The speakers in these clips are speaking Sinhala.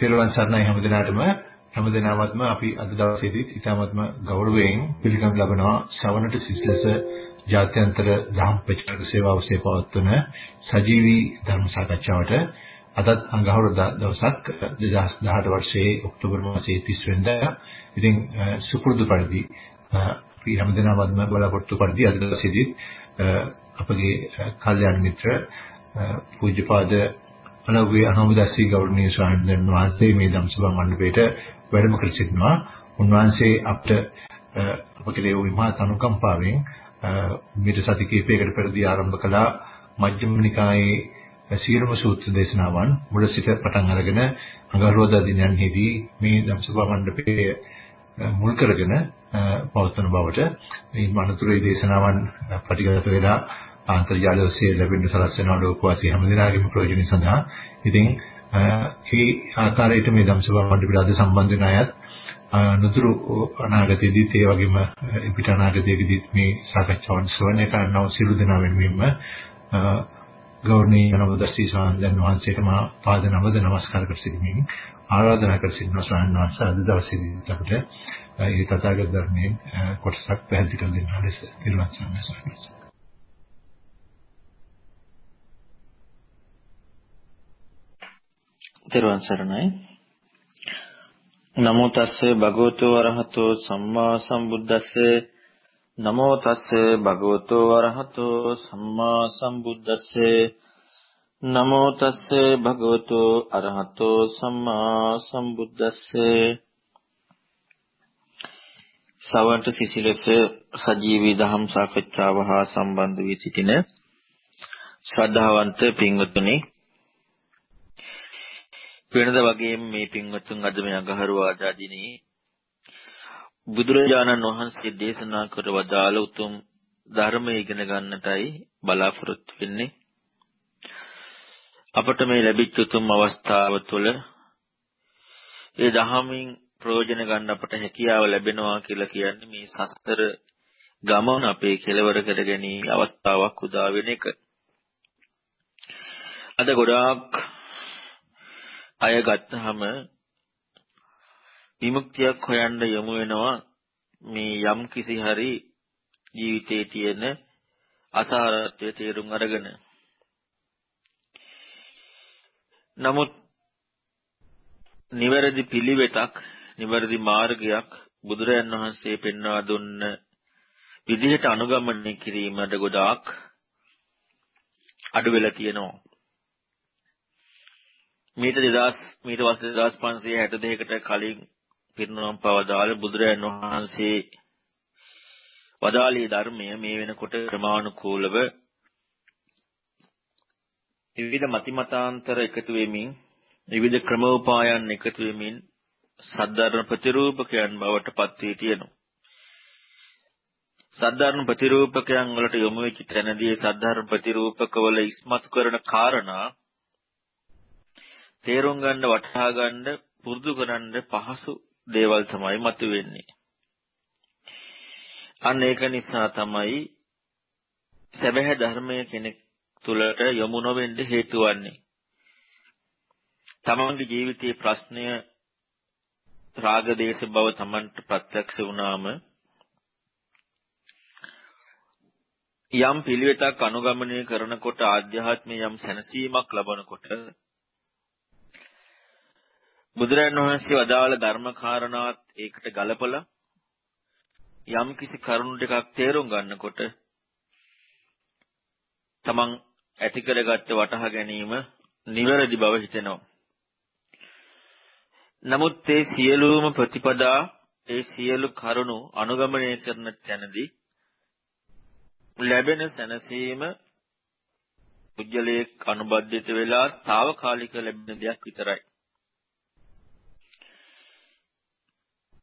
තෙරුවන් සරණයි හැමදිනාටම හැමදිනාමත්ම අපි අද දවසේදී ඉතාමත්ම ගෞරවයෙන් පිළිගනු ලබනවා ශ්‍රවණට සිසිලස ජාත්‍යන්තර දහම් ප්‍රචාරක සේවාව ඔස්සේ පවත්වන සජීවී ධර්ම සාකච්ඡාවට. අදත් අඟහරුදා දවසක් 2018 වර්ෂයේ ඔක්තෝබර් මාසයේ 30 වෙනිදා ඉතින් සුපුරුදු පරිදි අපි හැමදෙනාම බලාපොරොත්තු පරිදි අද දවසේදී අපගේ කල්යාණ මිත්‍ර පූජ්‍යපාද අනව්වේ අනුමුදස්සී ගෞරවනීය ස්වාමීන් වහන්සේ මේ ධම්සභා මණ්ඩපයට වැඩම කර සිටිනවා. උන්වහන්සේ අපට අප කෙරේ වූ මහා අනුකම්පාවෙන් මිට සති කිහිපයකට පෙරදී ආරම්භ කළා මජ්ක්‍ධිම නිකායේ සීලම සූත්‍ර දේශනාවන් මුල සිට පටන් අරගෙන අඟහරුවාදා දිනයන්හිදී මේ ධම්සභා මණ්ඩපයේ මුල් කරගෙන පවත්වන බවට මේ මනතුරේ දේශනාවන් ප්‍රතිගත වෙලා අන්තර්ජාලය ඔස්සේ ලැබෙන සලස්වන ලෝකවාසී හැමදෙනාගේම ප්‍රයෝජන සඳහා ඉතින් මේ ආකාරයට මේ ධම්සභා මණ්ඩපයට අද සම්බන්ධ වෙන අයත් නුදුරු අනාගතයේදීත් ඒ වගේම පිට අනාගතයේදීත් මේ සාකච්ඡාවන් ශ්‍රවණය කරනව සිළු දෙනා වෙනුවෙන්ම ගෞරවනීය නවදස්සී ස්වාමීන් වහන්සේට මා පාද නමද නමස්කාර කර සිටිමින් ආරාධනා කර සිටිනවා ස්වාමීන් වහන්සේ අද දවසේදී අපිට මේ තථාගත ධර්මයේ කොටසක් පැහැදිලි කර දෙන්න ලෙස ඉල්ලුවා ස්වාමීන් වහන්සේ. තෙරුවන් සරණයි. නමෝ තස්සේ භගවතු වරහතෝ සම්මා සම්බුද්දස්සේ. නමෝ තස්සේ භගවතු වරහතෝ සම්මා සම්බුද්දස්සේ. නමෝ තස්සේ භගවතු අරහතෝ සම්මා සම්බුද්දස්සේ. සවන්ත සිසිලස සජීවී දහම් සාකච්ඡාව හා සම්බන්ධ වී සිටින ශ්‍රද්ධාවන්ත පින්වත්නි වෙනද වගේම මේ පින්වත්තුන් අද මේ අඟහරුවාදා දිනේ බුදුරජාණන් වහන්සේ දේශනා කර වදාළ උතුම් ධර්මය ඉගෙන ගන්නටයි බලාපොරොත්තු වෙන්නේ අපට මේ ලැබිච්ච උතුම් අවස්ථාව තුළ ඒ දහමින් ප්‍රයෝජන ගන්න අපට හැකියාව ලැබෙනවා කියලා කියන්නේ මේ සස්තර ගමන අපේ කෙලවර කර ගැනීම අවස්ථාවක් උදා වෙන එක. අද ගොඩාක් අය ගත්තාම විමුක්තියක් හොයන්න යොමු වෙනවා මේ යම් කිසි හරි ජීවිතයේ තියෙන අසාරත්වය තේරුම් අරගෙන. නමුත් නිවැරදි පිළිවෙතක් නිවැරදි මාර්ගයක් බුදුරයන් වහන්සේ පෙන්වා දුන්න විදිහට අනුගමනය කිරීමට ගොඩාක් අඩු වෙලා තියෙනවා. මීට 2000 මීට වර්ෂ 2562කට කලින් පිරිනොම් පවදාල බුදුරයන් වහන්සේ වදාළේ ධර්මය මේ වෙනකොට ක්‍රමානුකූලව විවිධ මතිමතාන්තර එකතු වෙමින් විවිධ ක්‍රමෝපායන් එකතු වෙමින් සද්ධර්ම ප්‍රතිරූපකයන් බවට පත් වී තියෙනවා. සද්ධර්ම ප්‍රතිරූපකයන් වලට යොමු වෙච්ච තැනදී සද්ධර්ම ප්‍රතිරූපකවල ඉස්මතු කරන කාරණා තේරුම් ගන්න වටහා ගන්න පුරුදු කරන්න පහසු දේවල් තමයි මතුවෙන්නේ. අන්න ඒක නිසා තමයි සැබෑ ධර්මයේ කෙනෙක් තුළට යොමු නොවෙන්න හේතු වන්නේ. තමන්ගේ ජීවිතයේ ප්‍රශ්නය රාග දේශ බව තමන්ට ප්‍රත්‍යක්ෂ වුණාම යම් පිළිවෙතක් අනුගමනය කරනකොට ආධ්‍යාත්මයේ යම් සැනසීමක් ලබනකොට බුදුරජාණන් වහන්සේ වදාළ ධර්ම කාරණාත් ඒකට ගලපලා යම් කිසි කරුණු ටිකක් තේරුම් ගන්නකොට තමන් ඇති කරගත්ත වටහා ගැනීම නිවැරදි බව හිතෙනවා. නමුත් ඒ සියලුම ප්‍රතිපදා ඒ සියලු කරුණු අනුගමනය කරන තැනදී ලැබෙන සැනසීම පුජ්‍යලයේ අනුබද්ධිත වෙලා తాවකාලික ලැබෙන දෙයක් විතරයි.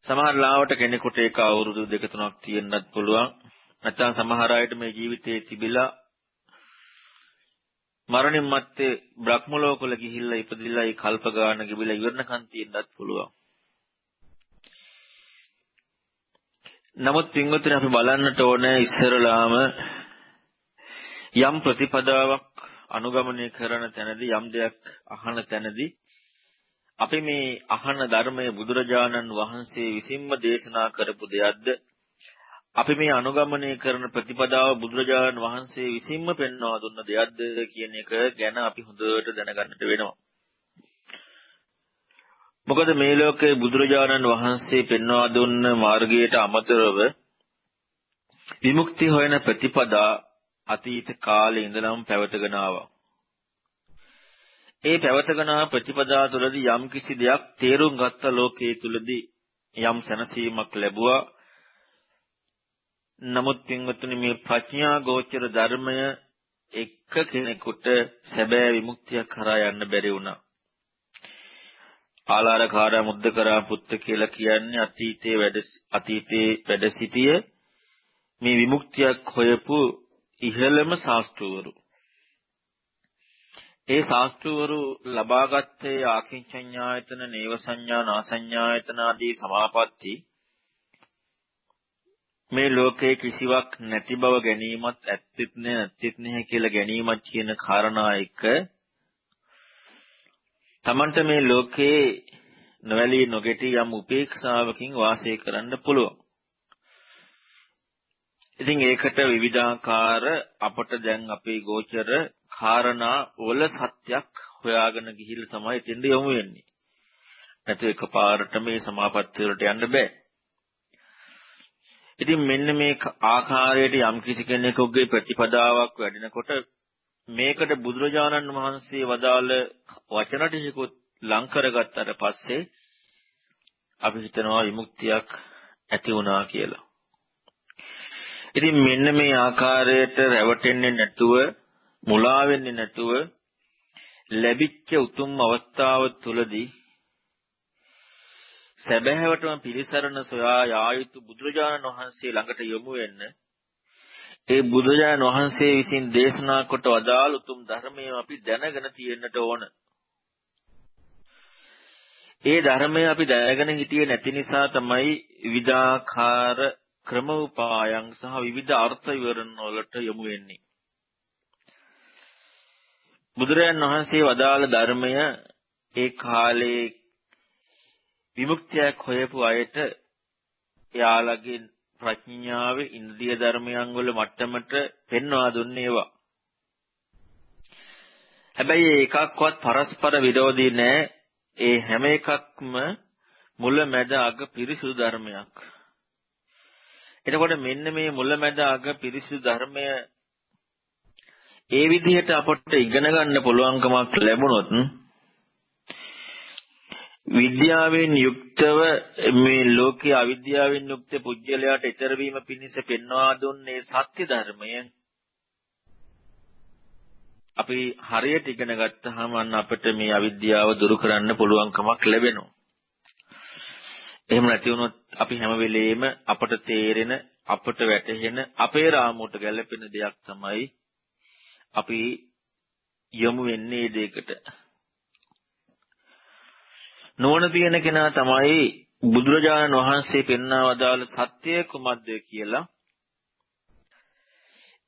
සමහර ලාවට කෙනෙකුට ඒක අවුරුදු දෙක තුනක් තියෙන්නත් පුළුවන්. නැත්නම් සමහර අයට මේ ජීවිතයේ තිබිලා මරණින් මත්තේ බ්‍රහ්ම ලෝකවල ගිහිල්ලා ඉපදිලා ඒ කල්ප ගාන ගිබිලා ඉවරනකන් තියෙන්නත් පුළුවන්. නමුත් පින්වතුනි අපි බලන්නට ඕනේ ඉස්සරලාම යම් ප්‍රතිපදාවක් අනුගමනය කරන තැනදී යම් දෙයක් අහන තැනදී අපි මේ අහන ධර්මයේ බුදුරජාණන් වහන්සේ විසින්ම දේශනා කරපු දෙයක්ද අපි මේ අනුගමනය කරන ප්‍රතිපදාව බුදුරජාණන් වහන්සේ විසින්ම පෙන්වා දුන්න දෙයක්ද කියන එක ගැන අපි හොඳට දැනගන්නට වෙනවා. මොකද මේ ලෝකේ බුදුරජාණන් වහන්සේ පෙන්වා දුන්න මාර්ගයට අමතරව විමුක්ති හොයන ප්‍රතිපදා අතීත කාලේ ඉඳලම පැවතගෙන ආවා. ඒ පැවතගෙන ප්‍රතිපදා තුළදී යම් කිසි දෙයක් තේරුම් ගත්ත ලෝකයේ තුලදී යම් සැනසීමක් ලැබුවා. නමුත් පින්වත්නි මේ ප්‍රඥා ගෝචර ධර්මය එක කෙනෙකුට සැබෑ විමුක්තියක් කරා යන්න බැරි වුණා. ආලාරකාරා මුද්දකරා පුත්ත කියලා කියන්නේ අතීතයේ වැඩ අතීතයේ වැඩ සිටිය මේ විමුක්තියක් හොයපු ඉහළම ශාස්ත්‍රවරු. ඒ ශාස්ත්‍රවරු ලබාගත්තේ ආකින්චඤ්ඤායතන, නේව සංඥා, නාසඤ්ඤායතන ආදී සමාපatti මේ ලෝකේ කිසිවක් නැති බව ගැනීමත් ඇත්තෙත් නෑ නැත්තෙත් නැහැ කියලා ගැනීමත් කියන කාරණා එක තමන්ට මේ ලෝකේ නොවැළී නොගැටි යම් උපේක්ෂාවකින් වාසය කරන්න පුළුවන්. ඉතින් ඒකට විවිධාකාර අපට දැන් අපේ ගෝචර කාරණා වල සත්‍යක් හොයාගෙන ගිහිල්ලා තමයි එතෙන්ද යමු වෙන්නේ. නැතු එකපාරට මේ සමාපත්තිය වලට යන්න බෑ. ඉතින් මෙන්න මේ ආකාරයට යම් කිසි කෙනෙකුගේ ප්‍රතිපදාවක් වැඩෙනකොට මේකට බුදුරජාණන් වහන්සේ වදාළ වචන ටිකකුත් ලං කරගත්තට පස්සේ අපි හිතනවා විමුක්තියක් ඇති වුණා කියලා. ඉතින් මෙන්න මේ ආකාරයට රැවටෙන්නේ නැතුව මුලා වෙන්නේ නැතුව ලැබිච්ච උතුම් අවස්ථාව තුළදී සැබෑවටම පිළිසරණ සොයා යා යුතු බුදුරජාණන් වහන්සේ ළඟට යොමු වෙන්න ඒ බුදුරජාණන් වහන්සේ විසින් දේශනා කොට වදාළ උතුම් ධර්මය අපි දැනගෙන තියෙන්නට ඕන. ඒ ධර්මය අපි දැනගෙන හිටියේ නැති නිසා තමයි විවිධාකාර ක්‍රම උපායන් සහ විවිධ අර්ථ විවරණ වලට යොමු වෙන්නේ. බුදුරජාණන් වහන්සේ වදාළ ධර්මය ඒ කාලේ විමුක්තියක් හොයපු අයට එයාලගේ ප්‍රඥාවේ ඉන්ද්‍රිය ධර්මයන් වල මට්ටමට පෙන්වා දුන්නේ ඒවා. හැබැයි එකක්වත් පරස්පර විරෝධී නෑ. ඒ හැම එකක්ම මුල මැද අග පිරිසුදු ධර්මයක්. එතකොට මෙන්න මේ මුල මැද අග පිරිසුදු ධර්මය ඒ විදිහට අපට ඉගෙන ගන්න පුළුවන්කමක් ලැබුණොත් විද්‍යාවෙන් යුක්තව මේ ලෝකයේ අවිද්‍යාවෙන් යුක්ත පුජ්‍යලයට ඊතර වීම පිණිස පෙන්වා දුන්නේ සත්‍ය ධර්මය අපි හරියට ඉගෙන ගත්තාම අන්න අපිට මේ අවිද්‍යාව දුරු කරන්න පුළුවන්කමක් ලැබෙනවා. එහෙම නැති වුණොත් අපි හැම වෙලෙම අපට තේරෙන අපට වැටහෙන අපේ රාමුවට ගැලපෙන දෙයක් තමයි අපි යොමු වෙන්නේ මේ දෙයකට. නුවණ තියෙන කෙනා තමයි බුදුරජාණන් වහන්සේ පෙන්වා වදාළ සත්‍ය කුමක්ද කියලා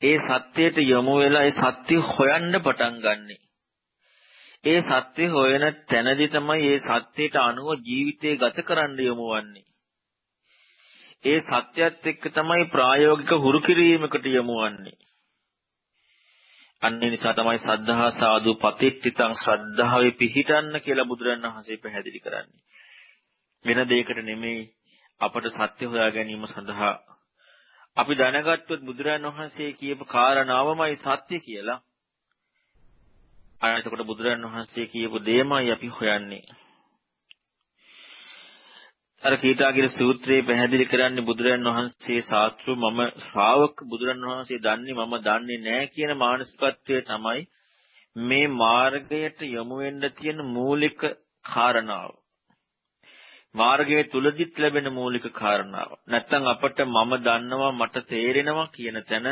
ඒ සත්‍යයට යොමු වෙලා ඒ සත්‍ය හොයන්න පටන් ගන්නෙ. ඒ සත්‍ය හොයන තැනදී තමයි ඒ සත්‍යයට අනුව ජීවිතය ගත කරන්න යොමු වන්නේ. ඒ සත්‍යයත් එක්ක තමයි ප්‍රායෝගික හුරු කිරීමකට යොමු වන්නේ. අන්න ඒ නිසා තමයි සද්ධා සාදු පතිට්ඨිතං ශ්‍රද්ධාවේ පිහිටන්න කියලා බුදුරණන් වහන්සේ පැහැදිලි කරන්නේ. වෙන දෙයකට නෙමෙයි අපට සත්‍ය හොයා ගැනීම සඳහා අපි දැනගත්තොත් බුදුරජාණන් වහන්සේ කියපු කාරණාවමයි සත්‍ය කියලා. අර එතකොට බුදුරජාණන් වහන්සේ කියපු දෙයමයි අපි හොයන්නේ. අර කීටාගිර සූත්‍රයේ පැහැදිලි කරන්නේ බුදුරජාණන් වහන්සේ ශාස්ත්‍රු මම ශ්‍රාවක බුදුරජාණන් වහන්සේ දන්නේ මම දන්නේ නැහැ කියන මානසිකත්වය තමයි මේ මාර්ගයට යොමු වෙන්න තියෙන මූලික කාරණාව. මාර්ගයේ තුලදිත් ලැබෙන මූලික කාරණාව. නැත්තම් අපට මම දන්නවා මට තේරෙනවා කියන තැන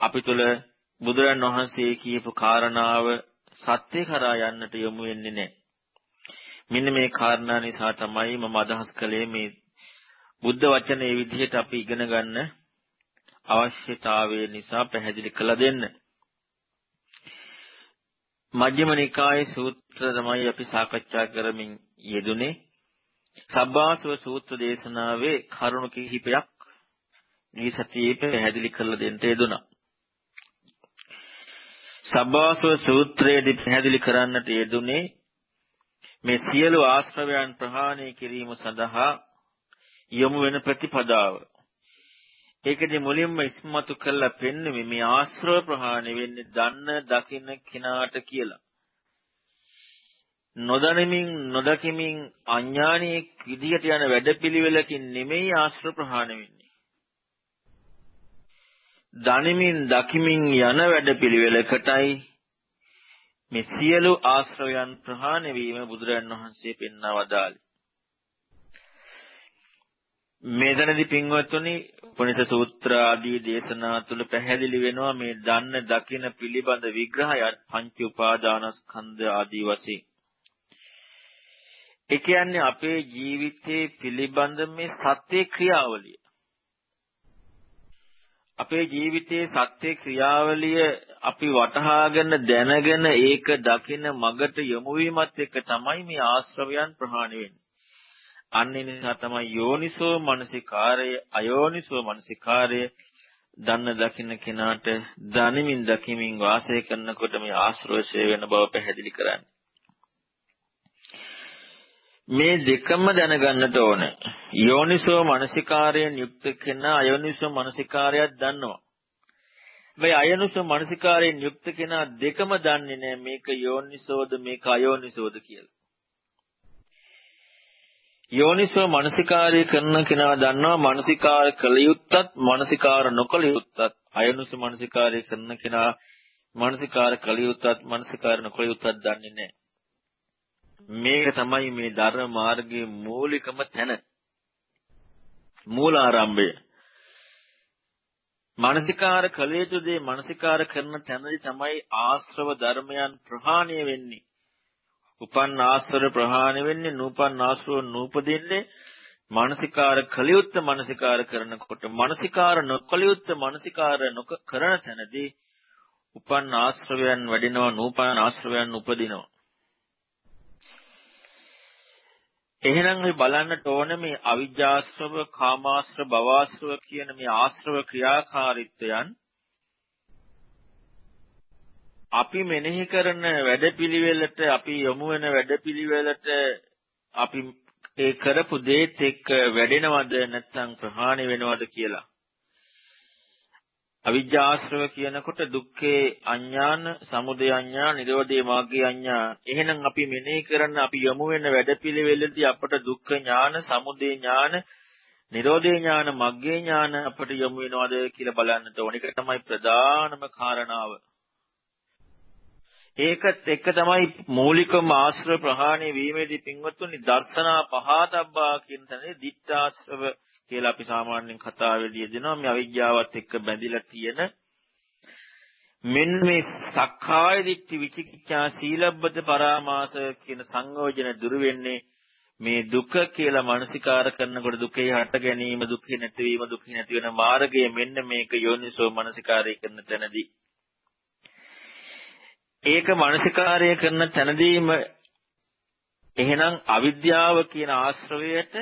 අපි තුල බුදුරන් වහන්සේ කියපු කාරණාව සත්‍ය කරා යන්නට යොමු වෙන්නේ නැහැ. මෙන්න මේ කාරණා නිසා තමයි මම අදහස් කළේ මේ බුද්ධ වචනේ විදිහට අපි ඉගෙන ගන්න අවශ්‍යතාවය නිසා පැහැදිලි කළ දෙන්න. මජ්ක්‍ධිම නිකායේ සූත්‍ර තමයි අපි සාකච්ඡා කරමින් යෙදුනේ. සබ්බාසව සූත්‍ර දේශනාවේ කරුණු කිහිපයක් මේ සතියේ පැහැදිලි කරලා දෙන්න යෙදුණා. සබ්බාසව සූත්‍රයේදී පැහැදිලි කරන්නට යෙදුනේ මේ සියලු ආශ්‍රවයන් ප්‍රහාණය කිරීම සඳහා යොමු වෙන ප්‍රතිපදාව. ඒකදී මුලින්ම ඉස්මතු කළා පෙන්වෙමි මේ ආශ්‍රව ප්‍රහාණය වෙන්නේ දන්න දකින්න කෙනාට කියලා. නොදැනමින් නොදකිමින් අඥානීය විදියට යන වැඩපිළිවෙලකින් නෙමෙයි ආශ්‍රව ප්‍රහාණය වෙන්නේ. දනිමින් දකිමින් යන වැඩපිළිවෙලකටයි මේ සියලු ආශ්‍රවයන් ප්‍රහාණය වීම බුදුරජාණන් වහන්සේ පෙන්වා වදාළේ. මේතනදී පින්වත්තුනි උපනිෂ සූත්‍ර ආදී දේශනා තුළ පැහැදිලි වෙනවා මේ දන්න දකින පිළිබඳ විග්‍රහය පංච උපාදානස්කන්ධ ආදී වශයෙන්. ඒ කියන්නේ අපේ ජීවිතයේ පිළිබඳ මේ සත්‍ය ක්‍රියාවලිය. අපේ ජීවිතයේ සත්‍ය ක්‍රියාවලිය අපි වටහාගෙන දැනගෙන ඒක දකින මගට යොමු වීමත් එක්ක තමයි මේ ආශ්‍රවයන් ප්‍රහාණය වෙන්නේ. අන්න ඒ නිසා තමයි යෝනිසෝ මනසිකාරය අයෝනිසෝ මනසිකාරය දන්න දකින්න කෙනාට දනිමින් දකිමින් වාසය කරනකොට මේ ආශ්‍රවශය වෙන බව පැහැදිලි කරන්නේ. මේ දෙකම දැනගන්නට ඕන. යෝනිසෝ මනසිකාරයෙන් යුක්ත කෙනා අයෝනිසෝ මනසිකාරයක් දන්නවා. මේ අයෝනිසෝ මනසිකාරයෙන් යුක්ත කෙනා දෙකම දන්නේ නැහැ මේක යෝනිසෝද මේක අයෝනිසෝද කියලා. යෝනිසෝ මනසිකාරය කරන කෙනා දන්නවා මනසිකාර කළ යුත්තත් මනසිකාර නොකළ යුත්තත් අයෝනිසෝ මනසිකාරය කරන කෙනා මනසිකාර කළ යුත්තත් මනසිකාර නොකළ යුත්තත් දන්නේ නැහැ. මේක තමයි මේ ධර්ම මාර්ගයේ මූලිකම තැන. මූලාරම්භය. මානසිකාර කලේතු දේ මානසිකාර කරන තැනදී තමයි ආශ්‍රව ධර්මයන් ප්‍රහාණය වෙන්නේ. උපන් ආශ්‍රව ප්‍රහාණය වෙන්නේ නූපන් ආශ්‍රව නූපදින්නේ මානසිකාර කලියුත්ත මානසිකාර කරනකොට මානසිකාර නොකලියුත්ත මානසිකාර නොකරන තැනදී උපන් ආශ්‍රවයන් වැඩිනවා නූපන් ආශ්‍රවයන් උපදිනවා එහෙනම් අපි බලන්නට ඕන මේ අවිජ්ජාශ්‍රව, කාමාශ්‍රව, භවආශ්‍රව කියන මේ ආශ්‍රව ක්‍රියාකාරීත්වයන් අපි මෙනෙහි කරන වැඩපිළිවෙලට අපි යොමු වෙන වැඩපිළිවෙලට අපි ඒ කරපු දේත් එක්ක වැඩෙනවද නැත්නම් ප්‍රහාණය වෙනවද කියලා. අවිජ්ජාශ්‍රව කියනකොට දුක්ඛේ අඥාන, සමුදය අඥාන, නිරෝධේ මාර්ගයේ අඥාන. එහෙනම් අපි මෙනෙහි කරන අපි යොමු වෙන වැඩපිළිවෙලදී අපට දුක්ඛ ඥාන, සමුදය ඥාන, නිරෝධේ ඥාන, මග්ගේ ඥාන අපට යොමු වෙනවද කියලා බලන්නට ඕන. ඒක තමයි ප්‍රධානම කාරණාව. ඒකත් එක්ක තමයි මූලිකම ආශ්‍රව ප්‍රහාණය වීමේදී පින්වත්තුනි දර්ශනා පහතබ්බා කියන තැනදී දිත්තාශ්‍රව කියලා අපි සාමාන්‍යයෙන් කතාවේදී දෙනවා මේ අවිජ්ජාවත් එක්ක බැඳිලා තියෙන මෙන්න මේ සක්කාය දිට්ඨි විචිකිච්ඡා සීලබ්බත පරාමාස කියන සංයෝජන දුරු වෙන්නේ මේ දුක කියලා මානසිකාර කරනකොට දුකේ හට ගැනීම දුකේ නැතිවීම දුකේ නැති වෙන මාර්ගය මෙන්න මේක යෝනිසෝ මානසිකාරය කරන තැනදී. ඒක මානසිකාරය කරන තැනදීම එහෙනම් අවිද්‍යාව කියන ආශ්‍රවයට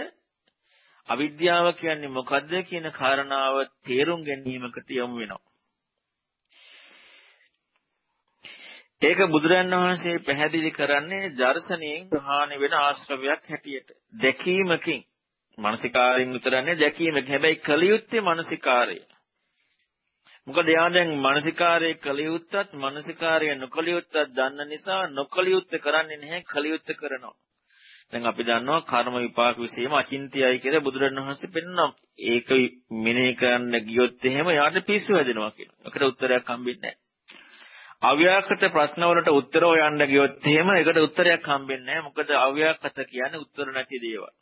අවිද්‍යාව කියන්නේ මොකද්ද කියන කාරණාව තේරුම් ගැනීමකට යොමු වෙනවා. ඒක බුදුරන් වහන්සේ පැහැදිලි කරන්නේ දර්ශනයෙන් ප්‍රහාණය වෙන ආශ්‍රවයක් හැටියට. දැකීමකින් මානසිකාරයෙන් විතරන්නේ දැකීමකින්. හැබැයි කලියුත්තේ මානසිකාරය. මොකද එයා දැන් මානසිකාරය කලියුත්තත් මානසිකාරය නොකලියුත්තත් දන්න නිසා නොකලියුත්ත කරන්නේ නැහැ කලියුත්ත කරනවා. දැන් අපි දන්නවා කර්ම විපාක විසීම අචින්තියයි කියලා බුදුරණවහන්සේ පෙන්වනවා. ඒක මෙනෙහි කරන්න ගියොත් එහෙම යාට පිස්සු හැදෙනවා කියනවා. ඒකට උත්තරයක් හම්බෙන්නේ නැහැ. අව්‍යාකෘත ප්‍රශ්න වලට උත්තර හොයන්න ගියොත් එහෙම ඒකට උත්තරයක් හම්බෙන්නේ නැහැ. මොකද අව්‍යාකෘත කියන්නේ උත්තර නැති දේවල්.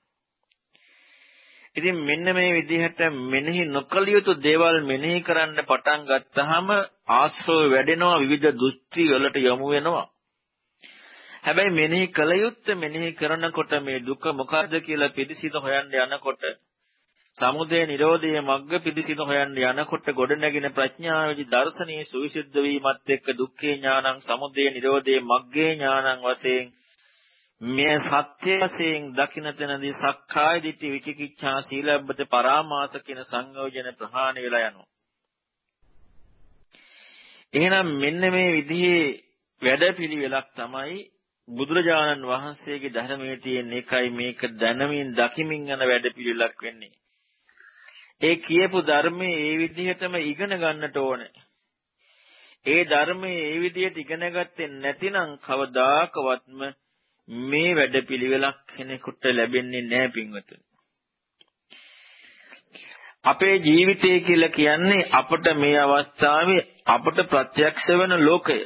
ඉතින් මෙන්න මේ විදිහට මෙනෙහි නොකළ යුතු දේවල් මෙනෙහි කරන්න පටන් ගත්තාම ආශ්‍රව වැඩෙනවා විවිධ දෘෂ්ටි වලට යොමු වෙනවා. හැබැයි මෙනෙහි කළ යුත්තේ මෙනෙහි කරනකොට මේ දුක මොකද්ද කියලා පිළිසිඳ හොයන්න යනකොට සමුදය නිරෝධයේ මග්ග පිළිසින හොයන්න යනකොට ගොඩ නැගින ප්‍රඥාවේදී දර්ශනීය සුවිසුද්ධ වීමත් එක්ක දුක්ඛේ ඥානං සමුදය නිරෝධයේ මග්ගේ ඥානං වශයෙන් මේ සත්‍ය වශයෙන් දකින්න තැනදී සක්කාය දිට්ඨි විචිකිච්ඡා සීලබ්බත පරාමාස කියන සංයෝජන ප්‍රහාණය වෙලා යනවා. එහෙනම් මෙන්න මේ විදිහේ වැඩපිළිවෙලක් තමයි බුදුරජාණන් වහන්සේගේ ධර්මයේ තියෙන එකයි මේක දැනමින් දකිමින් යන වැඩපිළිවෙලක් වෙන්නේ. ඒ කියපු ධර්මයේ ඒ විදිහටම ඉගෙන ගන්නට ඕනේ. ඒ ධර්මයේ ඒ විදිහට ඉගෙන ගත්තේ නැතිනම් කවදාකවත්ම මේ වැඩපිළිවෙලක් කෙනෙකුට ලැබෙන්නේ නැහැ පින්වතුනි. අපේ ජීවිතය කියලා කියන්නේ අපට මේ අවස්ථාවේ අපට ප්‍රත්‍යක්ෂ වෙන ලෝකය.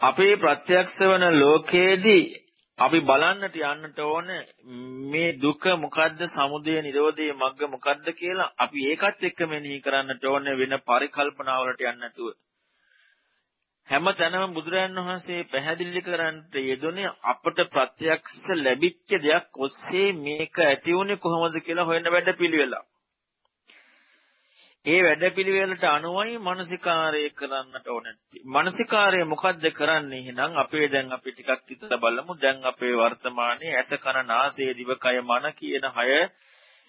අපේ ප්‍රත්‍යක්ෂ වෙන ලෝකයේදී අපි බලන්නට යන්නට ඕන මේ දුක මොකද්ද සමුදය නිරෝධය මග්ග මොකද්ද කියලා අපි ඒකත් එක්ක මෙනෙහි කරන්නට ඕන වෙන පරිකල්පනාවලට යන්න නැතුව හැමතැනම බුදුරයන් වහන්සේ පැහැදිලි කරන්නට යෙදුනේ අපට ප්‍රත්‍යක්ෂ ලැබිච්ච දෙයක් ඔස්සේ මේක ඇති වුණේ කොහොමද කියලා හොයන වැඩ පිළිවෙලක්. ඒ වැඩපිළිවෙලට අනුවයි මානසිකාරය කරන්නට ඕනේ. මානසිකාරය මොකද්ද කරන්නේ? එහෙනම් අපේ දැන් අපි ටිකක් හිතලා බලමු. දැන් අපේ වර්තමානයේ ඇස කන නාසය දිවකය මන කියන හය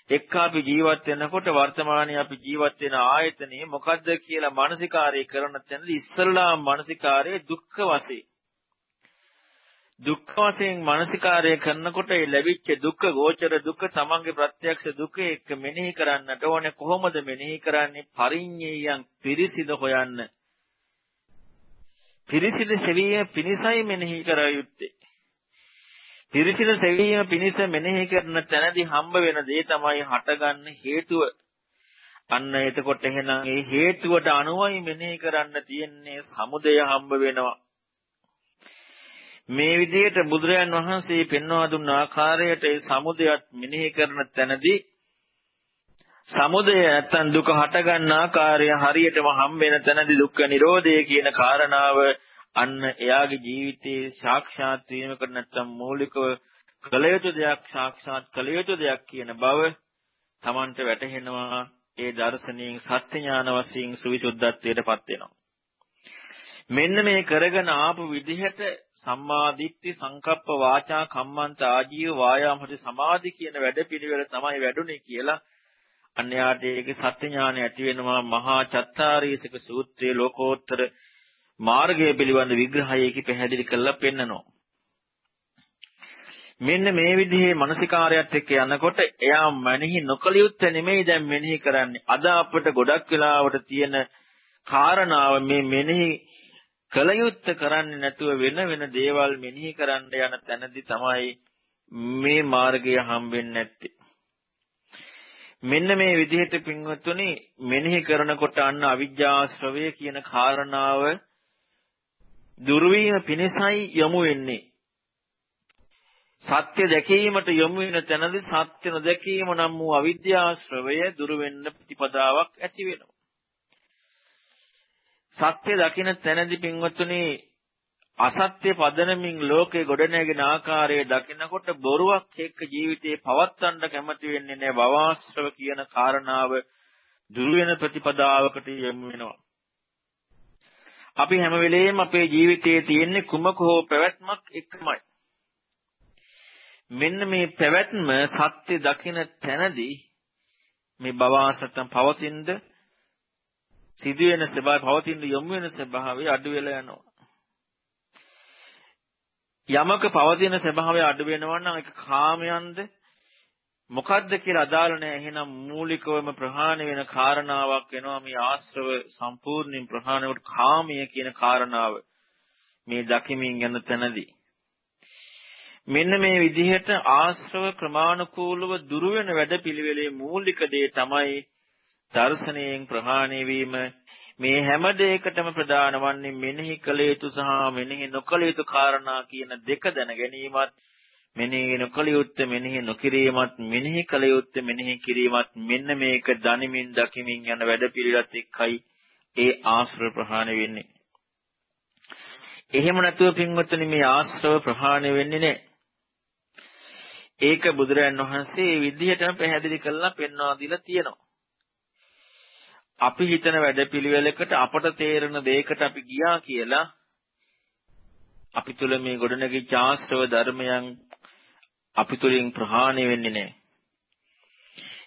එක්ක අපි ජීවත් වෙනකොට වර්තමානයේ අපි ජීවත් වෙන ආයතනයේ මොකද්ද කියලා මානසිකාරය කරන තැනදී ඉස්සල්ලා මානසිකාරයේ දුක්ඛ වශයෙන් දුක්ඛ වශයෙන් මානසිකාරය කරනකොට ඒ ලැබිච්ච දුක්ඛ ගෝචර දුක්ඛ තමන්ගේ ප්‍රත්‍යක්ෂ දුක එක්ක මෙනෙහි කරන්නට ඕනේ. කොහොමද මෙනෙහි කරන්නේ? පරිඤ්ඤයයන් පිරිසිදු හොයන්න. පිරිසිදු සෙවීම පිණිසයි මෙනෙහි කර යුත්තේ. පිරිසිදු සෙවීම පිණිස මෙනෙහි කරන තැනදී හම්බ වෙන දේ තමයි හටගන්න හේතුව. අන්න එතකොට එහෙනම් ඒ හේතුවට අනුවයි මෙනෙහි කරන්න තියෙන්නේ සමුදය හම්බ වෙනවා. මේ විදිහට බුදුරයන් වහන්සේ පෙන්වා දුන්න ආකාරයට ඒ සමුදයත් මෙනෙහි කරන තැනදී සමුදය නැත්තම් දුක හටගන්න ආකාරය හරියටම හම්බෙන තැනදී දුක්ඛ නිරෝධය කියන කාරණාව අන්න එයාගේ ජීවිතයේ සාක්ෂාත් වීමකට නැත්තම් මූලිකව කළ යුතු දෙයක් සාක්ෂාත් කළ යුතු දෙයක් කියන බව Tamanට වැටහෙනවා. ඒ දර්ශනීය සත්‍ය ඥාන වශයෙන් සුවිසුද්ධත්වයටපත් වෙනවා. මෙන්න මේ කරගෙන ආපු විදිහට සම්මා දිට්ඨි සංකප්ප වාචා කම්මන්ත ආජීව වායාම හරි සමාධි කියන වැඩපිළිවෙල තමයි වැඩුණේ කියලා අන්‍යයාට ඒකේ සත්‍ය ඥානය ඇති වෙනවා. මහා චත්තාරීසක සූත්‍රයේ ලෝකෝත්තර මාර්ගය පිළිබඳ විග්‍රහයක පැහැදිලි කරලා පෙන්නනවා. මෙන්න මේ විදිහේ මානසිකාරයත් එක්ක යනකොට එයා මනෙහි නොකල යුත්තේ නෙමෙයි දැන් මෙනෙහි කරන්නේ. අද අපිට ගොඩක් වෙලාවට තියෙන කාරණාව මේ මෙනෙහි කලයුත්ත කරන්නේ නැතුව වෙන වෙන දේවල් මෙනෙහි කරන්න යන තැනදී තමයි මේ මාර්ගය හම්බෙන්නේ නැත්තේ. මෙන්න මේ විදිහට පින්වත්තුනි මෙනෙහි කරනකොට අන්න අවිජ්ජාශ්‍රවය කියන කාරණාව දුර්වීම පිණිසයි යොමු වෙන්නේ. සත්‍ය දැකීමට යොමු වෙන තැනදී සත්‍ය නොදැකීම නම් වූ අවිද්‍යාශ්‍රවය දුර වෙන්න ප්‍රතිපදාවක් ඇති වෙනවා. සත්‍ය දකින තැනදී පින්වත්තුනි අසත්‍ය පදනමින් ලෝකේ ගොඩනැගෙන ආකාරය දකිනකොට බොරුවක් එක්ක ජීවිතේ පවත්වන්න කැමති වෙන්නේ නැහැ භවආශ්‍රව කියන කාරණාව දුර වෙන ප්‍රතිපදාවකට යොමු වෙනවා. අපි හැම වෙලෙම අපේ ජීවිතයේ තියෙන්නේ කුමක හෝ පැවැත්මක් එකමයි. මෙන්න මේ පැවැත්ම සත්‍ය දකින තැනදී මේ භවආශ්‍රතම් පවතිනද සිදුවෙන ස්වභාවය පවතින යොමු වෙන ස්වභාවය අඩු වෙලා යනවා. යමක පවතින ස්වභාවය අඩු වෙනවා නම් ඒක කාමයන්ද මොකද්ද කියලා අදාළ නැහැ. එහෙනම් මූලිකවම ප්‍රහාණය වෙන කාරණාවක් වෙනවා මේ ආශ්‍රව සම්පූර්ණයෙන් ප්‍රහාණය කොට කාමය කියන කාරණාව මේ දකිමින් යන තැනදී මෙන්න මේ විදිහට ආශ්‍රව ක්‍රමානුකූලව දුරු වෙන වැඩපිළිවෙලේ මූලික දේ තමයි දර්ශනයෙන් ප්‍රහාණය වීම මේ හැම දෙයකටම ප්‍රධාන වන්නේ මෙනෙහි කළ යුතු සහ මෙනෙහි නොකළ යුතු කාරණා කියන දෙක දැන ගැනීමත් මෙනෙහි නොකළ යුත්තේ මෙනෙහි නොකිරීමත් මෙනෙහි කළ යුත්තේ මෙනෙහි කිරීමත් මෙන්න මේක දනිමින් දකිමින් යන වැඩපිළිවෙලත් එක්කයි ඒ ආශ්‍රව ප්‍රහාණය වෙන්නේ. එහෙම නැතුව පින්වත්නි මේ ආශ්‍රව ප්‍රහාණය වෙන්නේ නැහැ. ඒක බුදුරයන් වහන්සේ විදිහටම පැහැදිලි කරලා පෙන්වා දීලා තියෙනවා. අපි හිතන වැඩපිළිවෙලකට අපට තේරෙන දෙයකට අපි ගියා කියලා අපි තුල මේ ගොඩනැගිච්ච ආශ්‍රව ධර්මයන් අපි තුලින් ප්‍රහාණය වෙන්නේ නැහැ.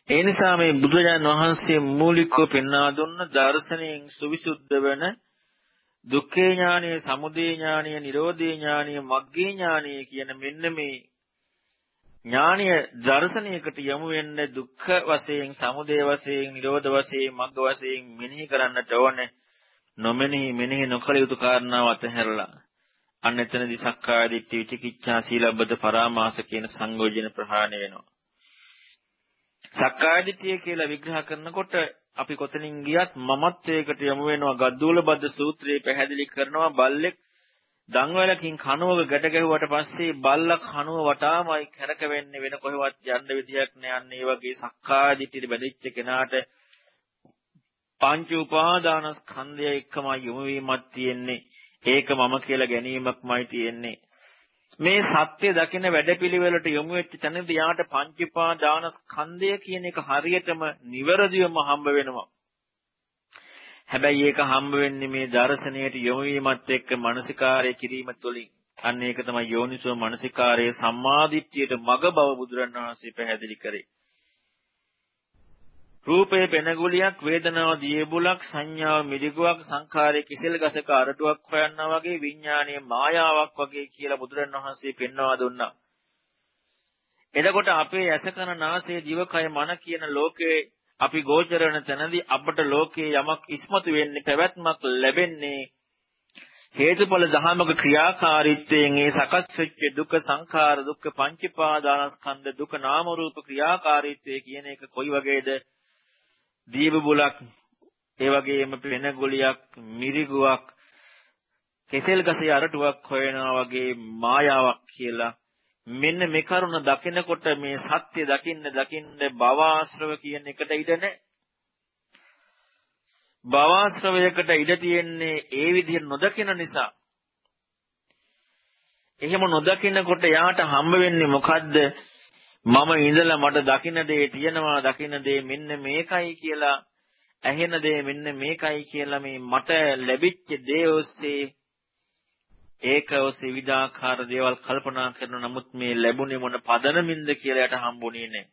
ඒ නිසා මේ බුදුරජාණන් වහන්සේ මූලිකව පෙන්වා දුන්න දර්ශනයෙන් සුවිසුද්ධ වෙන දුක්ඛේ ඥානය, සමුදය ඥානය, නිරෝධේ ඥානය, මග්ගේ ඥානය කියන මෙන්න මේ ඥානය දර්ශනයකට යමු වෙන්නේ දුක්ඛ වශයෙන්, සමුදය වශයෙන්, නිරෝධ වශයෙන්, මග්ග වශයෙන් මෙනෙහි කරන්නට ඕනේ. නොමෙනෙහි මෙනෙහි නොකළ යුතු කාරණාව අතහැරලා අන්න එතනදී සක්කාය දිට්ඨි විචිකිච්ඡා සීලබ්බත පරාමාස කියන සංයෝජන ප්‍රහාණය වෙනවා. සක්කාය දිට්ඨිය කියලා විග්‍රහ කරනකොට අපි කොතනින් ගියත් මමත්වයකට යමු වෙනවා ගද්දූල බද්ද සූත්‍රයේ පැහැදිලි කරනවා බල්ලෙක් දන්වැලකින් කනුවක ගැට ගැහුවට පස්සේ බල්ලා කනුව වටාමයි කැරක වෙන්නේ වෙන කොහෙවත් යන්න විදියක් නෑ. අන්න ඒ වගේ සක්කාය දිට්ඨියට බැඳිච්ච කෙනාට පංච උපාදානස්කන්ධය එක්කමයි යොමු වීමක් තියෙන්නේ. ඒක මම කියලා ගැනීමක්මයි තියෙන්නේ. මේ සත්‍ය දකින වැඩපිළිවෙලට යොමු වෙච්ච තැනදී යාට පංච උපාදානස්කන්ධය කියන එක හරියටම නිවැරදිවම හම්බ වෙනවා. හැබැයි ඒක හම්බ වෙන්නේ මේ දර්ශනයට යොමු වීමත් එක්ක මානසිකාරය කිරීම තුළින්. අන්න ඒක තමයි යෝනිසෝ මානසිකාරයේ සම්මාදිට්ඨියට මග බව බුදුරණවහන්සේ පැහැදිලි කරේ. රූපේ පෙනගුලියක් වේදනාව දියබුලක් සංඥාව මිරිගුවක් සංඛාරයේ කිසෙල් ගසක අරටුවක් හොයන්නා වගේ විඥානීය මායාවක් වගේ කියලා බුදුරණවහන්සේ පෙන්වා දුන්නා. එතකොට අපේ ඇස කන නාසය දිවකය මන කියන ලෝකේ අපි ගෝචරණ තැනදී අපට ලෝකයේ යමක් ඉස්මතු වෙන්නේ පැවැත්මක් ලැබෙන්නේ හේතුඵල ධහමක ක්‍රියාකාරීත්වයෙන්. ඒ සකස් වෙච්ච දුක සංඛාර දුක්ඛ පංචපාදානස්කන්ධ දුක නාම රූප ක්‍රියාකාරීත්වය කියන එක කොයි වගේද? දීප බුලක් ඒ වගේම පෙන ගොලියක් මිරිගුවක් කෙසෙල් ගසේ අරටුවක් හොයනවා වගේ මායාවක් කියලා මෙන්න මේ කරුණ දකිනකොට මේ සත්‍ය දකින්න දකින්න භවආශ්‍රව කියන එකට ඉඩ නැහැ. භවආශ්‍රවයකට ඉඩ තියෙන්නේ ඒ විදිහට නොදකින නිසා. එහෙම නොදකිනකොට යාට හම්බ වෙන්නේ මොකද්ද? මම ඉඳලා මට දකින්න දේ තියෙනවා දකින්න දේ මෙන්න මේකයි කියලා ඇහෙන දේ මෙන්න මේකයි කියලා මේ මට ලැබිච්ච දේ ඔස්සේ ඒක ඔස්සේ විවිධාකාර දේවල් කල්පනා කරන නමුත් මේ ලැබුණේ මොන පදනමින්ද කියලා යට හම්බුනේ නැහැ.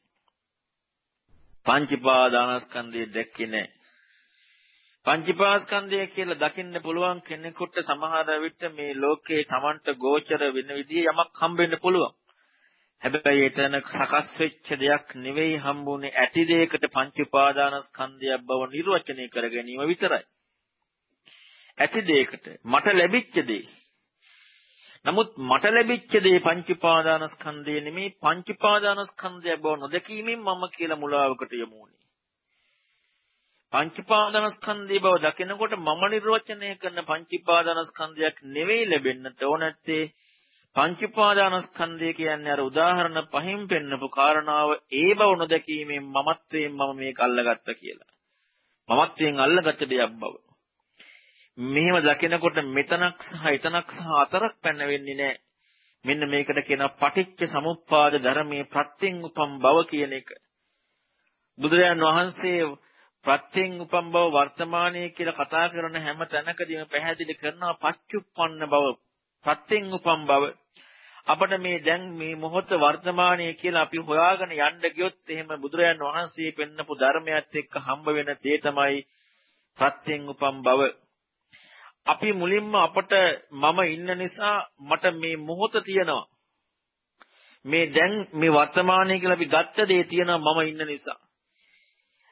පංචපාදානස්කන්ධය දැක්කේ නැහැ. පංචපාස්කන්ධය කියලා දකින්න පුළුවන් කෙනෙකුට සමහර විට මේ ලෝකේ Tamanට ගෝචර වෙන විදිහේ යමක් හම්බෙන්න පුළුවන්. හැබැයි එතන සකස් වෙච්ච දෙයක් නෙවෙයි හම්බුනේ ඇති දෙයකට පංච උපාදානස්කන්ධයක් බව නිර්වචනය කර ගැනීම විතරයි. ඇති දෙයකට මට ලැබිච්ච දේ නමුත් මට ලැබිච්ච දේ පංච උපාදානස්කන්ධය නෙමේ පංච උපාදානස්කන්ධය බව නොදැකීමෙන් මම කියලා මුලාවකට යමු උනේ. පංච උපාදානස්කන්ධය බව දකිනකොට මම නිර්වචනය කරන පංච උපාදානස්කන්ධයක් නෙවෙයි ලැබෙන්නට ඕන නැත්තේ පංච උපාදානස්කන්ධය කියන්නේ අර උදාහරණ පහින් පෙන්නපු කාරණාව ඒ බව නොදැකීමෙන් මමත්වයෙන් මම මේක අල්ලගත්තා කියලා. මමත්වයෙන් අල්ලගත්ත දෙයක් බව. මෙහෙම දකිනකොට මෙතනක් සහ එතනක් සහ අතරක් පැන වෙන්නේ නැහැ. මෙන්න මේකට කියනවා පටිච්ච සමුප්පාද ධර්මයේ ප්‍රත්‍යයෙන් උපම් බව කියන එක. බුදුරජාන් වහන්සේ ප්‍රත්‍යයෙන් උපම් බව වර්තමානයේ කියලා කතා කරන හැම තැනකදීම පැහැදිලි කරනවා පච්චුප්පන්න බව ප්‍රත්‍යයෙන් උපම් බව. අපිට මේ දැන් මේ මොහොත වර්තමානයේ කියලා අපි හොයාගෙන යන්න ගියොත් එහෙම බුදුරජාන් වහන්සේ පෙන්නපු ධර්මයත් එක්ක හම්බ වෙන තේ තමයි ප්‍රත්‍යයෙන් උපම් බව. අපි මුලින්ම අපට මම ඉන්න නිසා මට මේ මොහොත තියෙනවා. මේ දැන් මේ වර්තමානයේ කියලා අපි ගත්ත දේ තියෙනවා මම ඉන්න නිසා.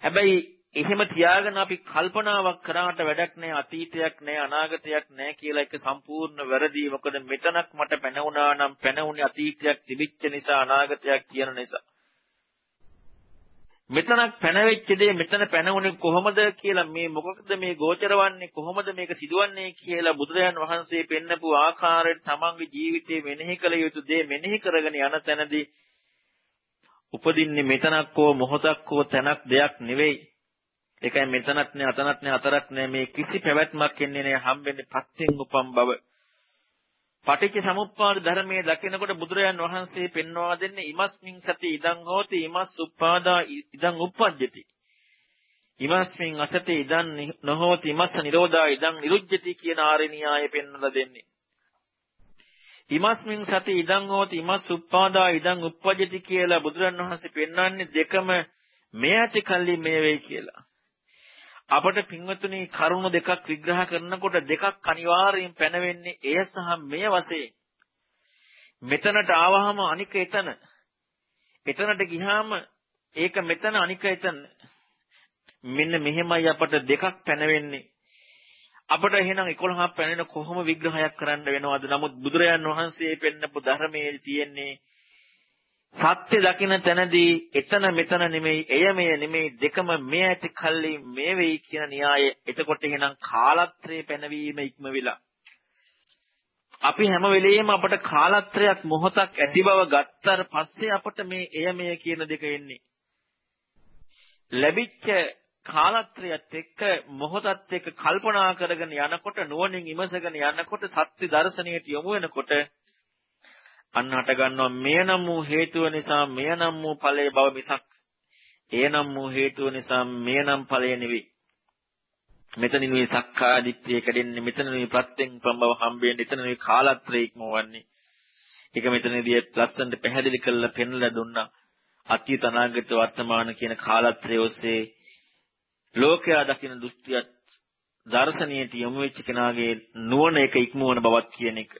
හැබැයි එහෙම තියාගෙන අපි කල්පනාවක් කරාට වැඩක් නැහැ අතීතයක් නැහැ අනාගතයක් නැහැ කියලා එක සම්පූර්ණ වැරදි. මොකද මෙතනක් මට පැනුණා නම් පැනුනේ අතීතයක් තිබිච්ච නිසා අනාගතයක් කියන නිසා. මෙතනක් පැනවෙච්ච දේ මෙතන පැනුනේ කොහොමද කියලා මේ මොකකද මේ ගෝචරවන්නේ කොහොමද මේක සිදුවන්නේ කියලා බුදුරජාන් වහන්සේ පෙන්නපු ආකාරයට තමන්ගේ ජීවිතේ මෙනෙහි කළ යුතු දේ මෙනෙහි කරගෙන යන තැනදී උපදින්නේ මෙතනක් හෝ මොහොතක් හෝ තැනක් දෙයක් නෙවෙයි. ඒකයි මෙතනක් නෑ අතනක් නෑ අතරක් නෑ මේ කිසි පැවැත්මක් එන්නේ නෑ හම්බෙන්නේ පත්‍යෙන් උපම් බව. පටිච්ච සමුප්පාද ධර්මයේ දකිනකොට බුදුරජාන් වහන්සේ පෙන්වා දෙන්නේ ඉමස්මින් සති ඉදං හෝති ඉමස් උප්පාදා ඉදං උප්පජ්ජති. ඉමස්මින් අසති ඉදං නොහෝති ඉමස්ස නිරෝධා ඉදං නිරුජ්ජති කියන ආරණ්‍යය පෙන්වලා දෙන්නේ. ඉමස්මින් සති ඉදං හෝති ඉමස් උප්පාදා ඉදං උප්පජ්ජති කියලා බුදුරජාන් වහන්සේ පෙන්වන්නේ දෙකම මේ ඇති කල්ලි මේ වෙයි කියලා. අපට පින්වතුනි කරුණු දෙකක් විග්‍රහ කරනකොට දෙකක් අනිවාර්යෙන් පැනවෙන්නේ එය සහ මෙය වශයෙන්. මෙතනට ආවහම අනික එතන. එතනට ගියාම ඒක මෙතන අනික එතන. මෙන්න මෙහෙමයි අපට දෙකක් පැනවෙන්නේ. අපට එහෙනම් 11ක් පැනෙන කොහොම විග්‍රහයක් කරන්න වෙනවද? නමුත් බුදුරජාන් වහන්සේ පෙන්නපු ධර්මයේ තියෙන්නේ සත්‍ය දකින තැනදී එතන මෙතන නෙමෙයි එය මෙය නෙමෙයි දෙකම මේ ඇති කල්ලි මේ වෙයි කියන න්‍යාය එතකොට එහෙනම් කාලත්‍රයේ පැනවීම ඉක්මවිලා අපි හැම වෙලෙම අපට කාලත්‍රයක් මොහොතක් ඇති බව ගත්තර පස්සේ අපට මේ එය මෙය කියන දෙක එන්නේ. ලැබිච්ච කාලත්‍රයත් එක්ක මොහොතත් එක්ක කල්පනා කරගෙන යනකොට නුවණින් ඉමසගෙන යනකොට සත්‍ය දර්ශනයට යොමු වෙනකොට අන්න හට ගන්නවා මෙය නම් වූ හේතුව නිසා මෙය නම් වූ ඵලයේ බව මිසක් එය නම් වූ හේතුව නිසා මෙය නම් ඵලය නෙවෙයි. මෙතනින් මේ සක්කාය දිට්ඨිය කැඩෙන්නේ මෙතන මේ ප්‍රත්‍යයෙන් ප්‍රම්බව හම්බෙන්නේ එතන මේ කාලත්‍රේ ඉක්මවන්නේ. ඒක මෙතනදී ලස්සනට පැහැදිලි කරලා පෙන්ලා දුන්නා. අතීත අනාගත වර්තමාන කියන කාලත්‍රය ඔස්සේ ලෝකයා දකින දෘෂ්ටියත් දර්ශනීයට යොමු වෙච්ච කෙනාගේ නුවණ එක ඉක්මවන බවක් කියන එක.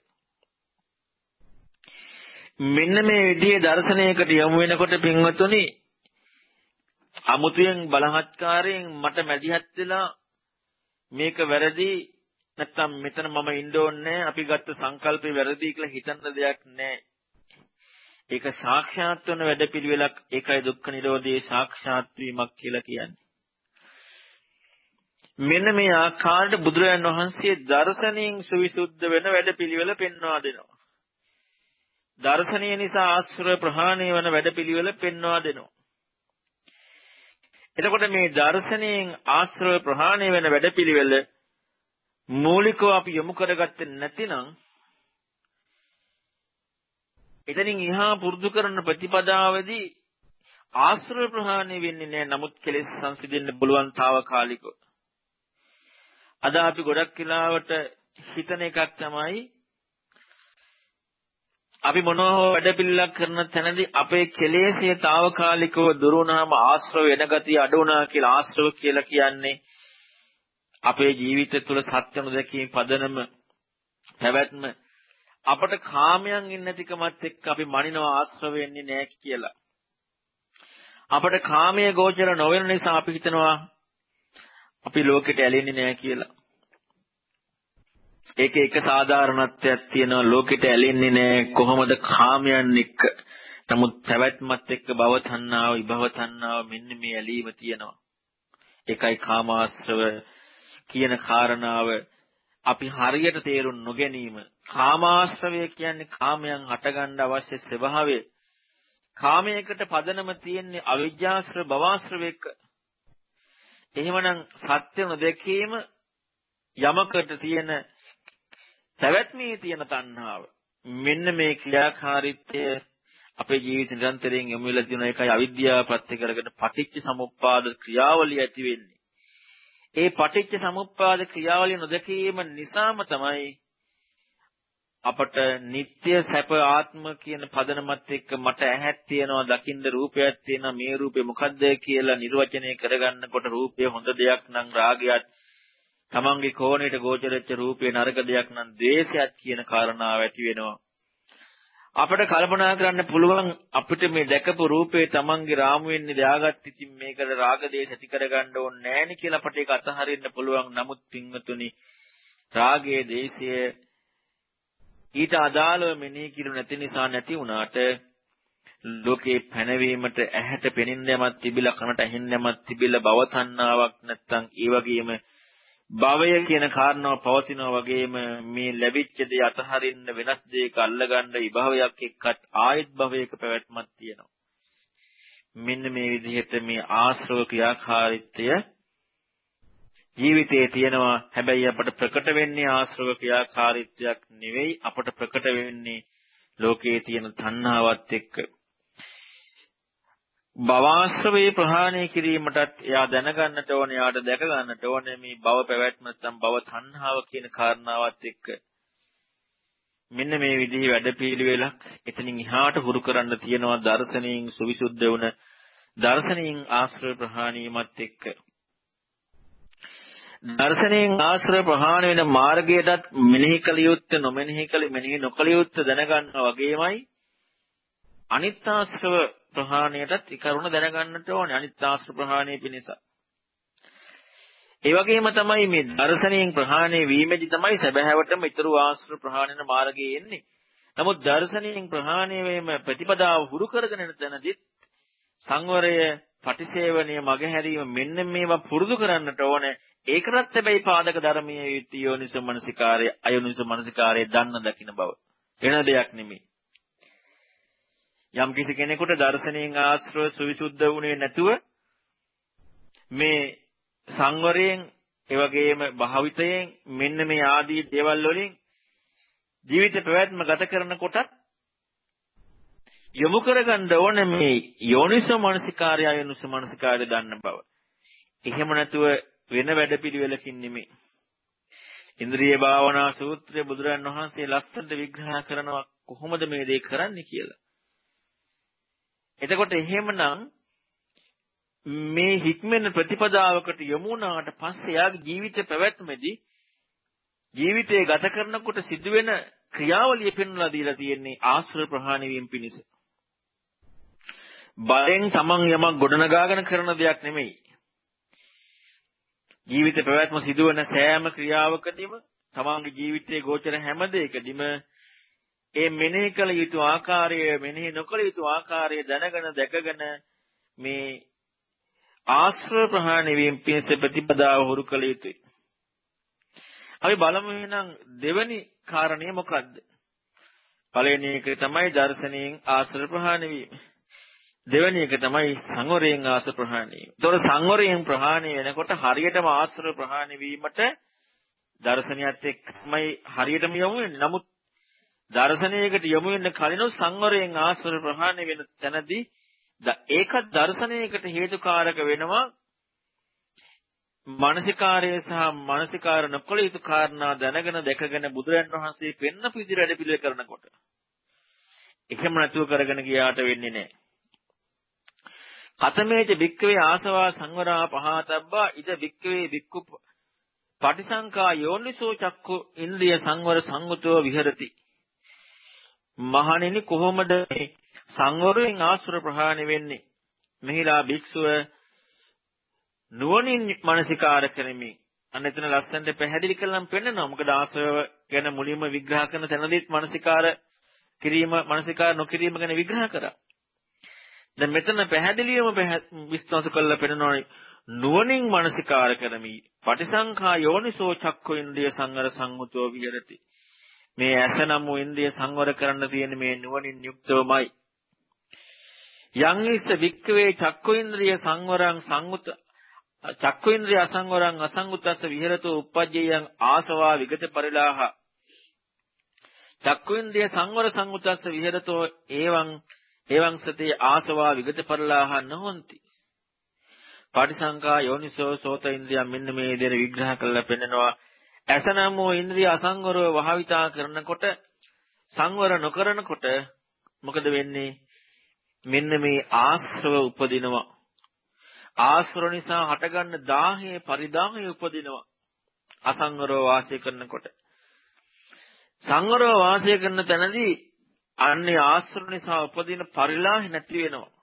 මෙන්න මේ විදිහේ දර්ශනයකට යමු වෙනකොට පින්වතුනි අමුතුවෙන් බලහත්කාරයෙන් මට මැදිහත් වෙලා මේක වැරදි නැත්තම් මෙතන මම ඉන්න ඕනේ අපි ගත්ත සංකල්පේ වැරදි කියලා හිතන්න දෙයක් නැහැ. ඒක සාක්ෂාත් වන වැඩපිළිවෙලක් ඒකයි දුක්ඛ නිරෝධයේ සාක්ෂාත් වීමක් කියලා කියන්නේ. මෙන්න මේ ආකාරයට බුදුරජාන් වහන්සේ දර්ශනයෙන් සවිසුද්ධ වෙන වැඩපිළිවෙල පෙන්වා දෙනවා. දර්ශනීය නිසා ආශ්‍රය ප්‍රහාණය වන වැඩපිළිවෙල පෙන්වා දෙනවා. එතකොට මේ දර්ශනයෙන් ආශ්‍රය ප්‍රහාණය වෙන වැඩපිළිවෙල මූලිකව අපි යොමු කරගත්තේ නැතිනම් එතනින් එහා පුරුදු කරන ප්‍රතිපදාවේදී ආශ්‍රය ප්‍රහාණය වෙන්නේ නැහැ. නමුත් කෙලෙස් සංසිඳෙන්න පුළුවන් తాවකාලිකව. අද අපි ගොඩක් වෙලාවට හිතන එකක් තමයි අපි මොනවා හෝ වැඩපිළිවෙලක් කරන තැනදී අපේ කෙලෙස්ය తాවකාලිකව දුරු වුණාම ආශ්‍රව වෙන ගතිය අඩු වුණා කියලා ආශ්‍රව කියලා කියන්නේ අපේ ජීවිත තුළ සත්‍ය නොදැකීම පදනම පැවැත්ම අපට කාමයන් ඉන්නතිකමත් එක්ක අපි මනිනවා ආශ්‍රව වෙන්නේ නැහැ කියලා. අපට කාමයේ ගෝචර නොවන නිසා අපි හිතනවා අපි ලෝකෙට ඇලෙන්නේ නැහැ කියලා. ඒකේ එක සාධාරණත්වයක් තියෙනවා ලෝකෙට ඇලෙන්නේ නැහැ කොහොමද කාමයන් එක්ක. නමුත් පැවැත්මත් එක්ක භව තණ්හාව, විභව තණ්හාව මෙන්න මේ ඇලීම තියෙනවා. ඒකයි කාමාශ්‍රව කියන කාරණාව අපි හරියට තේරුම් නොගැනීම. කාමාශ්‍රවය කියන්නේ කාමයන් හටගන්න අවශ්‍ය ස්වභාවය. කාමයකට පදනම තියෙන්නේ අවිජ්ජාශ්‍රව භවශ්‍රවයක. එහෙමනම් සත්‍ය නොදැකීම යමකට තියෙන පැවැත්මේ තියෙන තණ්හාව මෙන්න මේ ක්‍රියාකාරීත්වය අපේ ජීවිත නිරන්තරයෙන් යොමු වෙලා තියෙන එකයි අවිද්‍යාව ප්‍රත්‍ය කරගෙන පටිච්ච සමුප්පාද ක්‍රියාවලිය ඇති වෙන්නේ. ඒ පටිච්ච සමුප්පාද ක්‍රියාවලිය නොදකීම නිසාම තමයි අපට නিত্য සැප ආත්ම කියන පදනමත් එක්ක මට ඇහක් තියෙනවා දකින්න රූපයක් තියෙනවා මේ රූපේ මොකද්ද කියලා නිර්වචනය කරගන්නකොට රූපය හොඳ දෙයක් නම් රාගයත් තමන්ගේ කෝණයට ගෝචරෙච්ච රූපේ නරක දෙයක් නම් ද්වේෂයක් කියන කාරණාව ඇති වෙනවා. අපිට කල්පනා කරන්න පුළුවන් අපිට මේ දැකපු රූපේ තමන්ගේ රාමුවෙන් දාගත් ඉතින් මේකට රාග දේශ ඇති කරගන්න ඕනේ නෑනේ කියලා අපිට ඒක අතහරින්න පුළුවන්. නමුත් පින්වතුනි රාගයේ දේශය ඊට අදාළව මෙනෙහි කිරු නැති නිසා නැති වුණාට ලෝකේ පැනවීමට ඇහැට පෙනෙන්න යමක් තිබිලා කනට ඇහෙන්න යමක් තිබිලා භව තණ්හාවක් නැත්තම් ඒ වගේම භවය කියන කාරණාව පවතිනා වගේම මේ ලැබිච්ච දේ අතහරින්න වෙනස් දෙයක අල්ලගන්න විභවයක් එක්කත් ආයත් භවයක පැවැත්මක් තියෙනවා. මෙන්න මේ විදිහට මේ ආශ්‍රව ක්‍රියාකාරීත්වය ජීවිතයේ තියෙනවා. හැබැයි අපට ප්‍රකට වෙන්නේ ආශ්‍රව ක්‍රියාකාරීත්වයක් නෙවෙයි. අපට ප්‍රකට වෙන්නේ ලෝකයේ තියෙන තණ්හාවත් එක්ක. භවආශ්‍රවේ ප්‍රහාණය කිරීමටත් එයා දැනගන්නට ඕනේ එයාට දැක ගන්නට ඕනේ මේ භව පැවැත්ම නැත්නම් භව තණ්හාව කියන කාරණාවත් එක්ක. මෙන්න මේ විදිහේ වැඩපිළිවෙලක් එතනින් එහාට හුරු කරන්න තියෙනවා දර්ශනයෙන් සුවිසුද්ධ වුණ දර්ශනයෙන් ආශ්‍රය ප්‍රහාණීමත් එක්ක. දර්ශනයෙන් ආශ්‍රය ප්‍රහාණය වෙන මාර්ගයටත් මෙනෙහි කළ යුත්තේ නොමෙනෙහි කළ මෙනෙහි නොකළ යුත්තේ දැනගන්නා වගේමයි අනිත් ආශ්‍රව ප්‍රහාණයටත් ඒ කරුණ දැනගන්නට ඕනේ අනිත් ආශ්‍රව ප්‍රහාණය පිණිස. ඒ වගේම තමයි මේ දර්ශනයෙන් ප්‍රහාණය වීමේදී තමයි සැබෑවටම ඊතරු ආශ්‍රව ප්‍රහාණයන මාර්ගයේ එන්නේ. නමුත් දර්ශනයෙන් ප්‍රහාණය වීම ප්‍රතිපදාව හුරු කරගෙන යන තැනදිත් සංවරය, පටිසේවනය, මගහැරීම මෙන්න මේවා පුරුදු කරන්නට ඕනේ. ඒකටත් හැබැයි පාදක ධර්මයේ යුක්ති යෝනිස මනසිකාරය, අයෝනිස මනසිකාරය දන්න දකින්න බව. වෙන දෙයක් නෙමෙයි. යම් කිසි කෙනෙකුට දර්ශනීය ආශ්‍රව සවිසුද්ධ වුණේ නැතුව මේ සංවරයෙන් ඒ වගේම භාවිතයෙන් මෙන්න මේ ආදී දේවල් වලින් ජීවිත පැවැත්ම ගත කරනකොට යොමු කරගන්න ඕන මේ යෝනිසෝ මනසිකාර්ය යෝනිසෝ මනසිකාර්ය දන්න බව. එහෙම නැතුව වෙන වැඩපිළිවෙලකින් නෙමෙයි. ඉන්ද්‍රිය භාවනා සූත්‍රයේ බුදුරන් වහන්සේ ලස්සනට විග්‍රහ කරනවා කොහොමද මේ දේ කරන්නේ කියලා. එතකොට එහෙමනම් මේ හික්මෙන ප්‍රතිපදාවකට යොමු වුණාට පස්සේ යාගේ ජීවිත පැවැත්මේදී ජීවිතය ගත කරනකොට සිදුවෙන ක්‍රියාවලිය පෙන්වලා දීලා තියෙන්නේ ආශ්‍රය ප්‍රහාණය වීම පිණිස. බලෙන් තමන් යමක් ගොඩනගාගෙන කරන දෙයක් නෙමෙයි. ජීවිත පැවැත්ම සිදුවන සෑම ක්‍රියාවකදීම තමන්ගේ ජීවිතයේ ගෝචර හැම දෙයකදීම ඒ මෙනෙහි කළ යුතු ආකාරය මෙනෙහි නොකළ යුතු ආකාරය දැනගෙන දැකගෙන මේ ආශ්‍රව ප්‍රහාණය වීම පිණිස ප්‍රතිපදාව හුරු කළ යුතුයි. අපි බලමු එහෙනම් දෙවැනි කාරණය මොකක්ද? පළවෙනි එක තමයි දර්ශනයෙන් ආශ්‍රව ප්‍රහාණය වීම. දෙවෙනි එක තමයි සංවරයෙන් ආශ්‍රව ප්‍රහාණය වීම. ඒතකොට සංවරයෙන් ප්‍රහාණය වෙනකොට හරියටම ආශ්‍රව ප්‍රහාණය වීමට දර්ශනියත් එක්කමයි හරියටම යමු වෙන්නේ. නමුත් දර්ශනයකට යොමු වෙන්න කලින් සංවරයෙන් ආශ්‍රව ප්‍රහාණය වෙන තැනදී ඒකත් දර්ශනයකට හේතුකාරක වෙනවා. මානසිකාරය සහ මානසිකාර නොකළ යුතු කාරණා දැනගෙන දැකගෙන බුදුරන් වහන්සේ පෙන්න පිළිදි වැඩ පිළිවෙල කරනකොට. එහෙම නැතුව කරගෙන ගියාට වෙන්නේ නැහැ. කතමේච භික්කවේ ආසවා සංවරා පහතබ්බා ඉද භික්කවේ භික්ඛු පටිසංකා යෝනිසෝ චක්ඛු ඉන්ද්‍රිය සංවර සංගතෝ විහෙරති. මහණෙනි කොහොමද මේ සංවරයෙන් ආසුර ප්‍රහාණය වෙන්නේ? මෙහිලා භික්ෂුව නුවණින් මානසිකාර කරමින් අන්න එතන ලස්සනට පැහැදිලි කළාම පෙන්නනවා. මොකද ආශ්‍රව ගැන මුලින්ම විග්‍රහ කරන තැනදීත් මානසිකාර කිරීම මානසිකාර නොකිරීම ගැන විග්‍රහ කරා. දැන් මෙතන පැහැදිලිවම විස්තර කරලා පෙන්නනවා නුවණින් මානසිකාර කරමි. පටිසංඛා යෝනිසෝ චක්ඛු ඉන්ද්‍රිය සංවර සංගතෝ විහෙරති. මේ ඇස නම් වූ ඉන්ද්‍රිය සංවර කරන්න තියෙන මේ නුවණින් යුක්තවමයි. යං ඉස්ස වික්කවේ චක්කු ඉන්ද්‍රිය සංවරං සංගුත චක්කු ඉන්ද්‍රිය අසංවරං අසංගුතස්ස විහෙරතෝ uppajjeyang ආසවා විගත පරිලාහ. චක්කු ඉන්ද්‍රිය සංවර සංගුතස්ස විහෙරතෝ එවං එවං සතේ ආසවා විගත පරිලාහ නොහොಂತಿ පාටිසංකා යෝනිසෝ සෝත ඉන්ද්‍රිය මෙන්න මේ විදිහට විග්‍රහ කරලා පෙන්නනවා. ඇස නම් වූ ඉන්ද්‍රිය අසංවරව වහවිතා කරනකොට සංවර නොකරනකොට මොකද වෙන්නේ? මෙන්න මේ ආශ්‍රව උපදිනවා. ආශ්‍රව නිසා හටගන්න දාහයේ පරිදාහය උපදිනවා. අසංවරව වාසය කරනකොට. සංවරව වාසය කරන තැනදී අන්නේ ආශ්‍රව නිසා උපදින පරිලාහ නැති වෙනවා.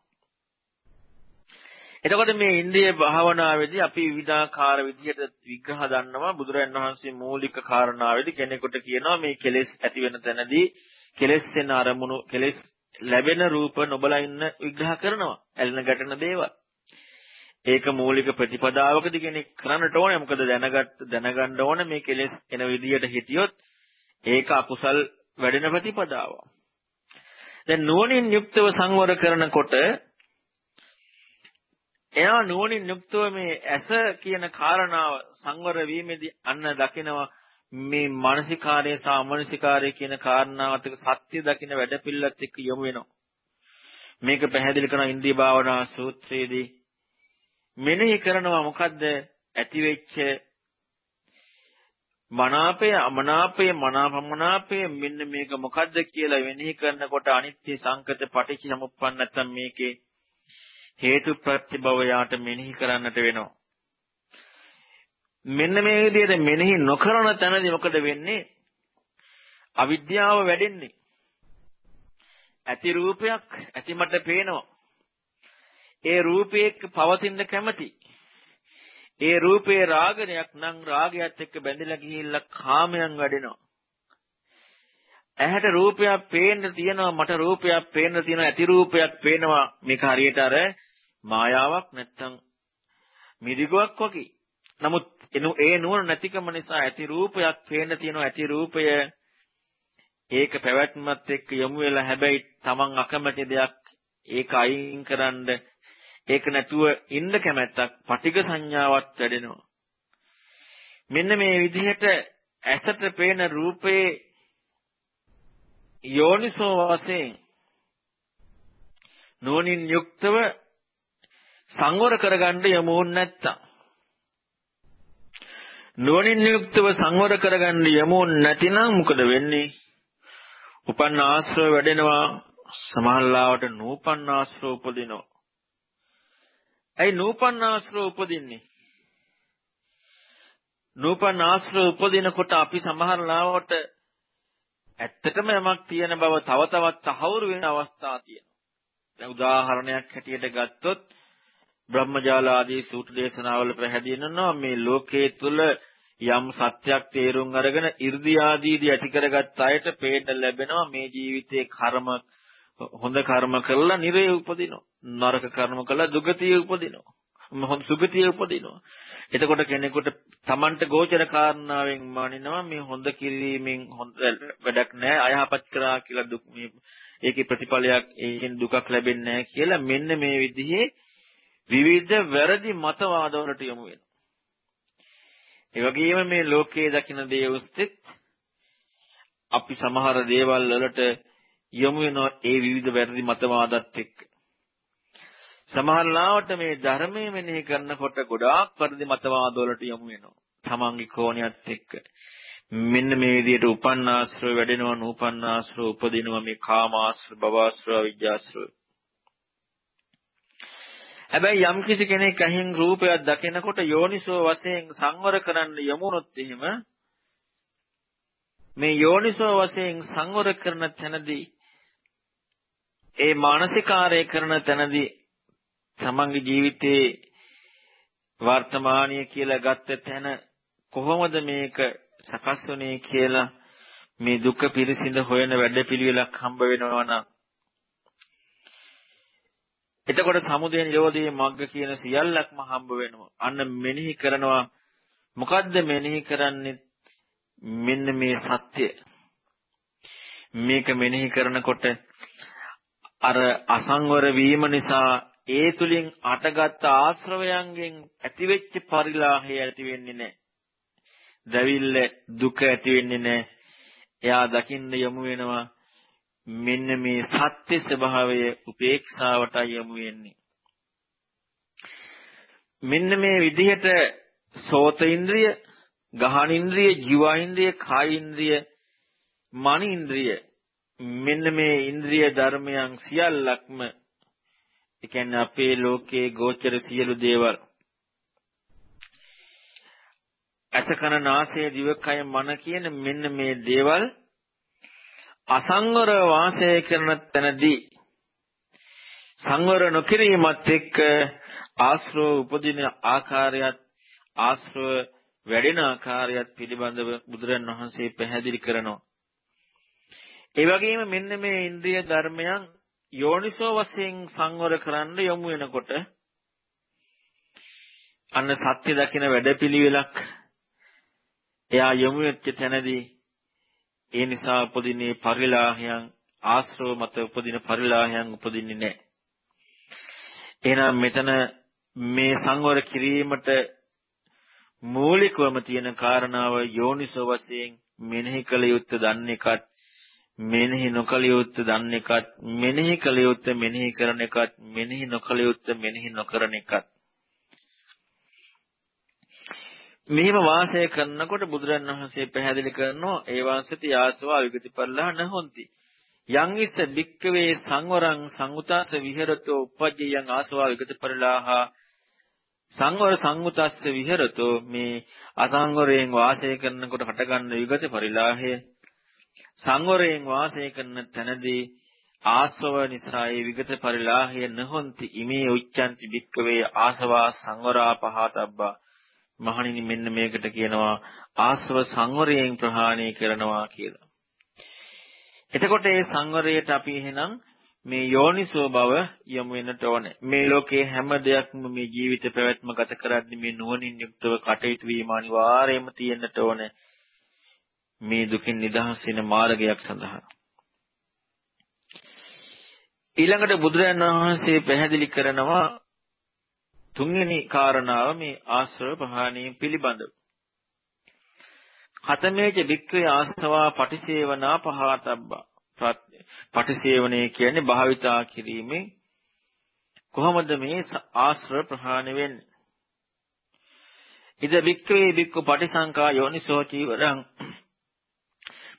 එතකොට මේ ඉන්ද්‍රිය භාවනාවේදී අපි විවිධාකාර විදිහට විග්‍රහ දන්නවා. බුදුරජාණන් වහන්සේ මූලික කාරණාවේදී කෙනෙකුට කියනවා මේ කෙලෙස් ඇති වෙන තැනදී කෙලෙස් වෙන අරමුණු කෙලෙස් ලැබෙන රූප නොබලා ඉන්න විග්‍රහ කරනවා. ඇලෙන ගැටෙන දේවල්. ඒක මූලික ප්‍රතිපදාවකදී කෙනෙක් කරන්නට ඕනේ. මොකද දැනගත් දැනගන්න ඕනේ මේ කෙලෙස් එන විදිහට හිටියොත් ඒක අකුසල් වැඩෙන ප්‍රතිපදාව දැන් නුවණින් යුක්තව සංවර කරනකොට එයා නුවණින් යුක්තව මේ ඇස කියන කාරණාව සංවර වීමේදී අන්න දකිනවා මේ මානසිකාරය සහ අමනසිකාරය කියන කාරණාවත් එක්ක සත්‍ය දකින වැඩපිළිවෙලත් එක්ක යොමු වෙනවා. මේක පැහැදිලි කරන ඉන්ද්‍රිය භාවනා සූත්‍රයේදී මෙනෙහි කරනවා මොකද්ද ඇති වෙච්ච මනාපය අමනාපය මනාපමනාපය මෙන්න මේක මොකද්ද කියලා වෙනෙහි කරනකොට අනිත්‍ය සංකත පටිච්ච සමුප්පන්න නැත්නම් මේකේ හේතු ප්‍රතිභව යාට මෙනෙහි කරන්නට වෙනවා මෙන්න මේ විදිහට මෙනෙහි නොකරන තැනදී මොකද වෙන්නේ? අවිද්‍යාව වැඩෙන්නේ. ඇති රූපයක් ඇති මට පේනවා. ඒ රූපයක පවතින කැමැති. ඒ රූපේ රාගණයක් නම් රාගයත් එක්ක බැඳිලා ගිහිල්ලා කාමයන් වැඩෙනවා. ඇහැට රූපයක් පේන්න තියෙනවා මට රූපයක් පේන්න තියෙනවා ඇති රූපයක් පේනවා. මේක හරියට අර මායාවක් නැත්තම් මිදිගුවක් වගේ. නමුත් ඒ නුවණ නැතිකම නිසා ඇති රූපයක් පේන්න තියෙනවා. ඇති රූපය ඒක පැවැත්මත් එක්ක යොමු වෙලා හැබැයි Taman අකමැති දෙයක් ඒක අයින් කරන්න ඒක නැතුව ඉන්න කැමැත්තක් පටිඝ සංඥාවක් වැඩෙනවා. මෙන්න මේ විදිහට ඇසට පේන රූපේ යෝනිසෝ වශයෙන් නෝනින් යුක්තව සංවර කරගන්න යමු නැත්තම් නුවණින් යුක්තව සංවර කරගන්න යමු නැතිනම් මොකද වෙන්නේ? උපන්න ආශ්‍රව වැඩෙනවා සමහරලාවට නූපන්න ආශ්‍රව උපදිනවා. ඇයි නූපන්න ආශ්‍රව උපදින්නේ? නූපන්න ආශ්‍රව උපදිනකොට අපි සමහරලාවට ඇත්තටම යමක් තියෙන බව තව තවත් තහවුරු වෙන අවස්ථා තියෙනවා. දැන් උදාහරණයක් හැටියට ගත්තොත් බ්‍රහ්මජාල ආදී සූත්‍ර දේශනාවල පැහැදිලිනවා මේ ලෝකයේ තුල යම් සත්‍යක් තේරුම් අරගෙන 이르දි ආදීදී ඇති කරගත් අයට පේන්න ලැබෙනවා. මේ ජීවිතයේ කර්ම හොඳ කර්ම කළා නිරේ උපදිනවා. නරක කර්ම කළා දුගතිය උපදිනවා. මොහොත් සුගතිය උපදිනවා එතකොට කෙනෙකුට Tamanට ගෝචර කාරණාවෙන් මානිනවා මේ හොඳ කිරීමෙන් හොඳ වැඩක් නැහැ අයහපත් කරා කියලා දුක් මේ ඒකේ ප්‍රතිඵලයක් ඒකෙන් දුකක් ලැබෙන්නේ නැහැ කියලා මෙන්න මේ විදිහේ විවිධ වැරදි මතවාදවලට යොමු වෙනවා. ඒ වගේම මේ ලෝකයේ දකින දේ උස්තිත් අපි සමහර දේවල් වලට යොමු වෙන ඒ විවිධ වැරදි මතවාදත් එක්ක. සමහර ලාවට මේ ධර්මයේ මෙනෙහි කරනකොට ගොඩාක් වැරදි මතවාද වලට යොමු වෙනවා. තමන්ගේ කෝණියත් එක්ක. මෙන්න මේ විදිහට උපන්නාශ්‍රව වැඩෙනවා නූපන්නාශ්‍රව උපදිනවා මේ කාමාශ්‍රව භවශ්‍රව විද්‍යාශ්‍රව හැබැයි යම් කිසි කෙනෙක් ඇහින් රූපයක් දකිනකොට යෝනිසෝ වශයෙන් සංවර කරන්න යමුනොත් එහෙම මේ යෝනිසෝ වශයෙන් සංවර කරන තැනදී ඒ මානසිකාරය කරන තැනදී තමන්ගේ ජීවිතේ වර්තමානීය කියලා ගත්ත තැන කොහොමද මේක සකස් වුනේ කියලා මේ දුක පිරිසිඳ හොයන වැඩපිළිවෙලක් හම්බ වෙනවා නම් එතකොට සමුදය නිරෝධයේ මග්ග කියන සියල්ලක්ම හම්බ වෙනවා. අන්න මෙනෙහි කරනවා මොකද්ද මෙනෙහි කරන්නේ? මෙන්න මේ සත්‍ය. මේක මෙනෙහි කරනකොට අර අසංවර වීම නිසා ඒ තුලින් අටගත් ආශ්‍රවයන්ගෙන් ඇතිවෙච්ච පරිලාහය ඇති වෙන්නේ නැහැ. දැවිල්ල දුක ඇති වෙන්නේ නැහැ. එයා දකින්න යමු වෙනවා මෙන්න මේ සත්‍ය ස්වභාවය උපේක්ෂාවට යොමු වෙන්නේ. මෙන්න මේ විදිහට සෝත ඉන්ද්‍රිය, ගහන ඉන්ද්‍රිය, ජීව ඉන්ද්‍රිය, කාය ඉන්ද්‍රිය, මන ඉන්ද්‍රිය මෙන්න මේ ඉන්ද්‍රිය ධර්මයන් සියල්ලක්ම ඒ කියන්නේ අපේ ලෝකයේ ගෝචර සියලු දේවල් අසකන නාසය දිවකය මන කියන මෙන්න මේ දේවල් අසංවර වාසය කරන තැනදී සංවර නොකිරීමත් එක්ක ආශ්‍රව උපදින ආකාරයත් ආශ්‍රව වැඩෙන ආකාරයත් පිළිබඳව බුදුරන් වහන්සේ පැහැදිලි කරනවා. ඒ වගේම මෙන්න මේ ඉන්ද්‍රිය ධර්මයන් යෝනිසෝ වශයෙන් සංවර කරන්න යොමු වෙනකොට අන්න සත්‍ය දකින වැඩපිළිවෙලක් එයා යොමු වෙච්ච තැනදී ඒ නිසා උපදින්නේ පරිලාහයන් ආශ්‍රව මත උපදින පරිලාහයන් උපදින්නේ නැහැ. එහෙනම් මෙතන මේ සංවර කිරීමට මූලිකවම තියෙන කාරණාව යෝනිසෝ වශයෙන් මෙනෙහි කළ යුත්තේ දන්න එකත් මෙනෙහි නොකළ යුත්තේ දන්න එකත් මෙනෙහි කළ යුත්තේ මෙනෙහි කරන එකත් මෙනෙහි නොකළ යුත්තේ මෙනෙහි නොකරන එකත්. මෙහිම වාසය කරනකොට බුදුරන් වහන්සේ පැහැදිලි කරනවා ඒ වාසති ආසවා විගතිපල්ලා නහොಂತಿ යං ඉස්ස බික්කවේ සංවරං සංඋතස්ස විහෙරතෝ උපජ්ජයං ආසවා විගතිපරලාහා සංවර සංඋතස්ස විහෙරතෝ මේ අසංවරයෙන් වාසය කරනකොට හටගන්න විගත පරිලාහය සංවරයෙන් වාසය කරන තැනදී ආස්වව නිසා ඒ විගත පරිලාහය නොහොಂತಿ ඉමේ උච්චන්ති බික්කවේ ආසවා සංවරා පහතබ්බා මහණෙනි මෙන්න මේකට කියනවා ආස්ව සංවරයෙන් ප්‍රහාණය කරනවා කියලා. එතකොට මේ සංවරයට අපි එහෙනම් මේ යෝනිසෝ බව යොමු වෙන්නට ඕනේ. මේ ලෝකයේ හැම දෙයක්ම මේ ජීවිත පැවැත්ම ගත කරද්දී මේ නුවණින් යුක්තව කටයුතු වීම අනිවාර්යයෙන්ම තියෙන්නට ඕනේ. මේ දුකින් නිදහස් වෙන මාර්ගයක් සඳහා. ඊළඟට බුදුරජාණන් වහන්සේ පැහැදිලි කරනවා තුන්වෙනි කාරණාව මේ ආශ්‍රව ප්‍රහාණය පිළිබඳව. කතමේච වික්‍රේ ආස්තවා පටිසේවනා පහතබ්බා. පටිසේවණය කියන්නේ භාවිතා කිරීමෙන් කොහොමද මේ ආශ්‍රව ප්‍රහාණය වෙන්නේ? ඉද වික්‍රේ වික්ක පටිසංකා යෝනිසෝ චීවරං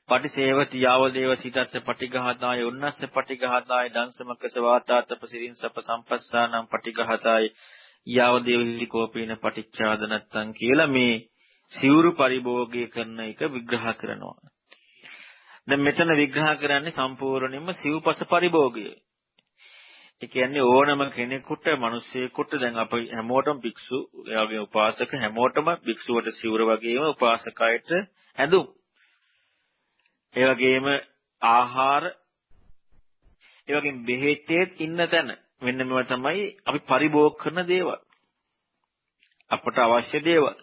පටිසේවති යාවදේව සිතස්ස පටිඝාතාය උන්නස්ස පටිඝාතාය දංසමකස වාතාතපසිරින් සප සම්පස්සානම් පටිඝාතාය යාව දේවලි කෝපේන පටිච්චාද නැත්තම් කියලා මේ සිවුරු පරිභෝගය කරන එක විග්‍රහ කරනවා. දැන් මෙතන විග්‍රහ කරන්නේ සම්පූර්ණයෙන්ම සිව්පස පරිභෝගය. ඒ කියන්නේ ඕනම කෙනෙකුට මිනිස්සෙකුට දැන් අප හැමෝටම භික්ෂු එයාගේ උපාසක හැමෝටම භික්ෂුවට සිවුර වගේම උපාසකයට ඇඳුම්. ඒ වගේම ආහාර ඒ වගේම බෙහෙතේත් ඉන්න තැන මෙන්න මේවා තමයි අපි පරිභෝග කරන දේවල්. අපට අවශ්‍ය දේවල්.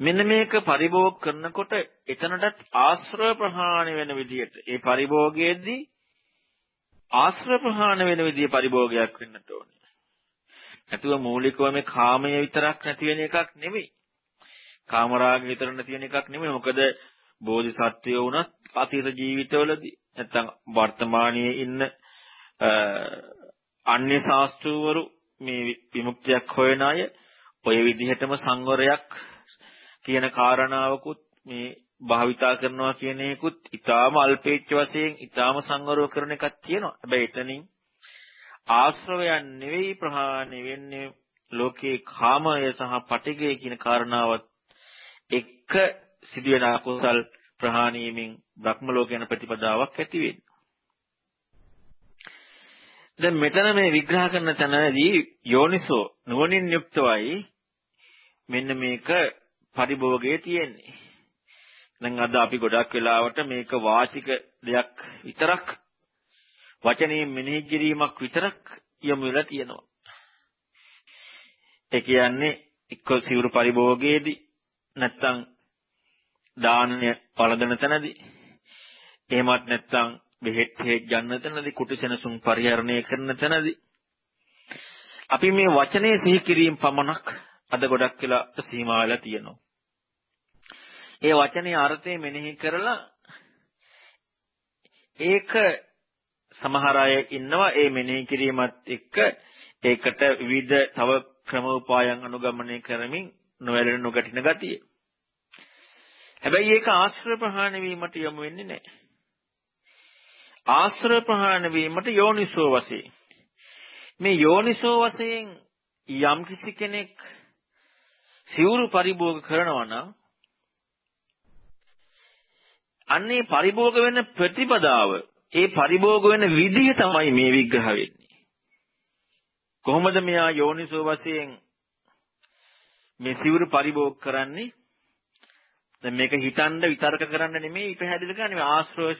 මෙන්න මේක පරිභෝග කරනකොට එතනටත් ආශ්‍රව ප්‍රහාණය වෙන විදිහට ඒ පරිභෝගයේදී ආශ්‍රව ප්‍රහාණය වෙන විදිහේ පරිභෝගයක් වෙන්නට ඕනේ. නැතුව මූලිකව මේ කාමය විතරක් නැති වෙන එකක් නෙමෙයි. කාමරාග විතර නැති වෙන එකක් නෙමෙයි. මොකද බෝධිසත්වයෝ වුණත් අතීත ජීවිතවලදී නැත්තම් වර්තමානයේ ඉන්න අන්‍ය ශාස්ත්‍රවරු මේ විමුක්තියක් හොයන අය ඔය විදිහටම සංවරයක් කියන කාරණාවකුත් මේ භාවිතා කරනවා කියන එකකුත් ඊටාම අල්පේච්ඡ වශයෙන් ඊටාම සංවරව කරන එකක් තියෙනවා. හැබැයි එතනින් ආශ්‍රවයන් නෙවෙයි ප්‍රහාණය වෙන්නේ ලෝකේ කාමය සහ පටිගය කියන කාරණාවත් එක්ක සිදුවෙන අකුසල් ප්‍රහාණීමෙන් බ්‍රහ්ම ලෝක යන ප්‍රතිපදාවක් ඇති වෙන්නේ. දැන් මෙතන මේ විග්‍රහ කරන තැනදී යෝනිසෝ නුවණින් යුක්තවයි මෙන්න මේක පරිභෝගයේ තියෙන්නේ. දැන් අද අපි ගොඩක් වෙලාවට මේක වාචික දෙයක් විතරක් වචනයෙන් මෙනෙහි කිරීමක් විතරක් යොමු වෙලා තියෙනවා. ඒ කියන්නේ එක්ක සිවුරු පරිභෝගයේදී නැත්තම් දානය පළඳන තැනදී එහෙමත් නැත්තම් බෙහෙත් හේත් ගන්න තැනදී කුටිසෙනසුන් පරිහරණය කරන තැනදී අපි මේ වචනේ සිහි කිරීම පමණක් අද ගොඩක් වෙලා සීමා වෙලා තියෙනවා. ඒ වචනේ අර්ථය මෙනෙහි කරලා ඒක සමහර අය ඉන්නවා ඒ මෙනෙහි කිරීමත් එක්ක ඒකට විවිධ තව ක්‍රම උපායන් අනුගමනය කරමින් නොවැළෙන නොගටින ගතිය. හැබැයි ඒක ආශ්‍රය ප්‍රහාණය වීමට යොමු වෙන්නේ නැහැ. ආශ්‍රය ප්‍රහාණය වීමට යෝනිසෝ වශයෙන්. මේ යෝනිසෝ වශයෙන් යම් කිසි කෙනෙක් සිවුරු පරිභෝග කරනවා නම් අන්නේ පරිභෝග වෙන ප්‍රතිපදාව ඒ පරිභෝග වෙන විදිහ තමයි මේ විග්‍රහ වෙන්නේ. කොහොමද මෙයා යෝනිසෝ වශයෙන් මේ සිවුරු පරිභෝග කරන්නේ? දැන් මේක හිතන්න විතර්ක කරන්න නෙමෙයි පැහැදිලි කරන්නේ ආශ්‍රය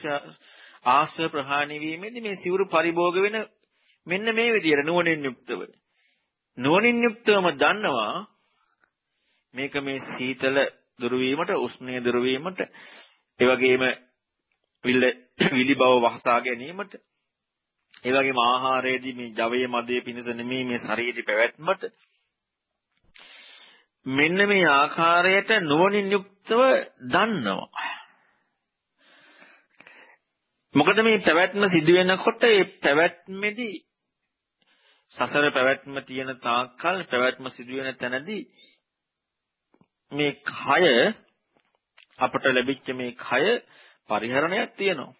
ආශ්‍රය ප්‍රහාණය වීමේදී මේ සිවුරු පරිභෝග වෙන මෙන්න මේ විදියට නුවණින් යුක්තව. නුවණින් යුක්තවම දන්නවා මේක මේ සීතල දුරු වීමට උෂ්ණය දුරු වීමට ඒ වගේම විල විලි බව වහසා ගැනීමට ඒ වගේම ආහාරයේදී මේ ජවයේ මදයේ පිණිස නෙමෙයි මේ ශරීරي පැවැත්මට මෙන්න මේ ආකාරයට නුවණින් යුක්තව දන්නවා. මොකද මේ පැවැත්ම සිදු වෙනකොට ඒ පැවැත්මේදී සසර පැවැත්ම තියෙන තාක්කල් පැවැත්ම සිදු වෙන තැනදී මේ කය අපට ලැබිච්ච මේ කය පරිහරණයක් තියෙනවා.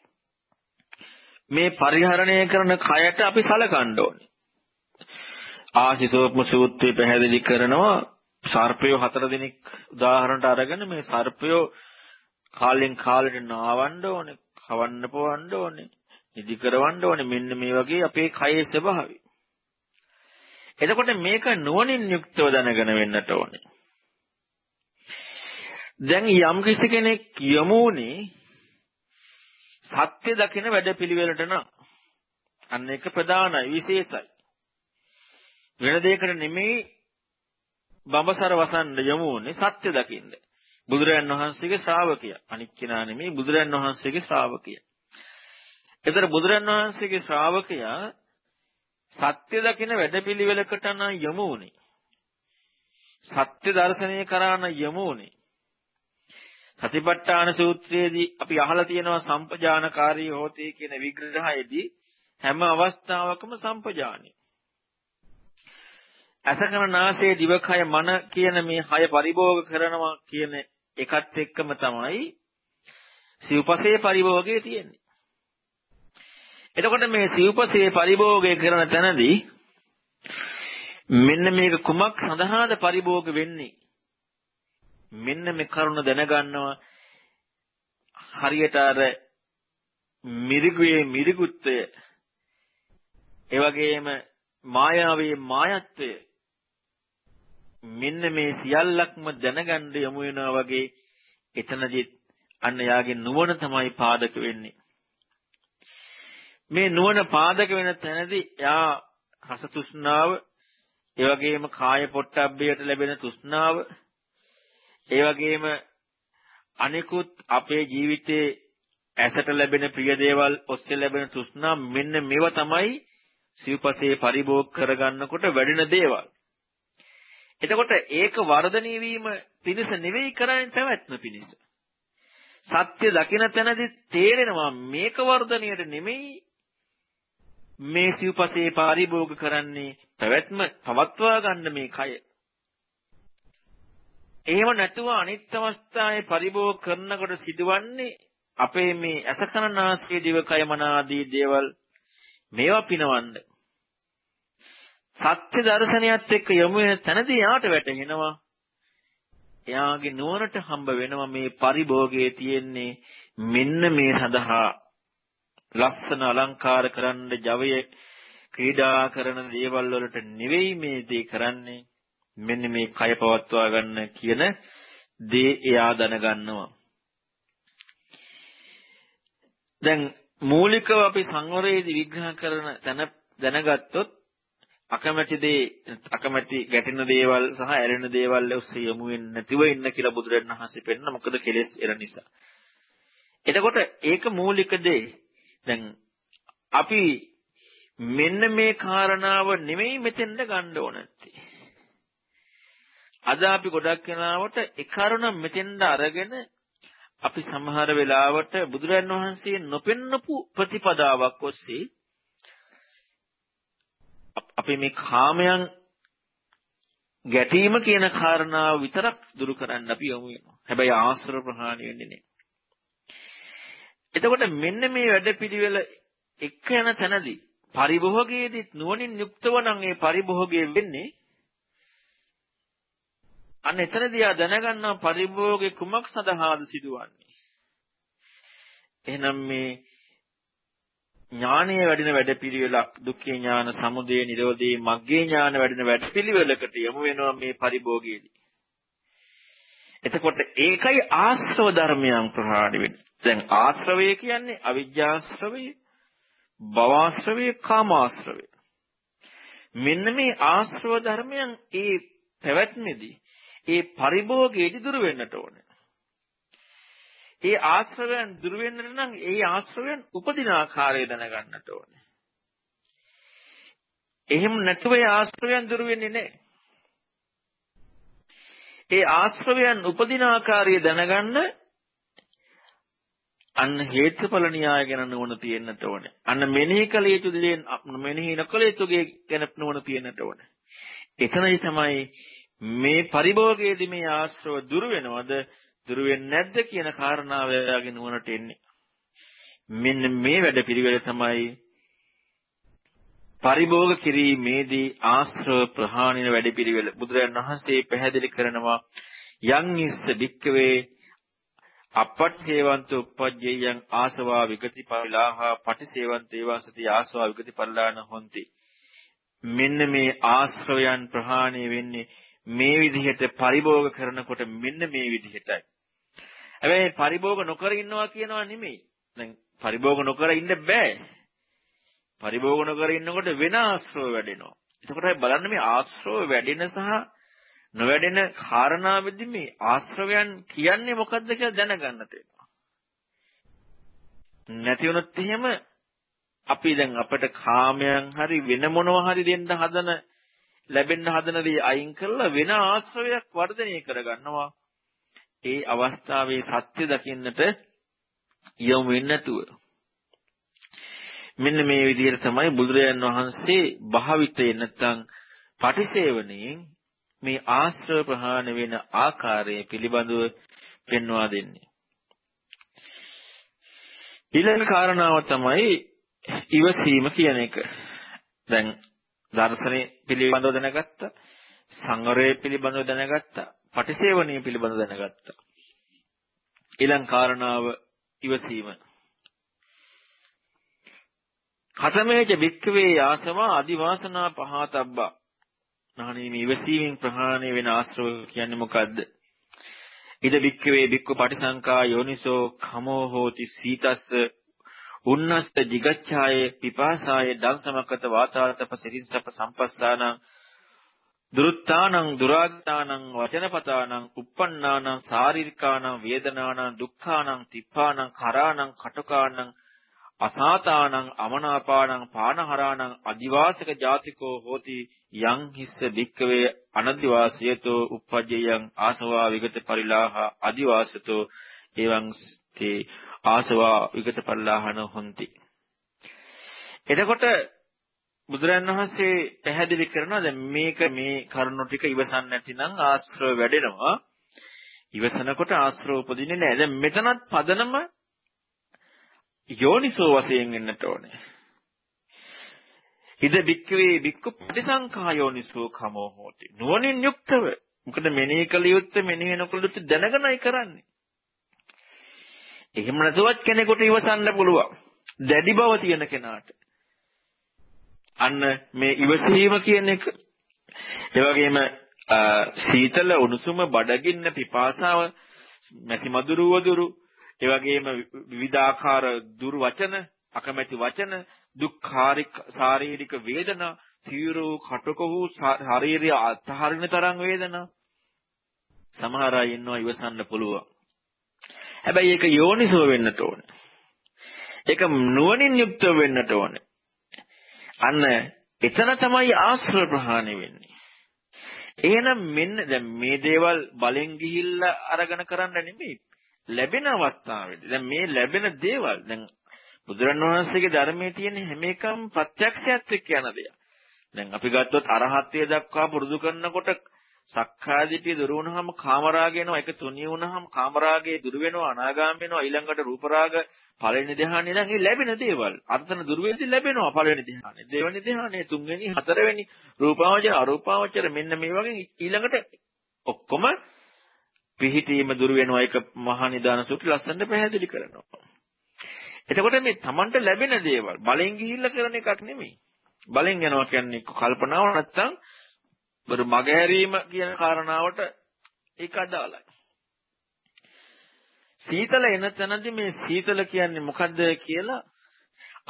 මේ පරිහරණය කරන කයට අපි සලකන්න ඕනේ. ආශිතෝපම සූත්‍රය පැහැදිලි කරනවා සර්පය හතර දිනක් උදාහරණට අරගෙන මේ සර්පය කාලෙන් කාලෙට නාවන්න ඕනේ, කවන්න පොවන්න ඕනේ, නිදි කරවන්න ඕනේ. මෙන්න මේ වගේ අපේ කයේ ස්වභාවය. එතකොට මේක නුවණින් යුක්තව දැනගෙන වෙන්නට ඕනේ. දැන් යම් කිසි කෙනෙක් යමුනේ සත්‍ය දකින වැඩපිළිවෙලට නම් අන්න ඒක ප්‍රධානයි විශේෂයි. වෙන දෙයකට නෙමෙයි බඹසර වසන්න යමුනේ සත්‍ය දකින්න. බුදුරයන් වහන්සේගේ ශ්‍රාවකයා. අනික් කෙනා නෙමෙයි බුදුරයන් වහන්සේගේ ශ්‍රාවකයා. ඒතර බුදුරයන් වහන්සේගේ ශ්‍රාවකයා සත්‍ය දකින වැඩපිළිවෙලකට නම් යමුනේ. සත්‍ය දර්ශනය කරාන යමුනේ. සතිපට්ඨාන සූත්‍රයේදී අපි අහලා තියෙනවා සම්පජානකාරී හෝතේ කියන විග්‍රහයේදී හැම අවස්ථාවකම සම්පජානිය. අසකන නාසයේ දිවකය මන කියන මේ හය පරිභෝග කරනවා කියන එකත් එක්කම තමයි සිව්පසේ පරිභෝගයේ තියෙන්නේ. එතකොට මේ සිව්පසේ පරිභෝගය කරන තැනදී මෙන්න මේක කුමක් සඳහාද පරිභෝග වෙන්නේ? මෙන්න මේ කරුණ දැනගන්නවා හරියට අර මිරිගුවේ මිරිගුත්වය ඒ වගේම මායාවේ මායත්වය මෙන්න මේ සියල්ලක්ම දැනගන්න යමු වෙනවා වගේ එතනදි අන්න යාගේ නුවණ තමයි පාදක වෙන්නේ මේ නුවණ පාදක වෙන තැනදී යා රස තෘෂ්ණාව ඒ වගේම කාය පොට්ටබ්බයට ලැබෙන තෘෂ්ණාව ඒ වගේම අනිකුත් අපේ ජීවිතයේ ඇසට ලැබෙන ප්‍රිය දේවල් ඔස්සේ ලැබෙන තෘෂ්ණා මෙන්න මේවා තමයි සිව්පසේ පරිභෝග කරගන්නකොට වැඩෙන දේවල්. එතකොට ඒක වර්ධනය වීම පිණිස නෙවෙයි කරන්නේ පැවැත්ම පිණිස. සත්‍ය දකින තැනදී තේරෙනවා මේක වර්ධනයට නෙමෙයි මේ සිව්පසේ පරිභෝග කරන්නේ පැවැත්ම පවත්වා ගන්න මේ කය. එහෙම නැතුව අනිත් අවස්ථාවේ පරිභෝග කරනකොට සිදුවන්නේ අපේ මේ අසකනාසයේ දිවකය මන ආදී දේවල් මේවා පිනවන්න. සත්‍ය දර්ශනයත් එක්ක යොමු වෙන තැනදී යාට වැටහෙනවා. එයාගේ නුවණට හම්බ වෙනවා මේ පරිභෝගයේ තියෙන්නේ මෙන්න මේ සඳහා. ලස්සන අලංකාර කරන්න ජවයේ ක්‍රීඩා කරන දේවල් වලට නෙවෙයි මේ දේ කරන්නේ. මෙන්න මේ කය පවත්වා ගන්න කියන දේ එයා දැනගන්නවා. දැන් මූලිකව අපි සංවරයේදී විග්‍රහ කරන තැන දැනගත්තොත් අකමැති දේ අකමැති ගැටෙන දේවල් සහ ඇලෙන දේවල් ඔස්සේ යමු වෙන්නේ නැතිව ඉන්න කියලා බුදුරණවහන්සේ පෙන්න මොකද කෙලෙස් එන නිසා. එතකොට ඒක මූලික දේ. දැන් අපි මෙන්න මේ කාරණාව නෙමෙයි මෙතෙන්ද ගන්න ඕන නැත්තේ. අද අපි ගොඩක් වෙලාවට ඒ කරුණ මෙතෙන්ද අරගෙන අපි සමහර වෙලාවට බුදුරන් වහන්සේ නොපෙන්නපු ප්‍රතිපදාවක් ඔස්සේ අපි මේ කාමයන් ගැටීම කියන කාරණාව විතරක් දුරු කරන්න අපි යමු වෙනවා. හැබැයි ආශ්‍රව ප්‍රහාණය වෙන්නේ නැහැ. එතකොට මෙන්න මේ වැඩපිළිවෙල එක්ක යන තැනදී පරිභෝගයේදීත් නුවණින් යුක්තව නම් ඒ පරිභෝගය වෙන්නේ අන්න එතනදී ආ දැනගන්නවා පරිභෝගේ කුමක් සඳහාද සිදුවන්නේ. එහෙනම් මේ ඥානීය වැඩින වැඩපිළිවෙලක් දුක්ඛේ ඥාන, සමුදය, නිරෝධේ, මග්ගේ ඥාන වැඩින වැඩපිළිවෙලකට යමු වෙනවා මේ පරිභෝගයේදී. එතකොට ඒකයි ආශ්‍රව ධර්මයන් ප්‍රහාණය වෙන්නේ. දැන් ආශ්‍රවය කියන්නේ අවිජ්ජාශ්‍රවය, භවආශ්‍රවය, කාමාශ්‍රවය. මෙන්න මේ ආශ්‍රව ධර්මයන් ඒ පැවැත්මේදී ඒ පරිභෝගයේදී දුර වෙන්නට ඕනේ. ඒ ආශ්‍රවයන් දුර වෙන්නට නම් ඒ ආශ්‍රවයන් උපදින ආකාරය දැනගන්නට ඕනේ. එහෙම නැතුව ඒ ආශ්‍රවයන් දුරු වෙන්නේ නැහැ. ඒ ආශ්‍රවයන් උපදින ආකාරය දැනගන්න අන්න හේතුඵල න්‍යාය ගැන නුවණ තියෙන්නට ඕනේ. අන්න මෙනෙහි කළ යුතු දේ මෙනෙහි නොකළ යුතු ගැන නුවණ තියෙන්නට ඕනේ. එතනයි තමයි මේ පරිභෝගයේදී මේ ආශ්‍රව දුරු වෙනවද දුරු වෙන්නේ නැද්ද කියන කාරණාව එයාගේ නුවණට එන්නේ. මෙන්න මේ වැඩ පිළිවෙල තමයි පරිභෝග කිරීමේදී ආශ්‍රව ප්‍රහාණින වැඩ පිළිවෙල. බුදුරජාණන් වහන්සේ පැහැදිලි කරනවා යං ඉස්ස භික්කවේ අපච්චේවන්ත උප්පජ්ජේයං ආසවා විගති පරිලාහා පටිසේවන්ත ඒවාසති ආසවා විගති පරිලාණ හොಂತಿ මෙන්න මේ ආශ්‍රවයන් ප්‍රහාණය වෙන්නේ මේ විදිහට පරිභෝග කරනකොට මෙන්න මේ විදිහටයි හැබැයි පරිභෝග නොකර ඉන්නවා කියනවා නෙමෙයි දැන් පරිභෝග නොකර ඉන්න බෑ පරිභෝග නොකර ඉන්නකොට වෙන ආශ්‍රව වැඩෙනවා එතකොට බලන්න මේ ආශ්‍රව වැඩෙන සහ නොවැඩෙන කාරණාවෙදි මේ ආශ්‍රවයන් කියන්නේ මොකද්ද කියලා දැනගන්න තියෙනවා. නැති වුණොත් එහෙම අපි දැන් අපිට කාමයන් හරි වෙන මොනවා හරි දෙන්න හදන ලැබෙන්න හදන දේ අයින් කරලා වෙන ආශ්‍රවයක් වර්ධනය කරගන්නවා. ඒ අවස්ථාවේ සත්‍ය දකින්නට යොමු වෙන්නේ නැතුව. මෙන්න මේ විදිහට තමයි බුදුරජාන් වහන්සේ භාවිතේ නැත්තම් පටිසේවණයෙන් මේ ආශ්‍රව ප්‍රහාණය වෙන ආකාරය පිළිබඳව පෙන්වා දෙන්නේ. ඊළඟ කාරණාව තමයි ඉවසීම කියන එක. දැන් දර්ශනේ පිළිබඳව දැනගත්තා, සංවරය පිළිබඳව දැනගත්තා, පටිසේවණිය පිළිබඳව දැනගත්තා. ඊළඟ කාරණාව ඉවසීම. කතමේච භික්ඛවේ ආසවා අදිවාසනා පහතබ්බා මහණෙනි මේ ඉවසීමෙන් ප්‍රහාණය වෙන ආශ්‍රව කියන්නේ මොකද්ද? ඉද බික්කවේ බික්ක පටිසංකා යෝනිසෝ khamo hoti සීතස්ස උන්නස්ත jigacchāye පිපාසාය දංසමකත වාතාතප සිරින්සප සම්පස්සානං දුරුත්තානං දුරාගතානං වචනපතානං uppannānaං සාරීරිකානං වේදනානං දුක්ඛානං තිප්පානං කරානං කටකානං අසාතානං අමනාපානං පානහරාණං අදිවාසක ජාතිකෝ හෝති යං හිස්ස භික්කවේ අනදිවාසයතෝ uppajjayang ආසවා විගත පරිලාහ අදිවාසතෝ එවං තේ ආසවා විගත පරිලාහන හොಂತಿ එතකොට බුදුරන් වහන්සේ පැහැදිලි කරනවා දැන් මේක මේ කරුණු ටික ඉවසන් නැතිනම් ආශ්‍රව වැඩෙනවා ඉවසනකොට ආශ්‍රව උපදින්නේ නැහැ දැන් මෙතනත් පදනම යෝනිසෝ වශයෙන් එන්නට ඕනේ. ඉද බික්කවේ බික්කු පටිසංඛා යෝනිසෝ කමෝ හෝති. නුවණින් යුක්තව. මොකද මෙනෙහි කළ යුත්තේ මෙනෙහි නොකළ යුත්තේ දැනගෙනයි කරන්නේ. එහෙම නැතුවත් කෙනෙකුට ඉවසන්න පුළුවන්. දැඩි බව තියෙන කෙනාට. අන්න මේ ඉවසීම කියන එක ඒ වගේම සීතල උණුසුම බඩගින්න පිපාසාව මැසි මදුරු වදුරු ඒ වගේම විවිධාකාර දුරු වචන, අකමැති වචන, දුක්ඛාරික ශාරීරික වේදනා, තීව්‍ර කටක වූ ශාරීරික අත්හරින තරම් වේදනා සමහර අය ඉන්නවා ඉවසන්න පුළුවන්. හැබැයි ඒක යෝනිසෝ වෙන්නට ඕනේ. ඒක නුවණින් යුක්තව වෙන්නට ඕනේ. අන්න එතන තමයි ආශ්‍රව ප්‍රහාණය වෙන්නේ. එහෙනම් මෙන්න දැන් මේ දේවල් බලෙන් ගිහිල්ලා අරගෙන කරන්න නෙමෙයි. ලැබෙන අවස්ථාවේදී දැන් මේ ලැබෙන දේවල් දැන් බුදුරණවහන්සේගේ ධර්මයේ තියෙන හැම එකම ප්‍රත්‍යක්ෂයත් එක්ක යන දෙයක්. දැන් අපි ගත්තොත් අරහත්ත්වයට දක්වා පුරුදු කරනකොට සක්කාදිටිය දුරු වුණාම කාමරාගය එනවා ඒක තුනිය වුණාම කාමරාගය දුරු වෙනවා අනාගාම වෙනවා ඊළඟට රූපරාග පළවෙනි ධ්‍යානෙ නම් ඒ ලැබෙන දේවල් අර්ථන දුරු වෙද්දී ලැබෙනවා පළවෙනි ධ්‍යානෙ දෙවෙනි ධ්‍යානෙ තුන්වෙනි හතරවෙනි රූපාවචර අරූපාවචර මෙන්න මේ වගේ ඊළඟට ඔක්කොම පිහිටීම දුර වෙනවා ඒක මහා නිදාන සූත්‍ර ලස්සනට පැහැදිලි කරනවා. එතකොට මේ Tamanට ලැබෙන දේවල් බලෙන් ගිහිල්ලා කරන එකක් නෙමෙයි. බලෙන් යනවා කියන්නේ කල්පනාව නැත්තම් බර මගහැරීම කියන කාරණාවට ඒක අදාළයි. සීතල එන තැනදී මේ සීතල කියන්නේ මොකද්ද කියලා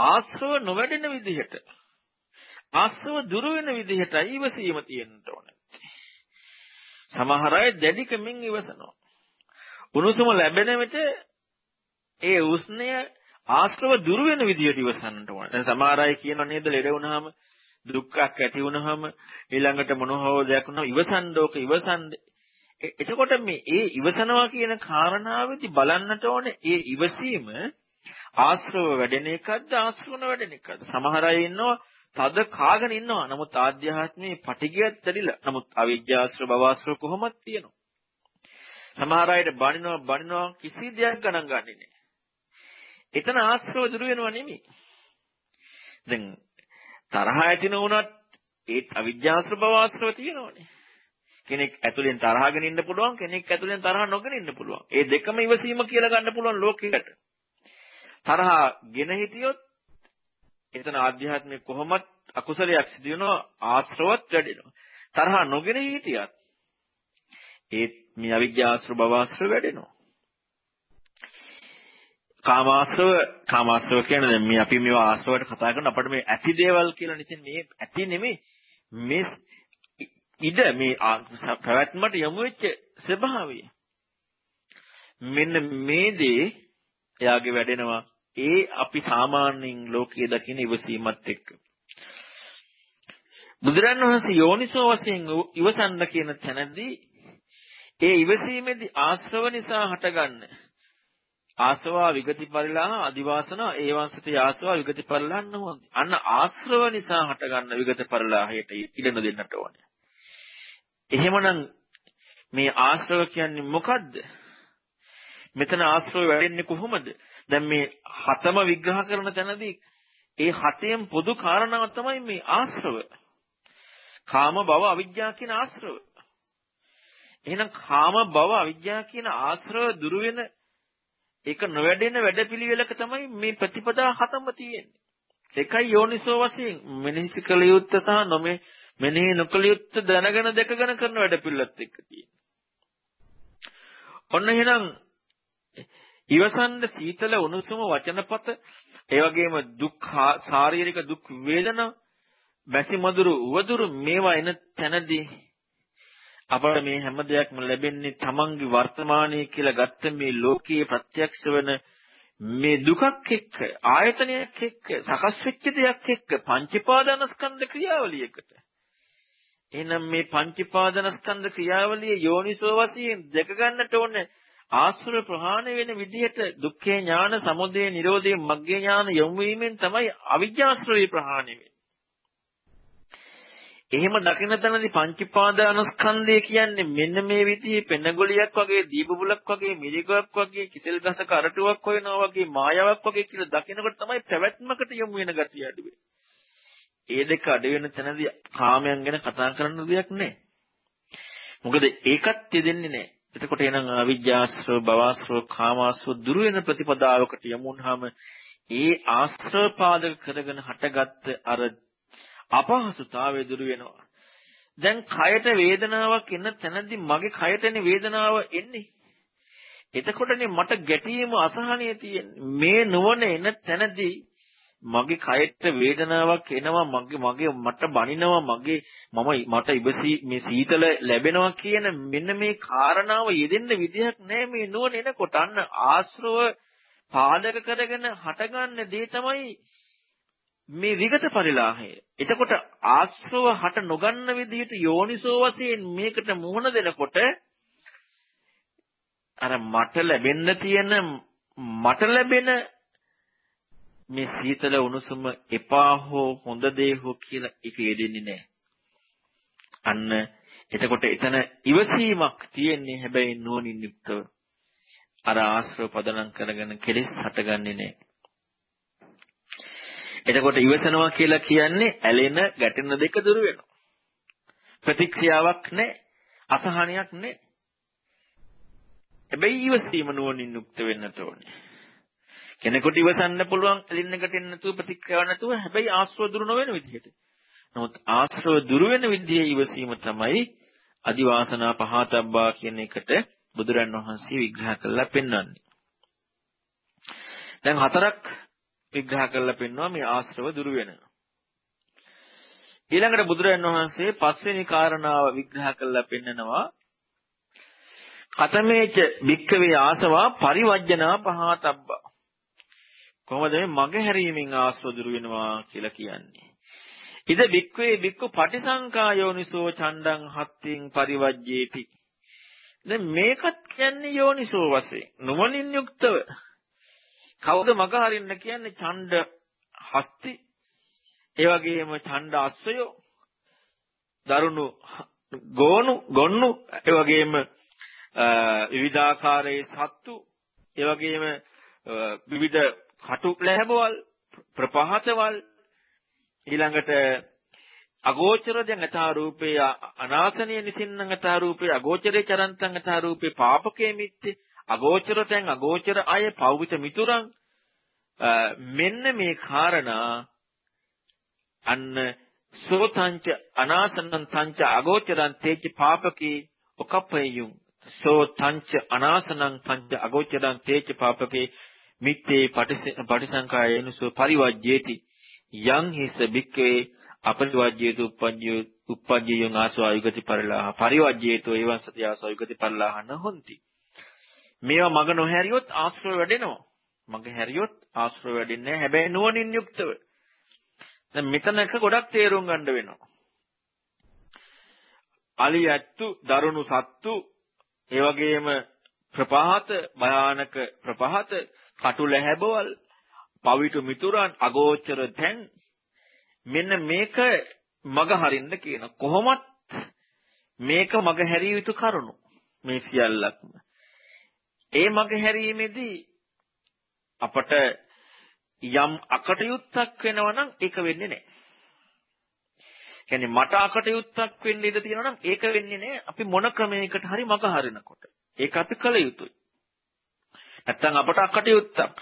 ආශ්‍රව නොවැඩෙන විදිහට ආශ්‍රව දුරු වෙන විදිහටයි ඉවසීම තියෙන්න ඕනේ. සමහර අය දැඩිකමින් ඉවසනවා. උණුසුම ලැබෙන විට ඒ උෂ්ණය ආශ්‍රව දුරු වෙන විදියට ඉවසන්නට ඕන. දැන් සමහර අය කියනවා නේද ලෙඩ වුණාම දුක්ඛක් ඇති වුනහම ඊළඟට මොනවෝ දෙයක් වුණා ඉවසන්න ඕක ඉවසන්න එතකොට මේ ඒ ඉවසනවා කියන කාරණාවෙදි බලන්නට ඕනේ ඒ ඉවසීම ආශ්‍රව වැඩෙන එකක්ද ආශ්‍රවන වැඩෙන එකක්ද? සමහර අය ඉන්නවා තද කාගෙන ඉන්නවා. නමුත් ආධ්‍යාත්මයේ පටිගියත් ඇදිලා නමුත් අවිජ්ජාශ්‍රව භවශ්‍රව කොහොමද තියෙනවා. සමහර අයට බනිනවා බනිනවා කිසි දෙයක් ගණන් ගන්නෙ නෑ. එතන ආශ්‍රව දුර වෙනව නෙමෙයි. දැන් තරහ ඇති නොවුනත් ඒත් අවිජ්ජාශ්‍රව භවශ්‍රව තියෙනවනේ කෙනෙක් ඇතුලෙන් තරහගෙන ඉන්න පුළුවන් කෙනෙක් ඇතුලෙන් තරහ නොගෙන ඉන්න පුළුවන්. ඒ දෙකම ඉවසීම කියලා ගන්න පුළුවන් ලෝකෙකට. තරහ ගෙන හිටියොත් එතන ආධ්‍යාත්මික කොහොමත් අකුසලයක් සිදු වෙනවා ආශ්‍රවත් වැඩෙනවා. තරහ නොගෙන හිටියත් ඒත් මේ අවිජ්ජාශ්‍රව භවශ්‍රව වැඩෙනවා. කාමාශ්‍රව කාමාශ්‍රව කියන්නේ දැන් මේ අපි මේවා ආශ්‍රවයට කතා කරන අපිට මේ ඇති දේවල් කියලා නිසින් මේ ඇති නෙමෙයි මේ ඉඩ මේ පැවැත්මට යොමු වෙච්ච ස්වභාවය. මෙන්න මේ දේ එයාගේ වැඩෙනවා ඒ අපි සාමාන්‍යයෙන් ලෝකයේ දකින ඉවසීමත් එක්ක. බුදුරන් වහන්සේ යෝනිසෝ වශයෙන් ඉවසන්න කියන තැනදී ඒ ඉවසීමේදී ආශ්‍රව නිසා හටගන්න ආසවා විගති පරිලාහ අදිවාසන ඒවාසති ආසවා විගති පරිලාහ නොහොන්ති. අන්න ආශ්‍රව නිසා හටගන්න විගත පරිලාහයට ඉඩ නොදෙන්නට ඕනේ. එහෙමනම් මේ ආශ්‍රව කියන්නේ මොකද්ද? මෙතන ආශ්‍රව වැඩෙන්නේ කොහොමද? දැන් මේ හතම විග්‍රහ කරන තැනදී ඒ හතෙන් පොදු කාරණාව තමයි මේ ආශ්‍රව. කාම භව අවිජ්ජා කියන ආශ්‍රව. එහෙනම් කාම භව අවිජ්ජා කියන ආශ්‍රව දුරු වෙන ඒක නොවැඩෙන වැඩපිළිවෙලක තමයි මේ ප්‍රතිපදා හතම තියෙන්නේ. ඒකයි යෝනිසෝ වශයෙන් මෙනෙහි කළ යුත්ත සහ නොමේ මෙනෙහි නොකළ යුත්ත දැනගෙන දැකගෙන කරන වැඩ පිළිලත් එක්ක තියෙනවා. ඔන්න එහෙනම් ඉවසන්න සීතල උණුසුම වචනපත ඒ වගේම දුක් ශාරීරික දුක් වේදනා බැසි මధుරු උවදුරු මේවා එන තැනදී අපට මේ හැම දෙයක්ම ලැබෙන්නේ තමන්ගේ වර්තමානයේ කියලා ගත්ත මේ ලෝකයේ ප්‍රත්‍යක්ෂ වෙන මේ දුකක් එක්ක ආයතනයක් එක්ක සකස් වෙච්ච දෙයක් එක්ක පංචපාදනස්කන්ධ ක්‍රියාවලියකට එහෙනම් මේ පංචපාදනස්කන්ධ ක්‍රියාවලිය යෝනිසෝ වශයෙන් දැක ගන්නට ඕනේ ආසුර ප්‍රහාණය වෙන විදිහට දුක්ඛේ ඥාන සමුදය නිරෝධය මග්ගේ ඥාන යොමු වීමෙන් තමයි අවිජ්ජාශ්‍රවේ ප්‍රහාණය වෙන්නේ. එහෙම දකින තැනදී පංචපාදානස්කන්ධය කියන්නේ මෙන්න මේ විදිහේ පෙනගොලියක් වගේ දීපබුලක් වගේ මිරිගයක් වගේ කිසෙල් ගසක අරටුවක් හොයනවා වගේ මායාවක් වගේ කියලා දකිනකොට තමයි පැවැත්මකට යොමු වෙන ගතිය අඩු වෙන්නේ. ඒ දෙක අඩු වෙන තැනදී කාමයන් ගැන කතා කරන්න දෙයක් නැහැ. මොකද ඒකත් දෙන්නේ නැහැ. එතකොට එනං අවිජ්ජාශ්‍රව භවශ්‍රව කාමාශ්‍රව දුරු වෙන ප්‍රතිපදාවකට යමුනහම ඒ ආශ්‍රව පාදක කරගෙන හටගත්ත අර අපහසුතාවය දුරු වෙනවා. දැන් කයට වේදනාවක් එන තැනදී මගේ කයටනේ වේදනාව එන්නේ. එතකොටනේ මට ගැටීම අසහනය තියෙන්නේ. මේ නුවණ එන තැනදී මගේ කයට වේදනාවක් එනවා මගේ මගේ මට බනිනවා මගේ මම මට ඉබසී මේ සීතල ලැබෙනවා කියන මෙන්න මේ කාරණාව යෙදෙන්න විදිහක් නැහැ මේ නුවණ එනකොට අන්න ආශ්‍රව පාදක කරගෙන හටගන්න දේ තමයි මේ විගත පරිලාහය. එතකොට ආශ්‍රව හට නොගන්න විදිහට යෝනිසෝ වශයෙන් මේකට මුහුණ දෙනකොට අර මට ලැබෙන්න තියෙන මට ලැබෙන මේ සීතල උණුසුම එපා හෝ හොඳ දේ හෝ කියලා ඒක යෙදෙන්නේ නැහැ. අන්න එතකොට එතන ඉවසීමක් තියෙන්නේ හැබැයි නුවණින් යුක්තව. අර ආශ්‍රව පදනම් කරගෙන කෙලෙස් හටගන්නේ නැහැ. එතකොට ඉවසනවා කියලා කියන්නේ ඇලෙන ගැටෙන දෙක දුර වෙනවා. ප්‍රතික්‍රියාවක් නැහැ. අසහනයක් නැහැ. හැබැයි ඉවසීම නුවණින් යුක්ත වෙන්නට ඕනේ. කෙනෙකුට ඉවසන්න පුළුවන් ඇලින්නකට එන්න නැතුව ප්‍රතික්‍රියාවක් නැතුව හැබැයි ආශ්‍රව දුරු නොවන විදිහට. නමුත් ආශ්‍රව දුරු වෙන විදිහේ ඉවසීම තමයි අදිවාසනා පහතබ්බා කියන එකට බුදුරන් වහන්සේ විග්‍රහ කරලා පෙන්වන්නේ. දැන් හතරක් විග්‍රහ කරලා පෙන්වනවා මේ ආශ්‍රව දුරු වෙන. ඊළඟට බුදුරන් වහන්සේ පස්වෙනි කාරණාව විග්‍රහ කරලා පෙන්නනවා කතමේච භික්කවේ ආසවා පරිවර්ජනා පහතබ්බා කොහොමද මේ මග හැරීමෙන් ආස්ව දුරු වෙනවා කියලා කියන්නේ. ඉද බික්වේ බික්කු පටිසංකා යෝනිසෝ ඡණ්ඩං හත්තින් පරිවජ්ජේති. දැන් මේකත් කියන්නේ යෝනිසෝ වශයෙන් නුවණින් යුක්තව කවුද මග හරින්න කියන්නේ? ඡණ්ඩ හස්ති. ඒ වගේම ඡණ්ඩ අස්සයෝ. දරුණු ගෝණු ගොන්නු. ඒ වගේම විවිධාකාරයේ සත්තු. ඒ වගේම විවිධ කටු ලැබවල් ප්‍රපහතවල්. ඊළඟට අගෝචර දැන් අතා රූපේ අනාසනීය නිසින්නං අතා රූපේ අගෝචරේ චරන්තං අතා රූපේ පාපකේ මිත්තේ. අගෝචර දැන් අගෝචර අය පෞවිත මිතුරන්. මෙන්න මේ කාරණා අන්න සෝතංච අනාසනං තංච අගෝචරං තේච පාපකේ ඔකප්පයුම් සෝතංච අනාසනං තංච අගෝචරං තේච පාපකේ මිත්තේ පටිසංකායනුසෝ පරිවජ්ජේති. යං හිස බික්කේ අපරිවජ්ජේතු උප්පජ්ජේ උප්පජ්ජේයං ආසවා යුගති පරිලාහ. පරිවජ්ජේතු එවං සති ආසවා යුගති පරිලාහ නහොಂತಿ මේවා මග නොහැරියොත් ආශ්‍රය වැඩෙනවා. මග හැරියොත් ආශ්‍රය වැඩෙන්නේ නැහැ. හැබැයි නුවණින් යුක්තව. දැන් මෙතන එක ගොඩක් තේරුම් ගන්න වෙනවා. අලියැත්තු දරුණු සත්තු ඒ වගේම ප්‍රපහත භයානක ප්‍රපහත කටු ලැහැබවල් පවිතු මිතුරන් අගෝචර තැන්. මෙන්න මේක මග හරින්න කියන කොහොමත් මේක මග හැරිය යුතු කරුණු. මේ සියල්ලක්ම. ඒ මග හැරීමේදී අපට යම් අකටයුත්තක් වෙනවා නම් ඒක වෙන්නේ නැහැ. කියන්නේ මට අකටයුත්තක් වෙන්න ඉඩ තියෙනවා නම් ඒක වෙන්නේ නැහැ. අපි මොන ක්‍රමයකට හරි මග හරිනකොට. ඒක අපි කළ යුතුයි. නැත්තම් අපට අකටයුත්තක්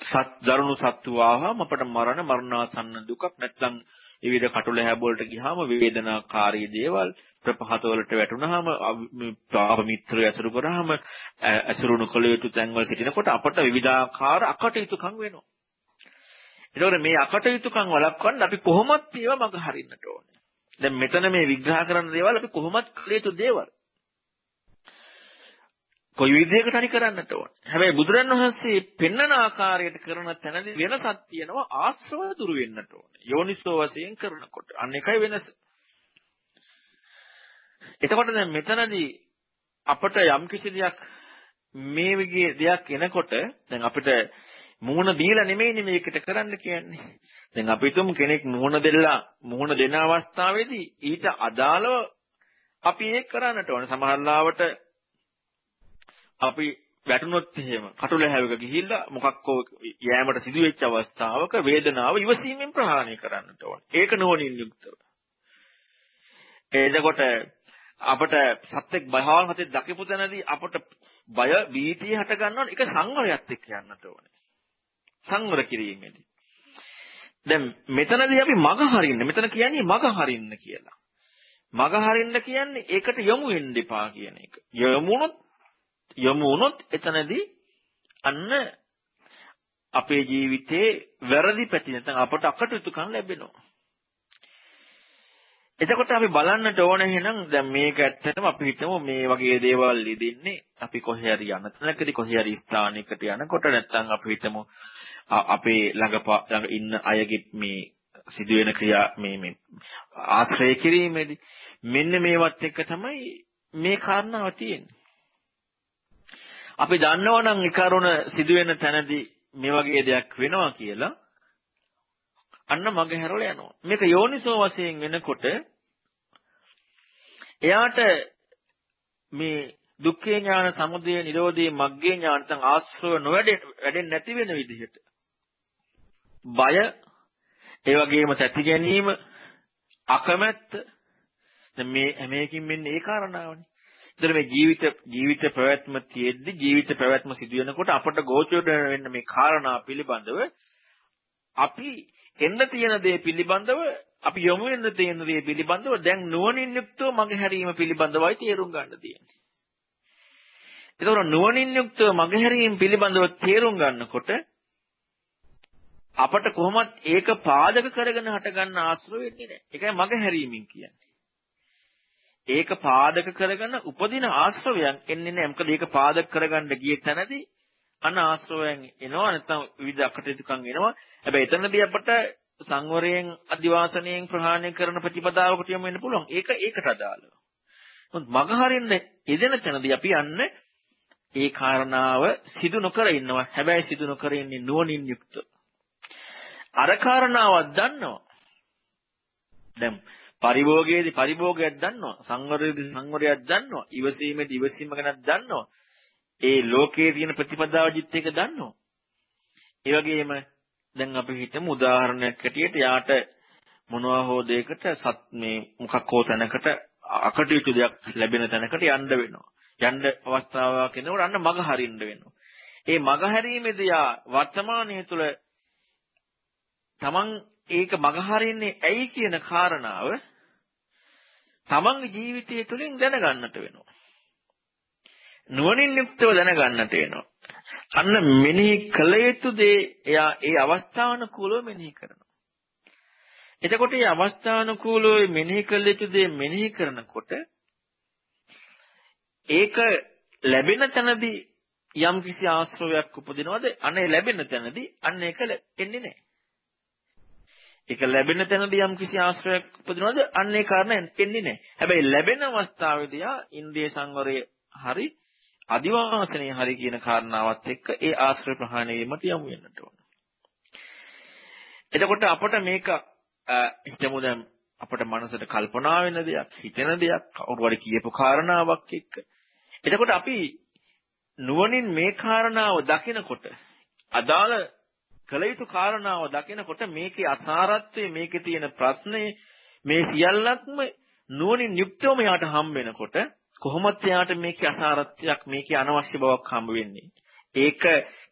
සත් දරුණු සත්තු ආවම අපට මරණ මරණාසන්න දුකක් නැත්නම් විවිධ කටුල හැබවලට ගියාම වේදනාකාරී දේවල් ප්‍රපහත වලට වැටුනහම පාප මිත්‍රය ඇසුරු කරාම ඇසුරුණු කළ යුතු තැන්වල සිටිනකොට අපට විවිධාකාර අකටයුතුකම් වෙනවා. ඒතකොට මේ අකටයුතුකම් වළක්වන්න අපි කොහොමත් ඒවා මග හරින්නට ඕනේ. දැන් මෙතන මේ විග්‍රහ කරන දේවල් අපි කොහොමත් කළ යුතු දේවල්. කොයි විදිහකට හරි කරන්නට ඕන. හැබැයි බුදුරන් වහන්සේ පෙන්වන ආකාරයට කරන තැනදී වෙනසක් තියෙනවා ආශ්‍රව දුරු වෙන්නට ඕන. යෝනිසෝ වශයෙන් කරනකොට. අන්න එකයි වෙනස. එතකොට දැන් මෙතනදී අපට යම් කිසි දෙයක් මේ විදිහේ දෙයක් එනකොට දැන් අපිට මුහුණ දීලා නෙමෙයිනේ මේකට කරන්න කියන්නේ. දැන් අපි තුමු කෙනෙක් මුහුණ දෙලා මුහුණ දෙන අවස්ථාවේදී ඊට අදාළව අපි ඒක කරන්නට ඕන. සමහර ලාවට අපි වැටුනොත් එහෙම කටුල හැවක ගිහිල්ලා මොකක්කෝ යෑමට සිදුවෙච්ච අවස්ථාවක වේදනාව ඉවසීමෙන් ප්‍රහාණය කරන්නට ඕන. ඒක නෝනින් යුක්තව. එතකොට අපට සත්‍යක් භයවල් හතේ දකිපු තැනදී අපට බය බීතිය හට ගන්නවනේ ඒක සංවරයත් එක්ක යන්නට ඕනේ. සංවර කිරීමේදී. දැන් මෙතනදී අපි මග හරින්න. මෙතන කියන්නේ මග හරින්න කියලා. මග හරින්න කියන්නේ ඒකට යොමු වෙන්න එපා කියන එක. යොමුනොත් යොමු වුණොත් එතනදී අන්න අපේ ජීවිතේ වැරදි පැති නැත්නම් අපට අකටයුතුකම් ලැබෙනවා. එතකොට අපි බලන්නට ඕන එහෙනම් දැන් මේක ඇත්තටම අපි හිතමු මේ වගේ දේවල් ඉදින්නේ අපි කොහේ හරි යන තැනකදී කොහේ හරි ස්ථානයකට යනකොට නැත්නම් අපි හිතමු අපේ ළඟ ළඟ ඉන්න අයගේ මේ සිදුවෙන ක්‍රියා මේ මේ ආශ්‍රය කිරීමේදී මෙන්න මේවත් එක්ක තමයි මේ කාරණාව තියෙන්නේ. අපි දන්නවනම් විකරුණ සිදුවෙන තැනදී මේ වගේ දෙයක් වෙනවා කියලා අන්න මග හැරලා යනවා. මේක යෝනිසෝ වශයෙන් වෙනකොට එයාට මේ දුක්ඛේ ඥාන සමුදය නිරෝධයේ මග්ගේ ඥාන තන් ආශ්‍රව නොවැඩෙන්නේ නැති වෙන විදිහට බය ඒ වගේම තැති ගැනීම අකමැත්ත මේ හැමයකින් මෙන්න ඒ කාරණාවනේ ඒතර මේ ජීවිත ජීවිත පැවැත්ම තියෙද්දි ජීවිත පැවැත්ම සිදු වෙනකොට අපට ගෝචර වෙන්න මේ කාරණා පිළිබඳව අපි එන්න තියෙන දේ පිළිබඳව අපි යොමු වෙන්න තියෙන දේ පිළිබඳව දැන් නුවණින් යුක්තව මගේ හැරීම පිළිබඳවයි තේරුම් ගන්න තියෙන්නේ. ඒතකොට නුවණින් යුක්තව මගේ හැරීම පිළිබඳව තේරුම් ගන්නකොට අපට කොහොමත් ඒක පාදක කරගෙන හට ගන්න ආශ්‍රය වෙන්නේ නැහැ. ඒකයි මගේ හැරීමෙන් කියන්නේ. ඒක පාදක කරගෙන උපදින ආශ්‍රවයන් එන්නේ නැහැ. මොකද ඒක පාදක කරගන්න ගිය තැනදී අන ආශ්‍රවයන් එනවා නැත්නම් විවිධ අකටයුතුකම් එනවා. හැබැයි එතනදී අපට සංවරයෙන් අදිවාසණයෙන් ප්‍රහාණය කරන ප්‍රතිපදාවකට යමු වෙන්න පුළුවන්. ඒක ඒකට අදාළව. මොකද මග හරින්න යෙදෙන තැනදී අපි යන්න ඒ කාරණාව සිදු නොකර ඉන්නවා. හැබැයි සිදු නොකර ඉන්නේ නුවණින් යුක්ත. අර කාරණාවක් දන්නවා. දැන් පරිභෝගයේදී පරිභෝගයක් දන්නවා. සංවරයේදී සංවරයක් දන්නවා. ඉවසීමේදී ඉවසීම ගැනත් දන්නවා. ඒ ලෝකයේ තියෙන ප්‍රතිපදාව ජිත් එක දන්නවා. ඒ වගේම දැන් අපි හිතමු උදාහරණයක් හැටියට යාට මොනවා හෝ දෙයකට සත් මේ මොකක් හෝ තැනකට අකටයුතු දෙයක් ලැබෙන තැනකට යන්න වෙනවා. යන්න අවස්ථාවක් එනකොට අන්න මග හරින්න වෙනවා. ඒ මග හැරීමේදී යා වර්තමානයේ තුල තමන් ඒක මග හරින්නේ ඇයි කියන කාරණාව තමන්ගේ ජීවිතය තුළින් දැනගන්නට වෙනවා. නුවණින් යුක්තව දැනගන්නට වෙනවා. අන්න මෙනෙහි කළ යුතු දේ එයා ඒ අවස්ථානුකූලව මෙනෙහි කරනවා. එතකොට මේ අවස්ථානුකූලව මෙනෙහි කළ යුතු දේ මෙනෙහි කරනකොට ඒක ලැබෙන තැනදී යම් කිසි ආශ්‍රවයක් උපදිනවද අනේ ලැබෙන තැනදී අන්න ඒක එන්නේ නැහැ. ඒක ලැබෙන තැනදී යම් කිසි ආශ්‍රවයක් උපදිනවද අන්න ඒ කාරණා එන්නේ නැහැ. හැබැයි ලැබෙන අවස්ථාවේදී ආ ඉන්ද්‍රිය සංවරය හරි අදිවාසනයේ හරි කියන කාරණාවත් එක්ක ඒ ආශ්‍රය ප්‍රහාණය වීමට යමු වෙන්නට ඕන. එතකොට අපට මේක හිතමු දැන් අපට මනසට කල්පනා වෙන දෙයක්, හිතෙන දෙයක්, කවුරු හරි කියපු කාරණාවක් එක්ක. එතකොට අපි නුවණින් මේ කාරණාව දකිනකොට අදාළ කළ යුතු කාරණාව දකිනකොට මේකේ අසාරත්වය, මේකේ තියෙන ප්‍රශ්නේ මේ සියල්ලක්ම නුවණින් යුක්තවම යාට හම් වෙනකොට කොහොමද එයාට මේකේ අසාරත්වයක් මේකේ අනවශ්‍ය බවක් හම්බ වෙන්නේ? ඒක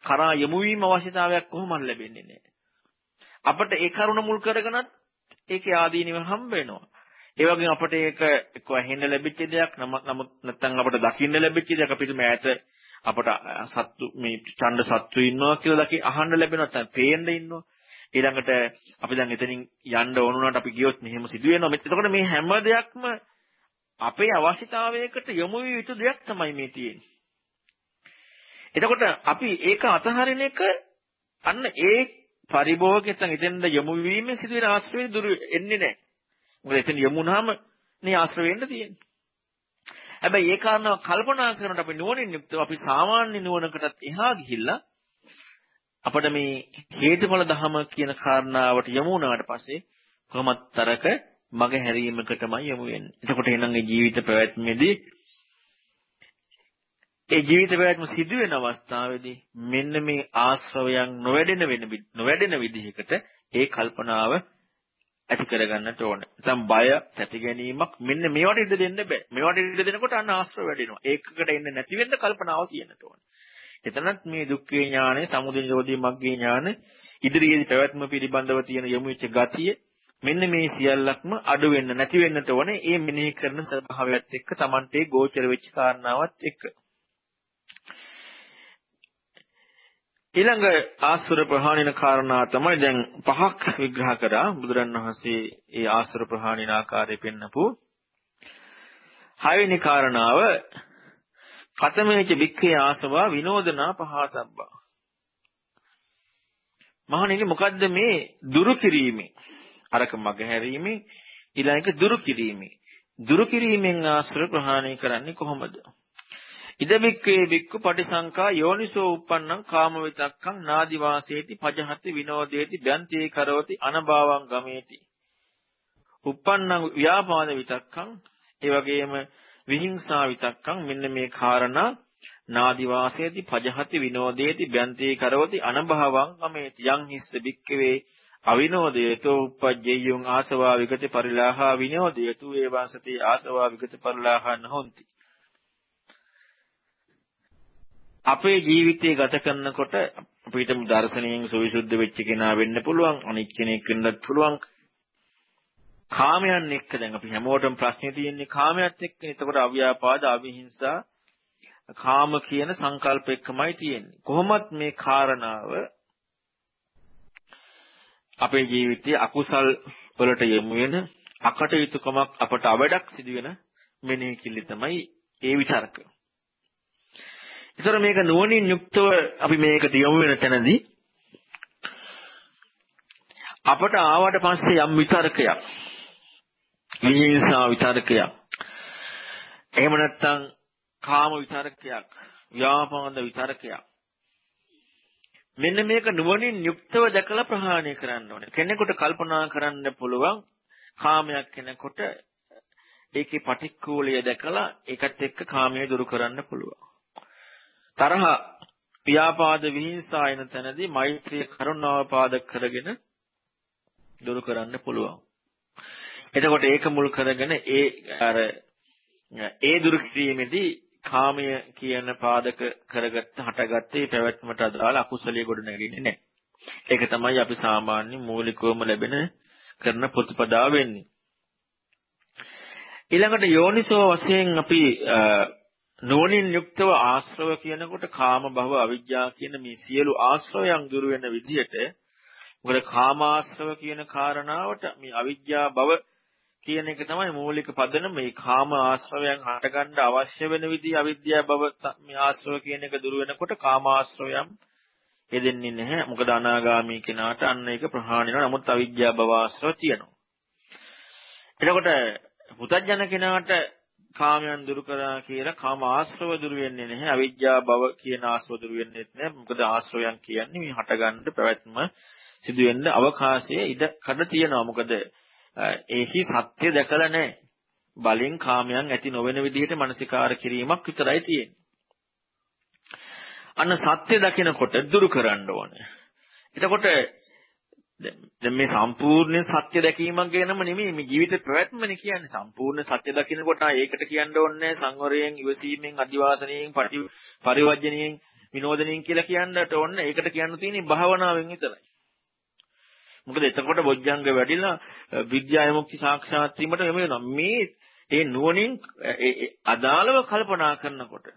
කරා යමු වීම අවශ්‍යතාවයක් කොහොමද ලැබෙන්නේ නැහැ. අපිට ඒ කරුණ මුල් කරගෙනත් ඒකේ ආදීනව හම්බ වෙනවා. ඒ වගේම අපිට ඒක එක්ක ඇහෙන්න ලැබිච්ච දෙයක් නමුත් නැත්නම් අපිට දකින්න ලැබිච්ච දෙයක් අපිට මෑත අපට සත්තු මේ ඡණ්ඩ සත්තු ඉන්නවා කියලා දකි අහන්න ලැබෙනවා නැත්නම් පේන්න ඉන්නවා. ඊළඟට අපි දැන් එතනින් යන්න ඕන වුණාට අපි ගියොත් මෙහෙම සිදු වෙනවා. එතකොට මේ හැම දෙයක්ම අපේ අවශ්‍යතාවයකට යොමු විය යුතු දෙයක් තමයි මේ තියෙන්නේ. එතකොට අපි ඒක අතහරින එක අන්න ඒ පරිභෝගයෙන් ඉතින්ද යොමු වීමෙන් සිදුවෙන ආශ්‍රය දුරු එන්නේ නැහැ. මොකද එතන යමුනහම මේ ආශ්‍රය වෙන්න තියෙන්නේ. හැබැයි ඒ කාරණාව කල්පනා කරනකොට අපි නුවණින් යුක්තව අපි සාමාන්‍ය නුවණකටත් එහා ගිහිල්ලා අපිට මේ හේතුඵල ධම කියන කාරණාවට යමු වුණාට පස්සේ කොහොමත් තරක මග හැරීමකටමයි යමු වෙන්නේ. එතකොට එනං ඒ ජීවිත පැවැත්මේදී ඒ ජීවිත පැවැත්ම සිදු වෙන අවස්ථාවේදී මෙන්න මේ ආශ්‍රවයන් නොවැඩෙන වෙන නොවැඩෙන විදිහකට ඒ කල්පනාව ඇති කරගන්නට ඕන. නැත්නම් බය, තැති ගැනීමක් මෙන්න මේවට ඉඩ දෙන්න බෑ. මේවට ඉඩ දෙනකොට අන්න ආශ්‍රව වැඩෙනවා. ඒකකට එන්නේ නැති වෙන්න කල්පනාව තියෙන්නට ඕන. එතනත් මේ දුක්ඛේ ඥානෙ, සමුදය නිරෝධී මග්ගේ ඥානෙ, ඉදිරියේදී පැවැත්ම පිළිබඳව තියෙන යොමු වෙච්ච ගතිය මෙන්න මේ සියල්ලක්ම අඩු වෙන්න නැති වෙන්නට ඕනේ. ඒ මෙනෙහි කරන ස්වභාවයත් එක්ක Tamante ගෝචර වෙච්ච කාරණාවත් එක්ක. ඊළඟ ආස්වර ප්‍රහාණින කාරණා තමයි දැන් පහක් විග්‍රහ කරා. බුදුරන් වහන්සේ ඒ ආස්වර ප්‍රහාණින ආකාරය පෙන්නපු. හයවෙනි කාරණාව කතමේච වික්ඛේ ආසවා විනෝදනා පහසබ්බා. මහණෙනි මොකද්ද මේ දුරු කිරීමේ? අරක මගහැරීමේ ඊළඟ දුරු කිරීමේ. දුරු කිරීමෙන් ආශ්‍ර ප්‍රහාණය කරන්නේ කොහොමද? ඉදබික්කේ බික්කු පටිසංකා යෝනිසෝ uppannං කාම විතක්කං නාදි වාසේති පජහති විනෝදේති බ්‍යන්තේ කරෝති අනභවං ගමේති. uppannං ව්‍යාපාද විතක්කං ඒ වගේම විහිංසා විතක්කං මෙන්න මේ කාරණා නාදි වාසේති පජහති විනෝදේති බ්‍යන්තේ කරෝති අනභවං ගමේති යං හිස්ස බික්කවේ අවිනෝදයතෝ uppajjeyun ආසවා විගත පරිලාහා විනෝදයතු ඒවාසති ආසවා විගත පරිලාහා නොහොಂತಿ අපේ ජීවිතය ගත කරනකොට අපිට දර්ශනයෙන් සවිසුද්ධ වෙච්ච කෙනා වෙන්න පුළුවන් අනිත් කෙනෙක් වෙන්නත් පුළුවන් කාමයන් එක්ක දැන් අපි හැමෝටම ප්‍රශ්නේ තියෙන්නේ කාමයට එක්ක. එතකොට අව්‍යාපාද, අවිහිංසා, කාම කියන සංකල්ප එක්කමයි තියෙන්නේ. කොහොමත් මේ කාරණාව අපේ ජීවිතයේ අකුසල් වලට යොමු වෙන අකටයුතුකමක් අපට අවඩක් සිදුවෙන මෙනෙහි කිල්ල තමයි ඒ විතරක. ඒතර මේක නුවණින් යුක්තව අපි මේකට යොමු වෙන තැනදී අපට ආවට පස්සේ යම් විතරකයක් විහිංසා විතරකයක් එහෙම නැත්නම් කාම විතරකයක් ව්‍යාපාද විතරකයක්. මෙන්න මේක නුවණින් යුක්තව දැකලා ප්‍රහාණය කරන්න ඕනේ. කෙනෙකුට කල්පනා කරන්න පුළුවන් කාමයක් කෙනෙකුට ඒකේ පටික්කුලය දැකලා ඒකත් එක්ක කාමයේ දුරු කරන්න පුළුවන්. තරහ ව්‍යාපාද විහිංසා එන තැනදී මෛත්‍රිය කරුණාව පාදක කරගෙන දුරු කරන්න පුළුවන්. එතකොට ඒක මුල් කරගෙන ඒ අර ඒ දුරු කිරීමේදී කාමය කියන පාදක කරගත්ත හටගත්තේ පැවැත්මට අදාළ අකුසලිය ගොඩ නැගෙන්නේ නැහැ. ඒක තමයි අපි සාමාන්‍ය මූලිකවම ලැබෙන කරන ප්‍රතිපදාව වෙන්නේ. ඊළඟට යෝනිසෝ වශයෙන් අපි නෝනින් යුක්තව ආශ්‍රව කියනකොට කාම භව අවිජ්ජා කියන මේ සියලු ආශ්‍රවයන් දුරු වෙන විදිහට මොකද කාමාශ්‍රව කියන කාරණාවට මේ අවිජ්ජා භව කියන එක තමයි මූලික පදනම. මේ කාම ආශ්‍රවයන් හටගන්න අවශ්‍ය වෙන විදිහ අවිද්‍යා භව මේ ආශ්‍රව කියන එක දුරු වෙනකොට කාමාශ්‍රවයන් යෙදෙන්නේ නැහැ. මොකද අනාගාමී කෙනාට අන්න ඒක ප්‍රහාණය වෙනවා. නමුත් අවිද්‍යා භව ආශ්‍රව තියෙනවා. එතකොට පුතඥ කෙනාට කාමයන් දුරු කරා කියලා කාම ආශ්‍රව දුරු වෙන්නේ නැහැ අවිද්‍යා භව කියන ආශ්‍රව දුරු වෙන්නේ නැහැ මොකද ආශ්‍රවයන් කියන්නේ මේ හටගන්න පැවැත්ම සිදුවෙන්න අවකාශයේ ඉඩ කඩ තියෙනවා. මොකද ඒහි සත්‍ය දැකලා නැහැ. බලෙන් කාමයන් ඇති නොවන විදිහට මානසිකාර කිරීමක් විතරයි තියෙන්නේ. අන්න සත්‍ය දකිනකොට දුරු කරන්න ඕනේ. එතකොට දැන් මේ සම්පූර්ණ සත්‍ය දැකීමක් ගැනම නෙමෙයි මේ ජීවිත ප්‍රවැත්මනේ කියන්නේ. සම්පූර්ණ සත්‍ය දකිනකොට ඒකට කියන්න ඕනේ සංවරයෙන් ඉවසීමෙන් අදිවාසනයෙන් පරිවර්ජණයෙන් විනෝදනයෙන් කියලා කියන්නට ඕනේ ඒකට කියන්න තියෙන්නේ භාවනාවෙන් විතරයි. මොකද එතකොට බොජ්ජංග වැඩිලා විද්‍යායමුක්ති සාක්ෂාත් වීමට එම වෙනවා. මේ ඒ නුවණින් අදාළව කල්පනා කරනකොට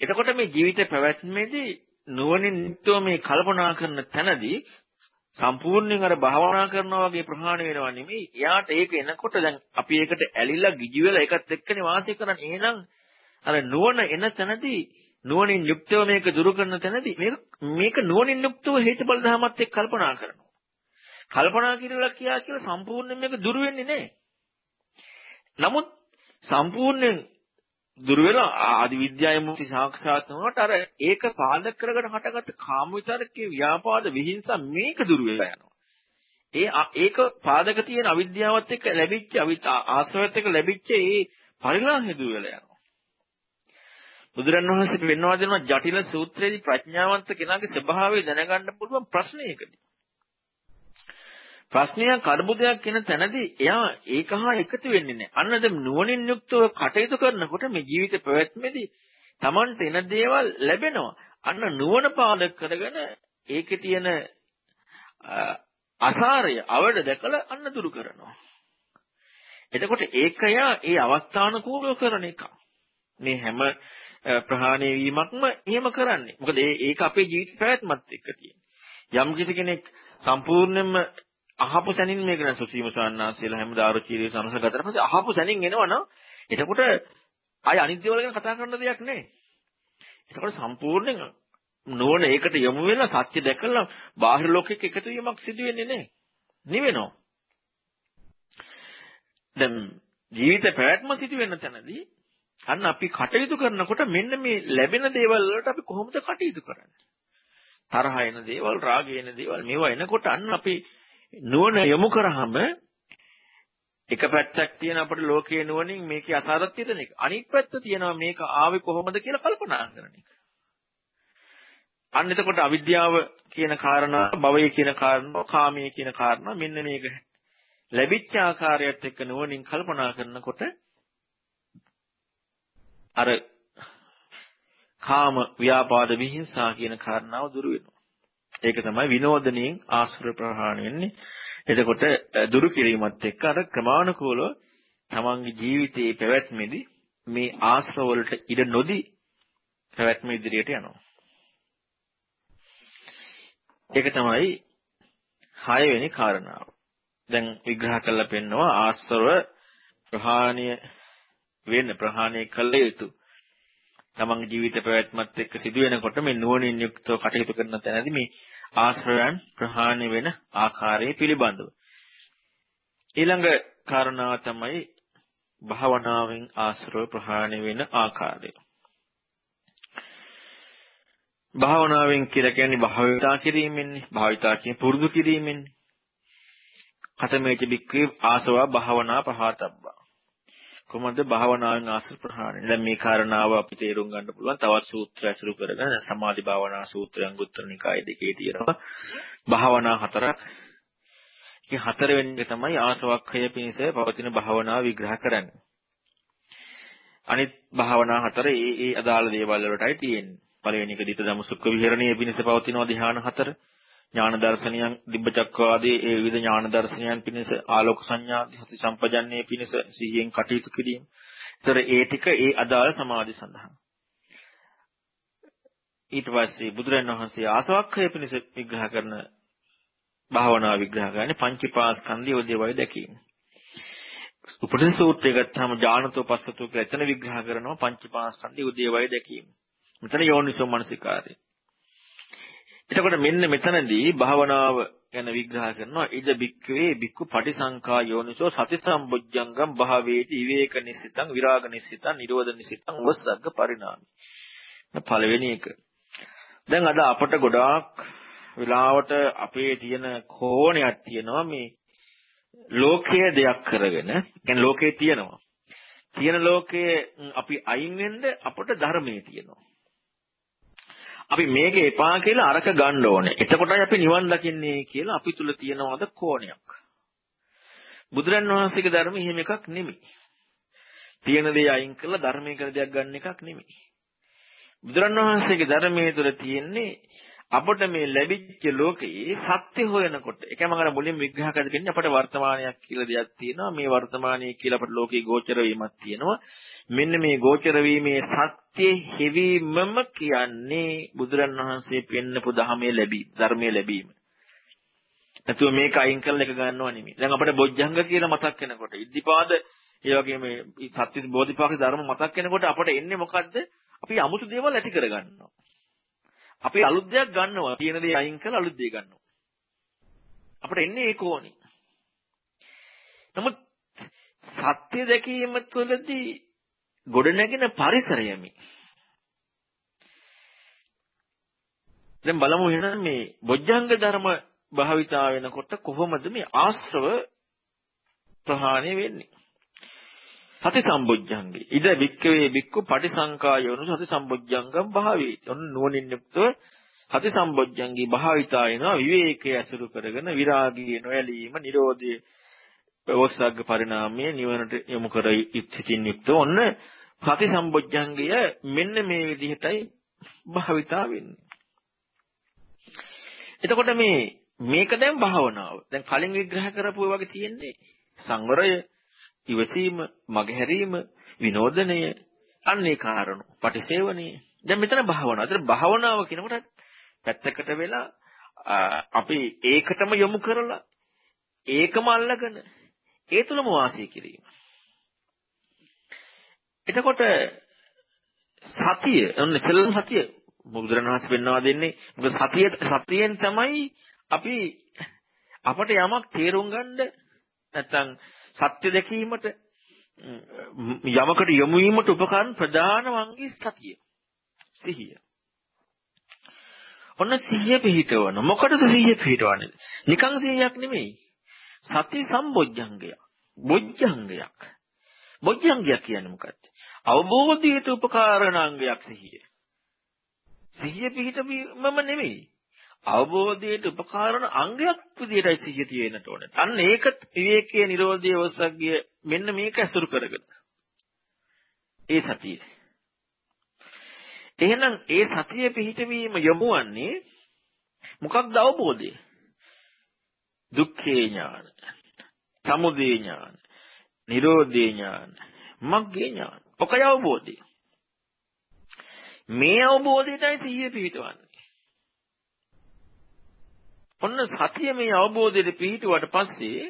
එතකොට මේ ජීවිත පැවැත්මේදී නුවණින් නිත්‍යව මේ කල්පනා කරන තැනදී සම්පූර්ණයෙන් අර භාවනා කරනවා වගේ ප්‍රහාණය වෙනවා නෙමෙයි. එයාට ඒක එනකොට දැන් අපි ඒකට ඇලිලා ගිජු වෙලා ඒකත් එක්කනේ වාසය කරන්නේ. එහෙනම් අර නුවණ එන තැනදී නුවණින් යුක්තව මේක දුරු කරන තැනදී මේක මේක නුවණින් යුක්තව හේතුඵල ධමත් එක්ක කල්පනා කරනවා. කල්පනා කිරලා කියා කියලා සම්පූර්ණයෙන් මේක දුරු වෙන්නේ නැහැ. නමුත් සම්පූර්ණයෙන් දුර වෙලා ආදි විද්‍යාවේ මුක්ති සාක්ෂාත් වුණාට අර ඒක පාදක කරගෙන හටගත්ත කාම විතරකේ ව්‍යාපාද විහිංසා මේක දුර වෙලා යනවා. ඒ ඒක පාදක තියෙන අවිද්‍යාවත් එක්ක ලැබිච්ච ආශ්‍රයත් එක්ක ලැබිච්ච ඒ පරිලාහය දුර වෙලා යනවා. බුදුරණවහන්සේ පෙන්වා දෙනවා ජටිල සූත්‍රයේදී ප්‍රඥාවන්ත කෙනාගේ ස්වභාවය දැනගන්න පුළුවන් ප්‍රශ්නයකදී. ප්‍රශ්නයක් අර්බුදයක් කියන තැනදී එයා ඒක හා එකතු වෙන්නේ නැහැ. අන්න දැන් නුවණින් යුක්තව කටයුතු කරනකොට මේ ජීවිත පැවැත්මේදී Tamanට එන දේවල් ලැබෙනවා. අන්න නුවණ පාදක කරගෙන ඒකේ තියෙන අසාරය අවඩ දැකලා අන්න දුරු කරනවා. එතකොට ඒකය ඒ අවස්ථානුකූලව කරන එක. මේ හැම ප්‍රහාණය වීමක්ම එහෙම කරන්නේ. මොකද ඒක අපේ ජීවිත පැවැත්මත් එක්ක තියෙන. යම් කිසි කෙනෙක් සම්පූර්ණයෙන්ම අහපු සැනින් මේක නෑ සුසීම සාන්නාසීලා හැම දාරුචීරිය සමස ගතට පස්සේ අහපු සැනින් එනවනම් එතකොට ආය අනිත් දේවල් ගැන කතා කරන්න දෙයක් නෑ. එතකොට සම්පූර්ණයෙන් නෝන ඒකට යොමු වෙලා සත්‍ය දැකලා බාහිර ලෝකෙක එකතු වීමක් සිදු වෙන්නේ නෑ. නිවෙනවා. දැන් ජීවිත පැවැත්ම සිදු වෙන තැනදී අන්න අපි කටයුතු කරනකොට මෙන්න මේ ලැබෙන දේවල් වලට අපි කොහොමද කටයුතු කරන්නේ? තරහ එන දේවල්, රාග එන දේවල් මේවා එනකොට අන්න අපි නුවණ යොමු කරාම එක පැත්තක් තියෙන අපේ ලෝකයේ නුවණින් මේකේ අසාරත්වය දෙන එක. අනිත් පැත්ත තියෙනවා මේක ආවේ කොහොමද කියලා කල්පනා කරන එක. අන්න එතකොට අවිද්‍යාව කියන කාරණා, භවය කියන කාරණා, කාමයේ කියන කාරණා මෙන්න මේක ලැබිච්ච ආකාරයත් එක්ක නුවණින් කල්පනා කරනකොට අර කාම ව්‍යාපාද විහිංසා කියන කාරණාව දුරු වෙනවා. ඒක තමයි විනෝදණයෙන් ආශ්‍රය ප්‍රහාණය වෙන්නේ. එතකොට දුරු කිරීමත් එක්ක අර ක්‍රමානුකූලව තමන්ගේ ජීවිතයේ පැවැත්මේදී මේ ආශ්‍රව වලට ඉඩ නොදී පැවැත්ම ඉදිරියට යනවා. ඒක තමයි හයවෙනි කාරණාව. දැන් විග්‍රහ කරලා පෙන්නනවා ආශ්‍රව ප්‍රහාණය වෙන්න ප්‍රහාණය කළ යුතු තමන්ගේ ජීවිත පැවැත්මත් එක්ක සිදුවෙනකොට මේ නුවණින් යුක්තව කටයුතු කරන තැනදී මේ ආශ්‍රයයන් ප්‍රහාණය වෙන ආකාරය පිළිබඳව. ඊළඟ කාරණාව තමයි භාවනාවෙන් ආශ්‍රව ප්‍රහාණය වෙන ආකාරය. භාවනාවෙන් කියලා කියන්නේ භාවිතා කිරීමෙන්නේ. භාවිතා කියන්නේ පුරුදු කිරීමෙන්නේ. කතමේච බික්කේ ආසවා භාවනා පහතබ්බා. කොහොමද භාවනාවෙන් ආශ්‍රව ප්‍රහාණය? දැන් මේ කාරණාව අපි තේරුම් ගන්න පුළුවන් තවත් සූත්‍ර ඇසුරු කරගෙන සමාධි භාවනා සූත්‍රය අංගුත්තර නිකාය දෙකේ තියෙනවා. භාවනා හතරක්. ඒ හතරවෙනි එක තමයි ආසවක්ඛය පිණිස පවතින භාවනාව විග්‍රහ කරන්නේ. අනිත් භාවනා හතර ඒ ඒ අදාළ දේවල් වලටයි තියෙන්නේ. පළවෙනි එක දිට දමසුක්ක විහරණයේ පිණිස පවතින ධ්‍යාන හතර. ඥාන දර්ශනයන් දිබ්බචක්කවාදී ඒ විවිධ ඥාන දර්ශනයන් පිණිස ආලෝක සංඥා සති සම්පජන්ණයේ පිණිස සිහියෙන් කටයුතු කිරීම. ඒතර ඒ ටික ඒ අදාළ සමාධි සඳහා. ඊට පස්සේ බුදුරජාණන් වහන්සේ ආසවක්ඛය පිණිස විග්‍රහ කරන භාවනා විග්‍රහ කරන්නේ පංචපාස්කන්ධය උදේවයි දැකීම. උපනිෂද් සූත්‍රය ගත්තාම ඥානතෝ පස්සතෝ කියලා එතන විග්‍රහ කරනවා පංචපාස්කන්ධය උදේවයි දැකීම. මෙතන යෝනිසෝ මනසිකාරය. එතකොට මෙන්න මෙතනදී භාවනාව ගැන විග්‍රහ කරනවා ඉද බික්කවේ බික්කු පටිසංකා යෝනිසෝ සති සම්බොජ්ජංගම් භාවේති විවේක නිසිතං විරාග නිසිතං නිරෝධ නිසිතං වස්සග්ග පරිණාමි. පළවෙනි එක. දැන් අද අපට ගොඩාක් වෙලාවට අපේ තියෙන කෝණයක් තියෙනවා මේ ලෝකයේ දෙයක් කරගෙන කියන්නේ ලෝකේ තියෙනවා. තියෙන ලෝකයේ අපි අයින් වෙන්න අපට ධර්මයේ තියෙනවා. අපි මේක එපා කියලා අරක ගන්න ඕනේ. එතකොටයි අපි නිවන් දකින්නේ කියලා අපි තුල තියෙනවද කෝණයක්. බුදුරන් වහන්සේගේ ධර්ම එහෙම එකක් නෙමෙයි. තියෙන දේ අයින් කරලා ධර්මයේ කර දෙයක් ගන්න එකක් නෙමෙයි. බුදුරන් වහන්සේගේ ධර්මයේ තුල තියෙන්නේ අපට මේ ලැබිච්ච ලෝකයේ සත්‍ය හොයනකොට ඒකම මම මුලින් විග්‍රහ කරගෙන අපට වර්තමානයක් කියලා දෙයක් තියෙනවා මේ වර්තමානයේ කියලා අපට ලෝකේ ගෝචර වීමක් තියෙනවා මෙන්න මේ ගෝචර වීමේ සත්‍ය හෙවීමම කියන්නේ බුදුරණවහන්සේ පෙන්නපු ධර්මයේ ලැබීම ධර්මයේ ලැබීම නැතුව මේක අයින් කරලා එක ගන්නව නෙමෙයි දැන් අපිට බොජ්ජංග කියලා මතක් වෙනකොට ඉද්ධිපාද ඒ වගේම සත්‍විස් බෝධිපාක ධර්ම මතක් වෙනකොට අපට එන්නේ මොකද්ද අපි 아무තු දේවල් ඇති කරගන්නවා අපි අලුත් දෙයක් ගන්නවා. තියෙන දේ අයින් කරලා අලුත් දේ ගන්නවා. අපිට එන්නේ ඒක ඕනි. නමුත් සත්‍ය දැකීම තුළදී ගොඩනැගෙන පරිසරයමි. දැන් බලමු එහෙනම් මේ බොජ්ජංග ධර්ම භාවිතා වෙනකොට කොහොමද මේ ආශ්‍රව ප්‍රහාණය වෙන්නේ? සති සම්බොජ්ජංගේ. ඉද වික්කවේ වික්කු පටිසංකායෝනු සති සම්බොජ්ජංගම් භාවේති. ඔන්න නුවණින් යුක්තව සති සම්බොජ්ජංගේ භාවිතා වෙනවා විවේකයේ ඇසුරු කරගෙන විරාගී නොයලීම නිරෝධයේ ඔස්සග්ග පරිණාමයේ නිවනට යොමු කර ඉච්ඡිතින් යුක්තව ඔන්න සති සම්බොජ්ජංගය මෙන්න මේ විදිහටයි භාවිතා වෙන්නේ. එතකොට මේ මේක දැන් භාවනාව. දැන් කලින් විග්‍රහ කරපු වගේ තියෙන්නේ සංවරය ඉවසීම, මගහැරීම, විනෝදනය, අන්නේ කාරණු, පටිසේවනීය. දැන් මෙතන භාවනාව. අතන භාවනාව කියනකොට පැත්තකට වෙලා අපි ඒකටම යොමු කරලා ඒකම අල්ලගෙන ඒ තුලම වාසය කිරීම. එතකොට සතිය, ඔන්න ඉස්සෙල්ලම සතිය බුදුරණවහන්සේ පෙන්වා දෙන්නේ මොකද සතිය සතියෙන් තමයි අපි අපට යමක් තේරුම් ගන්න නැත්නම් සත්‍ය දැකීමට යමකට යොමු වීමට උපකරන ප්‍රධාන වංගී සතිය. සිහිය. ඔන්න සිහිය පිහිටවන. මොකටද සිහිය පිහිටවන්නේ? නිකං සිහියක් නෙමෙයි. සති සම්බොජ්ජංගයක්. බොජ්ජංගයක්. බොජ්ජංගයක් කියන්නේ මොකක්ද? අවබෝධයට උපකාරණාංගයක් සිහිය. සිහිය පිහිටවීමම නෙමෙයි. අවබෝධයට උපකාරන අංගයක් විදිහටයි සිහිය තියෙන්නට ඕනේ. අන්න ඒක විවේකයේ Nirodhaye වසග්ගිය මෙන්න මේක ඇසුරු කරගෙන. ඒ සතිය. එහෙනම් ඒ සතිය පිහිටවීම යොමුවන්නේ මොකක්ද අවබෝධය? දුක්ඛේ ඥාන, සමුදය ඥාන, නිරෝධේ ඥාන, මග්ගේ ඥාන. ඔකයි අවබෝධය. මේ අවබෝධයටයි සිහිය පිහිටවන්නේ. ඔන්න සතිය මේ අවබෝධයට පිහිටුවට පස්සේ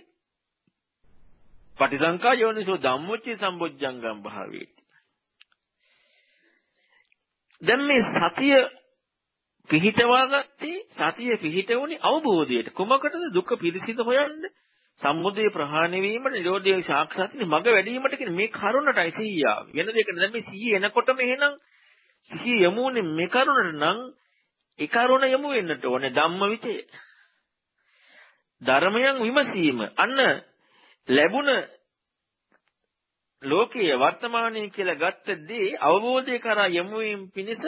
පටිසංකා යෝනිසෝ ධම්මොච්චේ සම්බොජ්ජංගම් භාවේති. දැන් මේ සතිය පිහිටවා ගත්තේ සතිය පිහිටවුනේ අවබෝධයට. කුමකටද දුක පිරිසිඳ හොයන්න? සම්මුදේ ප්‍රහාණය වීමට නිරෝධය සාක්ෂාත්නේ මග වැඩිවීමට කියන මේ කරුණටයි සිහිය ආවේ. වෙන දෙයකට දැන් මේ සිහිය එනකොටම එහෙනම් සිහිය යමුනේ මේ කරුණට නම් ඒ කරුණ යමු වෙන්නට ඕනේ ධම්මවිචය. ධර්මයන් විමසීම. අන්න ලැබුණ ලෝකයේ වර්තමානයේ කියලා ගත්ත දේ අවබෝධය කරා යමු වීම පිණිස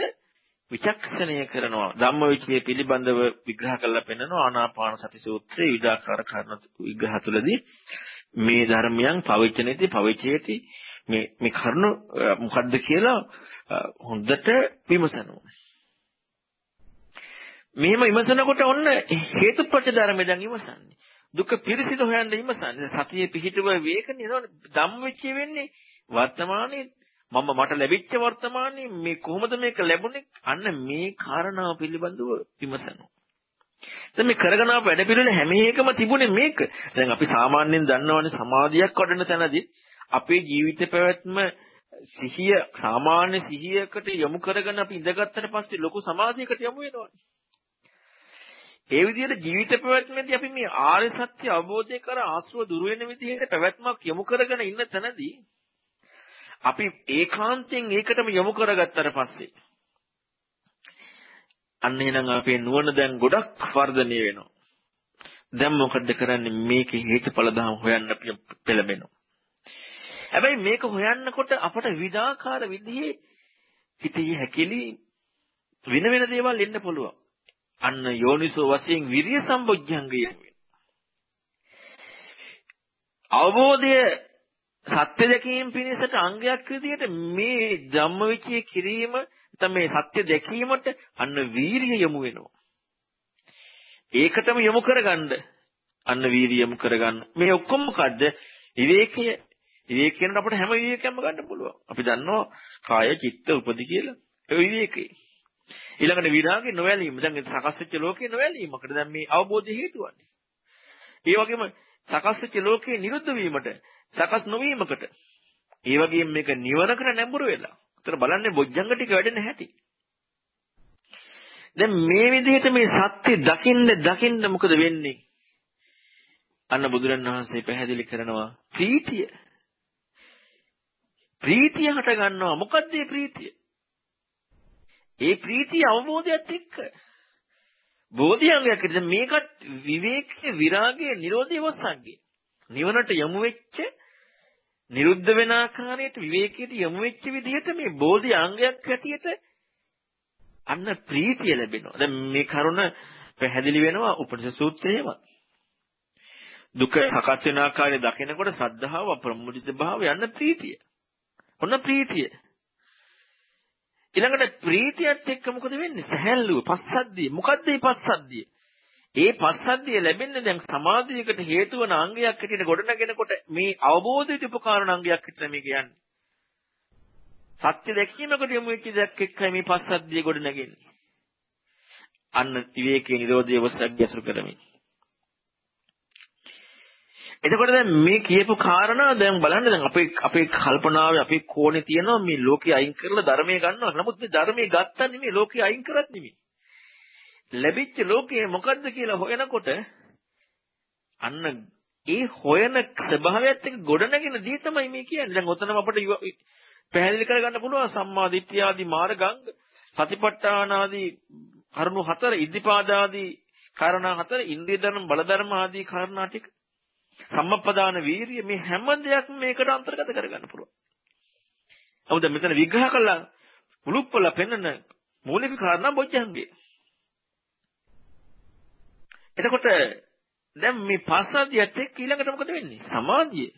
විචක්ෂණය කරනවා. ධම්මවිචය පිළිබඳව විග්‍රහ කරලා පෙන්නනවා ආනාපාන සති සූත්‍රයේ විඩාකාර කරන විග්‍රහ තුළදී මේ ධර්මයන් පවිචනේති පවිචේති මේ මේ කරුණ මොකද්ද කියලා හොඳට විමසනවා. මෙහෙම විමසනකොට ඔන්න හේතුප්‍රත්‍ය ධර්මය දැන් විමසන්නේ. දුක පිරිසිදු හොයන්න විමසන්නේ. සතියේ පිහිටුව වේක නේද ධම්මවිචය වෙන්නේ වර්තමානයේ මම මට ලැබිච්ච වර්තමානයේ මේ කොහොමද මේක ලැබුණේ අන්න මේ කාරණාව පිළිබඳව විමසනවා. දැන් මේ කරගෙන ආපු වැඩ පිළිවෙල හැම එකම තිබුණේ මේක. දැන් අපි සාමාන්‍යයෙන් දන්නවනේ සමාධියක් වඩන තැනදී අපේ ජීවිත පැවැත්ම සිහිය සාමාන්‍ය සිහියකට යොමු කරගෙන අපි ඉඳගත්තට පස්සේ ලොකු සමාධියකට යමු වෙනවනේ. ඒ විදිහට ජීවිත පැවැත්මේදී අපි මේ ආර්ය සත්‍ය අවබෝධය කර ආශ්‍රව දුර වෙන විදිහට පැවැත්මක් යොමු කරගෙන ඉන්න තැනදී අපි ඒකාන්තයෙන් ඒකටම යොමු කරගත්තට පස්සේ අන්න එහෙනම් අපේ නුවණ දැන් ගොඩක් වර්ධනය වෙනවා. දැන් මොකද කරන්නේ මේකේ හේතුඵල ධම් හොයන්න පෙළඹෙනවා. හැබැයි මේක හොයන්නකොට අපට විවිධාකාර විදිහේ හිතේ හැකිලි වෙන වෙන දේවල් එන්න පුළුවන්. අන්න යෝනිසෝ වශයෙන් විරිය සම්බොජ්ජංගය අවබෝධය සත්‍ය දැකීම පිණිසට අංගයක් විදිහට මේ ධම්මවිචය කිරීම තමයි සත්‍ය දැකීමට අන්න වීරිය යොමු වෙනවා. ඒකටම යොමු කරගන්න අන්න වීරිය යොමු කරගන්න. මේ ඔක්කොම මොකද්ද? විවේකය විවේකයෙන් අපිට හැම විවේකයක්ම ගන්න පුළුවන්. අපි දන්නවා කාය චිත්ත උපදි කියලා. ඒ විවේකේ. ඊළඟට විරාගේ නොවැළීම. දැන් සකස් වෙච්ච ලෝකේ නොවැළීමකට දැන් මේ අවබෝධය හේතුවන්නේ. ඒ වගේම සකස් වෙච්ච ලෝකේ නිරුද්ධ වීමට සකස් නොවීමකට. ඒ වගේම මේක නිවනකට නැඹුරු වෙලා. උතර බලන්නේ බොජ්ජංග ටික වැඩෙන හැටි. දැන් මේ විදිහට මේ සත්‍ය දකින්න දකින්න මොකද වෙන්නේ? අන්න බුදුරණවහන්සේ පැහැදිලි කරනවා ප්‍රීතිය. ප්‍රීතිය හට ගන්නවා. මොකද්ද මේ ප්‍රීතිය? ඒ ප්‍රීතිය අවබෝධයත් එක්ක බෝධියංගයක් විදිහට මේකත් විවේකයේ විරාගයේ නිරෝධයේ වස්සංගේ නිවනට යොමු වෙච්ච නිරුද්ධ වෙන ආකාරයට විවේකයට යොමු වෙච්ච විදිහට මේ බෝධි අංගයක් හැටියට අන්න ප්‍රීතිය ලැබෙනවා. දැන් මේ කරුණ පැහැදිලි වෙනවා උපනිෂද් සූත්‍රයේම. දුක සකස් වෙන ආකාරය දකිනකොට සද්ධාව ප්‍රමුදිත භාවය යන්න ප්‍රීතිය. ඔන්න ප්‍රීතිය. ඊළඟට ප්‍රීතියත් එක්ක මොකද වෙන්නේ? සැහැල්ලුව, පස්සද්ධිය. මොකද්ද මේ පස්සද්ධිය? ඒ පස්සද්ධිය ලැබෙන්නේ දැන් සමාධියකට හේතු වන අංගයක් හැටියට ගොඩනගෙනකොට මේ අවබෝධයට උපකාරණ අංගයක් හැටියට මේ කියන්නේ. සත්‍ය දැකීමකට යොමු වෙච්ච දෙයක් එක්කයි මේ පස්සද්ධිය ගොඩනගෙන්නේ. අන්න විවේකයේ නිරෝධය වසක් ගැසුරු කරමින්. එතකොට දැන් මේ කියපු කාරණා දැන් බලන්න දැන් අපේ අපේ කල්පනාවේ අපේ කෝණේ තියෙනවා මේ ලෝකේ අයින් කරලා ධර්මයේ ගන්නවා. නමුත් මේ ධර්මයේ ගත්තා නෙමෙයි ලෝකේ අයින් කරත් නෙමෙයි. ලැබිච්ච ලෝකයේ මොකද්ද කියලා හොයනකොට අන්න ඒ හොයන ස්වභාවයත් එක්ක ගොඩනගෙන දී තමයි මේ කියන්නේ. දැන් ඔතනම අපිට පැහැදිලි කරගන්න පුළුවන් සම්මා දිට්ඨිය ආදී මාර්ගාංග සතිපට්ඨාන ආදී කරුණු හතර ඉද්ධිපාද ආදී කාරණා හතර ඉන්ද්‍රිය ධර්ම බල ධර්ම ආදී කාරණා ටික සම්මප්පදාන වීරිය මේ හැම දෙයක්ම මේකට අන්තර්ගත කරගන්න පුළුවන්. නමුත් මෙතන විග්‍රහ කළා මුලුප්පල පෙන්නන මූලික කාරණා බොජ්ජංගේ. එතකොට දැන් මේ පස්සද්ධියත් එක්ක ඊළඟට මොකද වෙන්නේ? සමාධිය.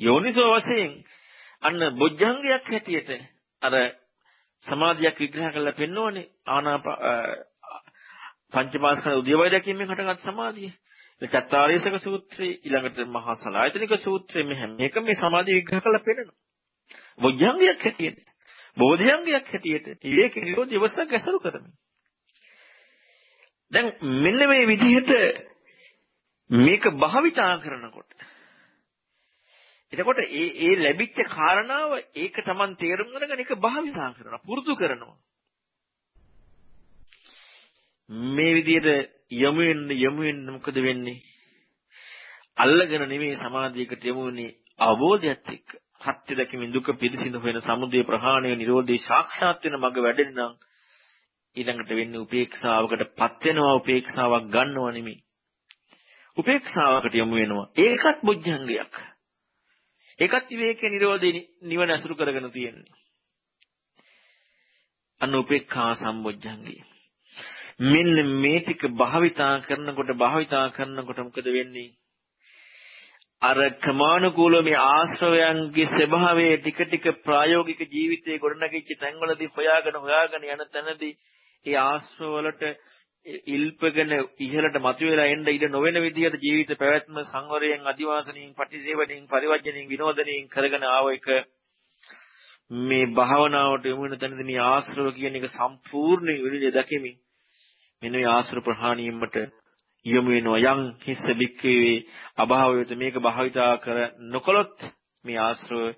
යෝනිසෝ වශයෙන් අන්න බොජ්ජංගයක් හැටියට අර සමාධියක් විග්‍රහ කරලා පෙන්වෝනේ ආනාප පංචමාස්කන්ධ උද්‍යවය දැකීමෙන් හටගත් සමාධිය. ඒ චත්තාරීසක සූත්‍රයේ ඊළඟට මහා සලායතනික සූත්‍රයේ මේ හැම එකම මේ සමාධිය විග්‍රහ කරලා පෙන්නනවා. බොජ්ජංගයක් හැටියට බෝධියංගයක් හැටියට විවේක නිරෝධ ඉවසක් ඇසුරු කරමින් දැන් මෙන්න මේ විදිහට මේක භාවිතා කරනකොට එතකොට ඒ ඒ ලැබිච්ච කාරණාව ඒක Taman තේරුම් ගන්න එක භාවිතා කරනවා පුරුදු කරනවා මේ විදිහට යමු වෙන්න යමු වෙන්න මොකද වෙන්නේ? අල්ලගෙන නෙමෙයි සමාධියකට යමු වෙන්නේ අවබෝධයත් එක්ක. සත්‍ය දැකීමෙන් දුක පිළිසිඳ වෙන සමුදය ප්‍රහාණය නිරෝධී සාක්ෂාත් වෙන මඟ වැඩෙන නම් ඊළඟට වෙන්නේ උපේක්ෂාවකට පත් වෙනවා උපේක්ෂාවක් ගන්නව නෙමෙයි. උපේක්ෂාවකට යමු වෙනවා. ඒකත් බුද්ධංගයක්. ඒකත් විවේකේ නිරෝධේ නිවන අසුරු කරගෙන තියෙන්නේ. අන්න උපේක්ඛා සම්බොජ්ජංගේ. මෙන්න මේ ටික භාවිතා කරනකොට භාවිතා කරනකොට මොකද වෙන්නේ? අර ක්‍රමානුකූලව මේ ආශ්‍රවයන්ගේ ස්වභාවය ටික ටික ප්‍රායෝගික ජීවිතයේ ගොඩනගිච්ච තැන්වලදී හොයාගෙන හොයාගෙන යන තැනදී ඒ ආශ්‍රව වලට ඉල්පගෙන ඉහළට මතුවලා එන්න ඉඩ නොවන විදිහට ජීවිත පැවැත්ම සංවරයෙන් අදිවාසණයෙන් පටිසේවණයෙන් පරිවර්ජණයෙන් විනෝදණයෙන් කරගෙන ආව එක මේ භාවනාවට යොමු වෙන තැනදී මේ ආශ්‍රව කියන එක සම්පූර්ණ විදිහට දැකීමෙන් මෙන්න මේ ආශ්‍රව ප්‍රහාණීමට යොමු වෙනවා. යම් හිස්ස බික්කේ අභාවයත මේක භාවිතා කර නොකළොත් මේ ආශ්‍රව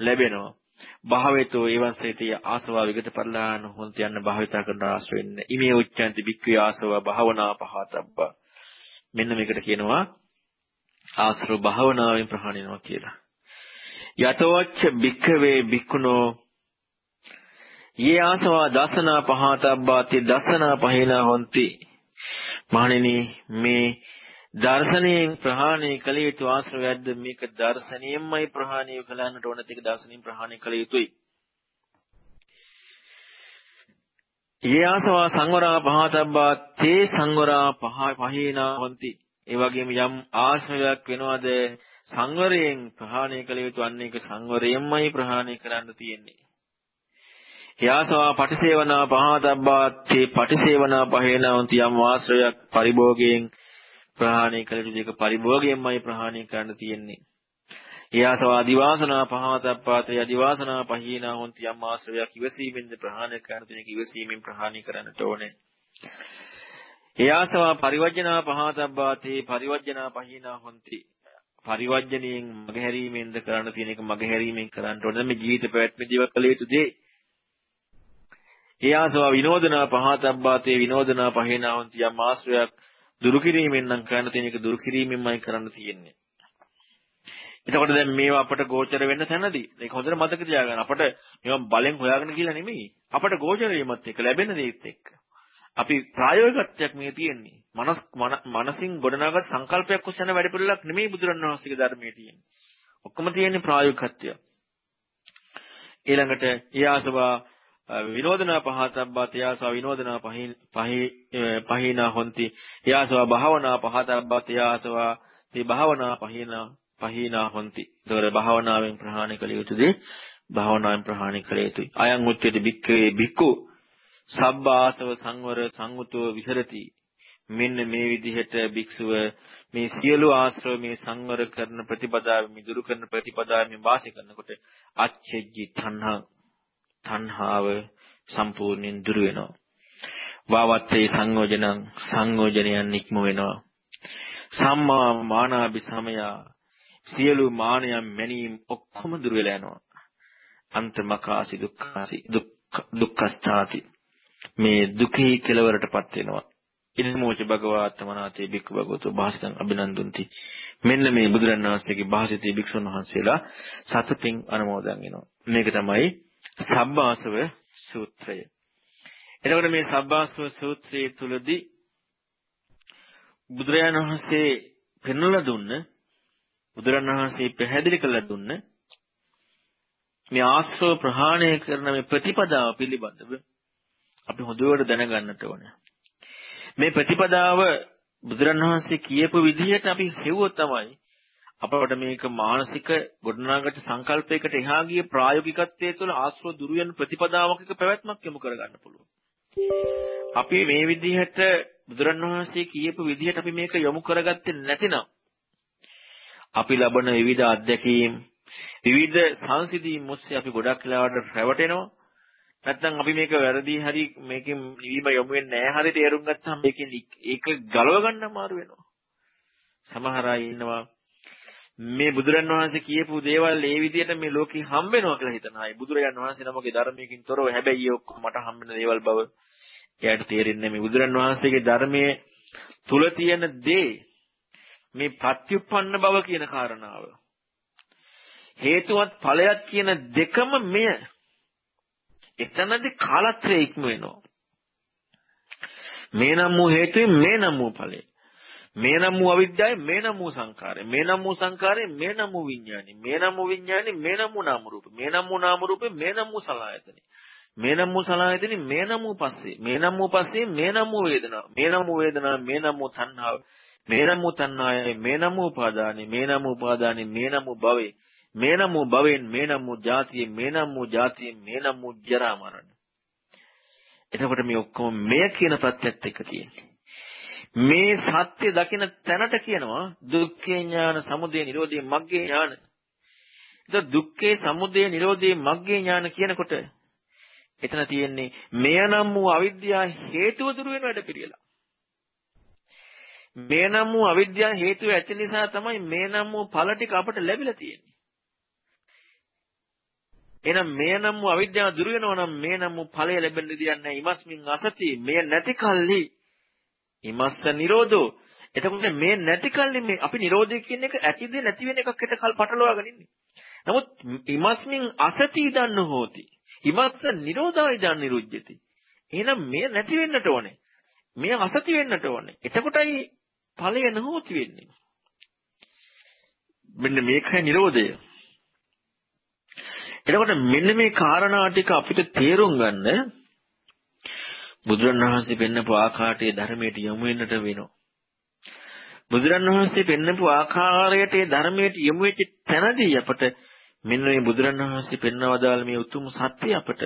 ලැබෙනවා. භාවේතෝ ඒවස්සේතිය ආසවා විගත පරිලාන හොන්ත යන භාවිතා කරන ආශ්‍රවෙන්න ඉමේ උච්චන්ති බික්කේ ආසව භාවනා පහතබ්බ. මෙන්න මේකට කියනවා ආශ්‍රව භාවනාවෙන් ප්‍රහාණය වෙනවා කියලා. යතවච්ච බික්කවේ බික්කුණෝ යේ ආසවා දසනා පහතබ්බාති දසනා පහිනා හොಂತಿ මහණෙනි මේ දර්ශනයෙන් ප්‍රහාණය කළ යුතු ආශ්‍රවයක්ද මේක දර්ශනයෙන්මයි ප්‍රහාණය කළන්නට ඕන තික දර්ශනයෙන් ප්‍රහාණය කළ යුතුයි. යේ ආසවා සංවරා පහතබ්බා තේ සංවරා පහ පහේනා හොಂತಿ. ඒ වගේම යම් ආශ්‍රවයක් වෙනවද සංවරයෙන් ප්‍රහාණය කළ යුතු අන්න ඒක සංවරයෙන්මයි ප්‍රහාණය කරන්න තියෙන්නේ. යාසවා පටිසේවනා පහතබ්බා තේ පටිසේවනා පහේනා හොಂತಿ යම් ආශ්‍රවයක් පරිභෝගයෙන් ප්‍රහාණය කළ යුතු දෙක පරිභෝගයෙන්මයි ප්‍රහාණය කරන්න තියෙන්නේ. යාසව අදිවාසනා පහවතප්පාත යදිවාසනා පහීනා හොන්ති යම් ආශ්‍රවයක් ඉවසීමෙන්ද ප්‍රහාණය කරන්න තියෙන ඉවසීමෙන් ප්‍රහාණය කරන්නට ඕනේ. යාසව පරිවර්ජනා පහවතප්පාතේ පරිවර්ජනා පහීනා හොන්ති පරිවර්ජණයෙන් මගහැරීමෙන්ද කරන්න තියෙන එක මගහැරීමෙන් කරන්න ඕනේ. මේ ජීවිත පැවැත්මේදී කළ යුතු දේ යාසව විනෝදනා පහතබ්බාතේ විනෝදනා පහේනා හොන්ති යම් ආශ්‍රවයක් දුරු කිරීමෙන් නම් කරන්න තියෙන එක දුරු කිරීමෙන්මයි කරන්න තියෙන්නේ. එතකොට දැන් මේවා අපට ගෝචර වෙන්න තැනදී ඒක හොඳට මතක තියාගන්න. අපට මේවා බලෙන් හොයාගෙන කියලා නෙමෙයි. අපට ගෝචර වීමත් එක්ක ලැබෙන දේත් එක්ක. අපි ප්‍රායෝගිකත්වයක් මේ තියෙන්නේ. මනස් මනසින් ගොඩනගා සංකල්පයක් ඔස්සේ යන වැඩ පිළිලක් නෙමෙයි බුදුරණවහන්සේගේ ධර්මයේ තියෙන්නේ. ඔක්කොම තියෙන්නේ ප්‍රායෝගිකත්වය. ඊළඟට ඊයාසවා විනෝදනා පහතබ්බා තයාසවා විනෝදනා පහි පහිනා හොಂತಿ තයාසවා භාවනා පහතබ්බා තයාසවා තී භාවනා පහිනා පහිනා හොಂತಿ ඒතකොට භාවනාවෙන් ප්‍රහාණය කළ යුතුදී භාවනාවෙන් ප්‍රහාණය කළ යුතුයි. අයං උච්චති බික්කේ බික්කු සබ්බාසව සංවර සංවතෝ විහෙරති. මෙන්න මේ විදිහට භික්ෂුව මේ සියලු ආශ්‍රව මේ සංවර කරන ප්‍රතිපදාව මිදුරු කරන ප්‍රතිපදාව මේ වාසය කරනකොට අච්චෙජ්ජි තණ්හා තණ්හාව සම්පූර්ණයෙන් දුරු වෙනවා. වාවත්තේ සංයෝජනං සංයෝජනයන් නික්ම වෙනවා. සම්මා මානාභි සමය සියලු මානයන් මැනීම් ඔක්කොම දුර වෙලා යනවා. අන්තමකාසි දුක්ඛාසි දුක්ඛස්ථාති මේ දුකේ කෙලවරටපත් වෙනවා. ඉදමෝච භගවාත්මනාතේ බික්ඛු භගවතු භාසිතං අභිනන්දුන්ති. මෙන්න මේ බුදුරණන් වහන්සේගේ භාසිතේ භික්ෂුන් වහන්සේලා සතුටින් අනුමෝදන් වෙනවා. මේක තමයි සබ්බාසව සූත්‍රය. එතකොට මේ සබ්බාසව සූත්‍රයේ තුලදී බුදුරජාණන් වහන්සේ පෙන්වලා දුන්න බුදුරජාණන් වහන්සේ පැහැදිලි කරලා දුන්න මේ ආශ්‍රව ප්‍රහාණය කරන මේ ප්‍රතිපදාව පිළිබඳව අපි හොඳට දැනගන්නට ඕනේ. මේ ප්‍රතිපදාව බුදුරණන් වහන්සේ කියපු විදිහට අපි හෙව්වොත් තමයි අපවට මේක මානසික ගොඩනගාගත් සංකල්පයකට එහා ගිය ප්‍රායෝගිකත්වයේ තුළ ආශ්‍රව දුරු වෙන ප්‍රතිපදාවක පැවැත්මක් යොමු කරගන්න පුළුවන්. අපි මේ විදිහට බුදුරණවහන්සේ කියපු විදිහට අපි මේක යොමු කරගත්තේ නැතිනම් අපි ලබන විවිධ අත්දැකීම් විවිධ සංසිඳීම් ඔස්සේ අපි ගොඩක් වෙලාවට රැවටෙනවා. නැත්නම් අපි මේක වැරදි හරි මේකෙන් නිවීම යොමු වෙන්නේ නැහැ හරි තේරුම් ගත්තාම මේකෙන් ඒක ගලව ගන්න අමාරු වෙනවා. සමහර අය ඉන්නවා මේ බුදුරන් වහන්සේ කියපු දේවල් ඒ විදිහට මේ ලෝකෙ හම්බ වෙනවා කියලා හිතන අය. බුදුරජාන් වහන්සේ නමගේ ධර්මයකින් තොරව හැබැයි ඒ ඔක්කොම මට හම්බ වෙන දේවල් බව එයාට තේරෙන්නේ මේ බුදුරන් වහන්සේගේ ධර්මයේ තුල තියෙන දේ මේ පත්‍යුප්පන්න බව කියන කාරණාව. හේතුවත් ඵලයක් කියන දෙකම මෙය. එතනදී කාලත්‍රය ඉක්ම වෙනවා. මේ නම් වූ හේතුවෙන් මේ නම් වූ ඵලය. මේ නම් වූ අවිද්‍යාවයි මේ නම් වූ සංකාරය. මේ නම් වූ සංකාරය මේ නම් වූ විඥානි. මේ නම් වූ විඥානි මේ නම් වූ නාම රූප. මේ නම් වූ නාම රූපේ මේ නම් වූ සලආයතනෙ. මේ නම් වූ සලආයතනෙ මේ නම් වූ පස්සේ. මේ නම් වූ පස්සේ මේ නම් වූ වේදනාව. මේ නම් වූ වේදනාව මේ නම් වූ තණ්හාව. මේ නම් වූ තණ්හාවයි මේ නම් වූ උපාදානෙ. මේ නම් වූ උපාදානෙ මේ නම් වූ භවේ. මේ නම් වූ භවෙන් මේ නම් වූ ජාතියෙන් මේ නම් වූ ජාතියෙන් මේ නම් වූ ජරා මරණ. එතකොට මේ ඔක්කොම මෙය කියන ප්‍රත්‍යත් එක්ක තියෙන්නේ. මේ සත්‍ය දකින තැනට කියනවා දුක්ඛේ ඥාන, සමුදය නිරෝධේ මග්ගේ ඥාන. ඒක දුක්ඛේ සමුදය නිරෝධේ මග්ගේ ඥාන කියනකොට එතන තියෙන්නේ මෙය නම් වූ අවිද්‍යාව හේතුව දුරු වෙන වැඩ පිළිවෙලා. මේ නම් වූ අවිද්‍යාව හේතුව ඇති නිසා තමයි මේ නම් වූ ඵල ටික අපට ලැබිලා තියෙන්නේ. එහෙනම් මේ නම් වූ අවිද්‍යාව දුරු වෙනවා නම් මේ නම් වූ ඵලය ලැබෙන්න දෙයක් නැහැ. ඉමස්මින් අසති මේ නැති කල්හි ඉමස්ස නිරෝධෝ. එතකොට මේ නැති කල්හි මේ අපි නිරෝධය කියන එක ඇතිද නැති වෙන එකක් හිත කල් පටලවාගෙන ඉන්නේ. නමුත් ඉමස්මින් අසති දන්න හෝති. ඉමස්ස නිරෝධායි දන් නිරුජ්ජති. එහෙනම් මේ නැති වෙන්නට ඕනේ. මේ අසති වෙන්නට ඕනේ. එතකොටයි ඵලය නොහොති වෙන්නේ. මෙන්න මේකයි නිරෝධය. එතකොට මෙන්න මේ කාරණා ටික අපිට තේරුම් ගන්න බුදුරණවහන්සේ පෙන්නපු ආකාරයේ ධර්මයට යොමු වෙන්නට වෙනවා. බුදුරණවහන්සේ පෙන්නපු ආකාරයට ඒ ධර්මයට යොමු වෙච්ච තැනදී අපට මෙන්න මේ බුදුරණවහන්සේ පෙන්වවදාළ මේ උතුම් සත්‍ය අපට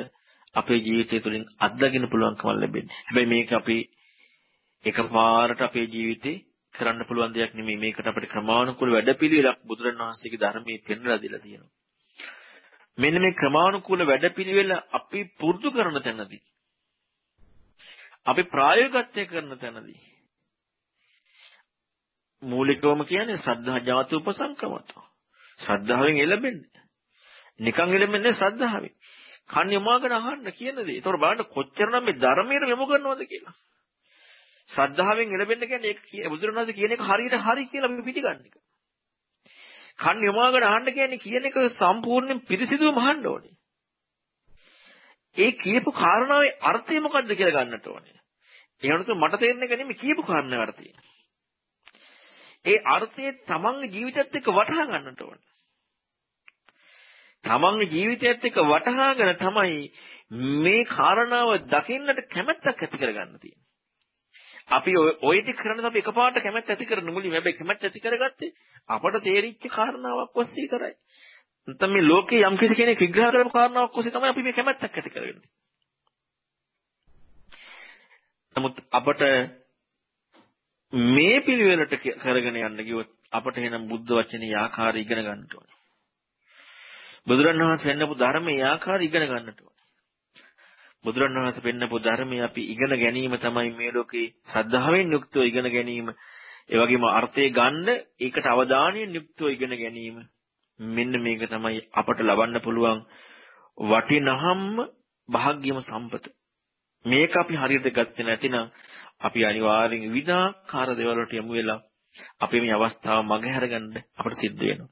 අපේ ජීවිතය තුළින් අත්දකින්න පුළුවන්කම ලැබෙන්නේ. හැබැයි මේක අපි එකපාරට අපේ ජීවිතේ කරන්න පුළුවන් දෙයක් නෙමෙයි. මේකට අපිට ක්‍රමානුකූල වැඩපිළිවෙලක් බුදුරණවහන්සේගේ ධර්මයේ පෙන්වලා දීලා තියෙනවා. මෙන්න මේ ක්‍රමානුකූල වැඩපිළිවෙල අපි පුරුදු කරන තැනදී අපි ප්‍රායෝගිකත්වය කරන තැනදී මූලිකවම කියන්නේ ශ්‍රද්ධා ජාති උපසංකමතෝ. ශ්‍රද්ධාවෙන් එළඹෙන්නේ. නිකන් එළඹෙන්නේ ශ්‍රද්ධාවෙන්. කන් යොමාගෙන අහන්න කියන දේ. ඒතකොට බලන්න කොච්චරනම් මේ ධර්මයට යොමු කරනවද කියලා. ශ්‍රද්ධාවෙන් එළඹෙන්න කියන්නේ ඒක බුදුරණවහන්සේ කියන එක හරියට හරි කියලා අපි පිටිගන්න එක. කන් යොමාගෙන අහන්න කියන්නේ කියන එක සම්පූර්ණයෙන් පිරිසිදුවම අහන්න ඕනේ. ඒ කියපු කාරණාවේ අර්ථය මොකද්ද කියලා ගන්නට ඕනේ. ඒ වුණත් මට තේරෙන එක නෙමෙයි කියපු කාරණාවේ අර්ථය. ඒ අර්ථය තමන්ගේ ජීවිතයත් එක්ක වටහා ගන්නට ඕනේ. තමන්ගේ ජීවිතයත් එක්ක වටහාගෙන තමයි මේ කාරණාව දකින්නට කැමැත්තක් ඇති කරගන්න තියෙන්නේ. අපි ඔය ටික කරනද අපි එකපාරට කැමැත්ත ඇති කරන මුලින් හැබැයි කැමැත්ත ඇති කරගත්තේ අපට තේරිච්ච කාරණාවක් ඔස්සේ කරයි. නැත්නම් මේ ලෝකේ යම් කිසි කෙනෙක් විග්‍රහ කරපු කාරණාවක් ඔස්සේ තමයි අපි මේ කැමැත්තක් ඇති කරගන්නේ. නමුත් අපට මේ පිළිවෙලට කරගෙන යන්න ගියොත් අපට එනම් බුද්ධ වචනේ ආකාරය ඉගෙන ගන්නට ඕනේ. බුදුරණවහන්සේ වෙන්නපු ධර්මයේ ආකාරය ඉගෙන ගන්නට ඕනේ. බුදුරණවහන්සේ පෙන්නපු ධර්මය අපි ඉගෙන ගැනීම තමයි මේ ලෝකේ ශ්‍රද්ධාවෙන් යුක්තව ඉගෙන ගැනීම. ඒ වගේම අර්ථය ගන්න ඒකට අවධානයෙන් යුක්තව ඉගෙන ගැනීම. මෙන්න මේක තමයි අපට ලබන්න පුළුවන් වටිනහම්ම භාග්‍යම සම්පත. මේක අපි හරියට ගත්තේ නැතිනම් අපි අනිවාර්යෙන් විවිධාකාර දේවල් වලට යමු වෙලා අපි මේ අවස්ථාව මගහැරගන්න අපට සිද්ධ වෙනවා.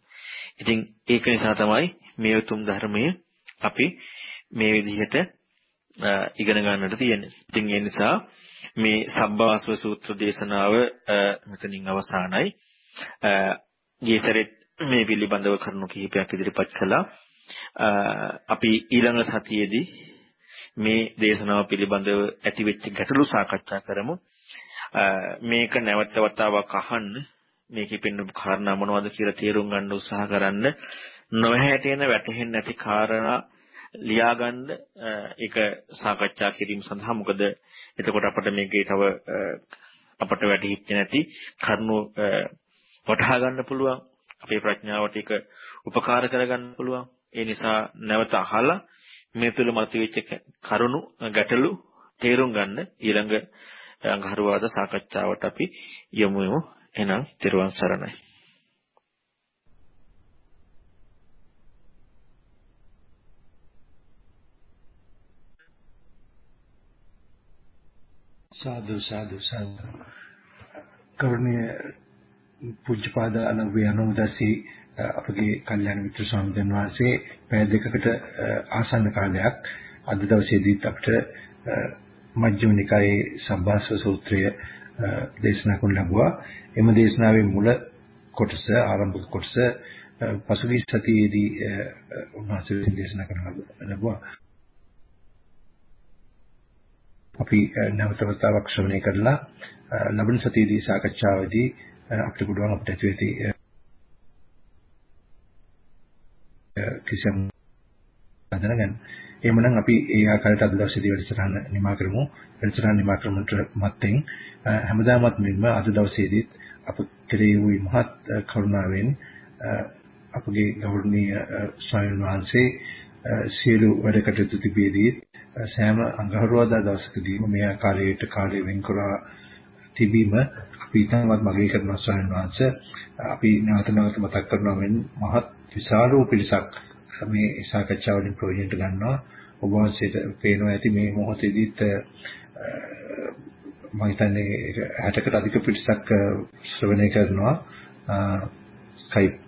ඉතින් ඒක නිසා තමයි මේ උතුම් ධර්මය අපි මේ විදිහට ඉගෙන ගන්නට තියෙන්නේ. ඉතින් ඒ නිසා මේ සබ්බාසව සූත්‍ර දේශනාව මෙතනින් අවසానයි. ජීසරෙත් මේ පිළිබඳව කරුණු කිහිපයක් ඉදිරිපත් කළා. අපි ඊළඟ සතියේදී මේ දේශනාව පිළිබඳව ඇතිවෙච්ච ගැටලු සාකච්ඡා කරමු. මේක නැවත වතාවක් අහන්න මේකෙ පෙන්වපු කාරණා මොනවද කියලා තේරුම් ගන්න උත්සාහ කරන්න නොහැටේන වැටහෙන්නේ නැති කාරණා ලියාගන්න ඒක සාකච්ඡා කිරීම සඳහා මොකද එතකොට අපිට මේකේ තව අපට වැටහිච්ච නැති කරුණු වටහා ගන්න පුළුවන් අපේ ප්‍රඥාවට ඒක උපකාර කරගන්න පුළුවන්. ඒ නිසා නැවත අහලා මේ තුල මතුවෙච්ච කරුණු ගැටලු තේරුම් ගන්න ඊළඟ අඟහරුවාද සාකච්ඡාවට අපි යමු එහෙනම් ත්‍රිවන් සරණයි. සාදු සාදු සාදු. කරුණීය පූජ්‍යපාද අනව්‍ය අනුමදසී අපගේ කල්යාණ මිත්‍ර ස්වාමීන් වහන්සේ පැය දෙකකට ආසන්න කාලයක් අද දවසේදීත් අපිට මජ්ක්‍ධිම නිකායේ සම්භාස සූත්‍රය දේශනා කරන්න ලැබුවා. එම දේශනාවේ මුල කොටස ආරම්භක කොටස පසුගිය සතියේදී උන්වහන්සේ දේශනා කරන්න ලැබුවා. අපි නැවත වතාවක් ශ්‍රවණය කරලා ලබන සතියේදී සාකච්ඡාවේදී අපිට පුළුවන් අපිට ඇති වෙති කිසියම් හදනගන්න. එහෙමනම් අපි ඒ ආකාරයට අද දවසේදී වැඩසටහන නිමා කරමු. වැඩසටහන නිමා කරමුට මත්තෙන් හැමදාමත් මෙන්න අද දවසේදීත් අප කෙරෙහි වූ මහත් කරුණාවෙන් අපගේ ගෞරවනීය ස්වාමීන් වහන්සේ සියලු වැඩ කටයුතු තිබෙදී සෑම අඟහරුවාදා දවසකදීම මේ ආකාරයට කාලය වෙන් කරා තිබීම අපි ඉතාමත් මගේ කරන ස්වාමීන් වහන්සේ අපි නැවත නැවත මතක් කරනවා මෙන් මහත් විශාල වූ පිරිසක් මේ සාකච්ඡා වලින් ප්‍රයෝජනට ගන්නවා. ඔබ වහන්සේට පේනවා ඇති මේ මොහොතේදීත් මම හිතන්නේ 60කට අධික පිරිසක් ශ්‍රවණය කරනවා. Skype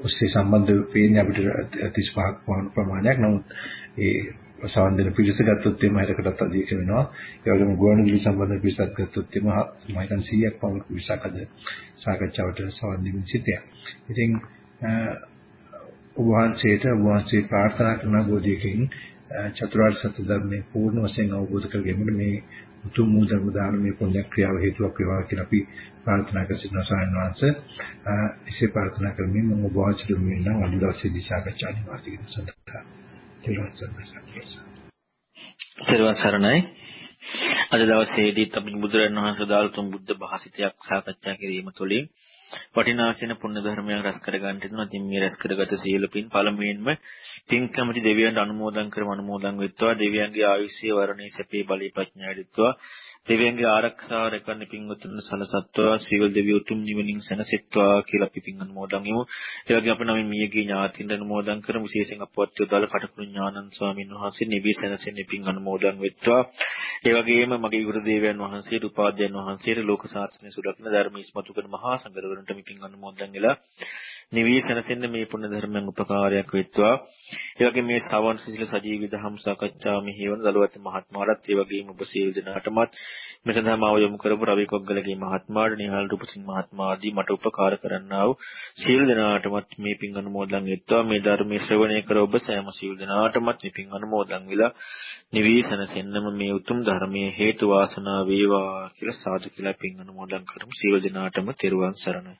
ඔස්සේ සම්බන්ධ වෙන්නේ අපිට 35ක් වුණ ප්‍රමාණයක්. නමුත් ඒ සවන් දෙන පිරිස ගත්තොත් එimhe 60කටත් අධික වෙනවා ඒ වගේම ගුවන්විදුලි සම්බන්ධ පිරිසක් ගත්තොත් එimhe මම හිතන්නේ 100ක් පමණ පිරිසක් අද සාකච්ඡාවට සවන් දෙමින් සිටියා ඉතින් ඔබ වහන්සේට ඔබ වහන්සේ ප්‍රාර්ථනා කරන බෝධියකින් චතුරාර්ය සත්‍ය ධර්මයේ පූර්ණ වශයෙන් අවබෝධ කර ගැනීමට මේ උතුම් වූ ධර්ම දානමය පුණ්‍ය ක්‍රියාව හේතුවක් වේවා කියලා අපි ප්‍රාර්ථනා කර සිටිනවා සායන වහන්සේ. එසේ ප්‍රාර්ථනා කරමින් මම ඔබ වහන්සේට මේ නම් අද දවසේදී සාකච්ඡා නිවාස කිරීම සඳහා තෙරුවන් සරණයි. අද දවසේදීත් අපි බුදුරණන් වහන්සේ දාල තුන් බුද්ධ භාසිතයක් සාකච්ඡා කිරීම තුළින් වටිනා කියන පුණ්‍ය ධර්මයක් රැස් කර ගන්නට වෙනවා. ඉතින් මේ රැස් කරගත සියලු පින් පළමුවෙන්ම පින් කැමති දෙවියන්ට අනුමෝදන් කරම අනුමෝදන් වෙත්වා. දෙවියන්ගේ ආයුෂය වරණේ සැපේ බලී ප්‍රඥා දෙත්වා. දෙවියන්ගේ ආරක්ෂාව රැකන්න පින්වතුන් සලසත්වා සීවල් දෙවියෝ තුම් නිවනින් සැනසෙත්වා කියලා අපි පින් අනුමෝදන් වෙමු. ඒ වගේම අපි නම් මියගේ ඥාතින් අනුමෝදන් කරමු. විශේෂයෙන් අපවත් යොදාල කටුකුරු ඥානන් ස්වාමීන් වහන්සේ නිවි සැනසෙන්න පින් අනුමෝදන් වෙත්වා. ඒ වගේම මගේ ගුරු දේවයන් වහන්සේට උපාධ්‍යයන් වහන්සේට ලෝක සාසනය සුරකින්න ධර්ම ඉස්මතු කරන මහා සංඝරවරුන්ට මේ පින් අනුමෝදන් වෙලා නිවී සැනසෙන්න මේ පුණ්‍ය ධර්මයන් උපකාරයක් වෙත්වා. ඒ වගේම මේ සවන් සිසිල සජීවී දහම් සාකච්ඡාව මෙහිවන දලුවත් මහත්මයාට ඒ වගේම ඔබ සියලු දෙනාටමත් මේ සඳහා මාව යොමු කරපු රවි කොග්ගලගේ මහත්මයාට නිහාල් රූපසිංහ මහත්මයා ආදී මට උපකාර කරන්නා වූ සියලු දෙනාටමත් මේ පින් අනුමෝදන් වෙත්වා. මේ ධර්මයේ ශ්‍රවණය කර ඔබ සෑම සියලු දෙනාටමත් මේ පින් අනුමෝදන් වෙලා නිවී සැනසෙන්නම මේ උතුම් ධර්මයේ හේතු වාසනා වේවා කියලා සාදු කියලා පින් අනුමෝදන් කරමු. සියලු දෙනාටම තෙරුවන් සරණයි.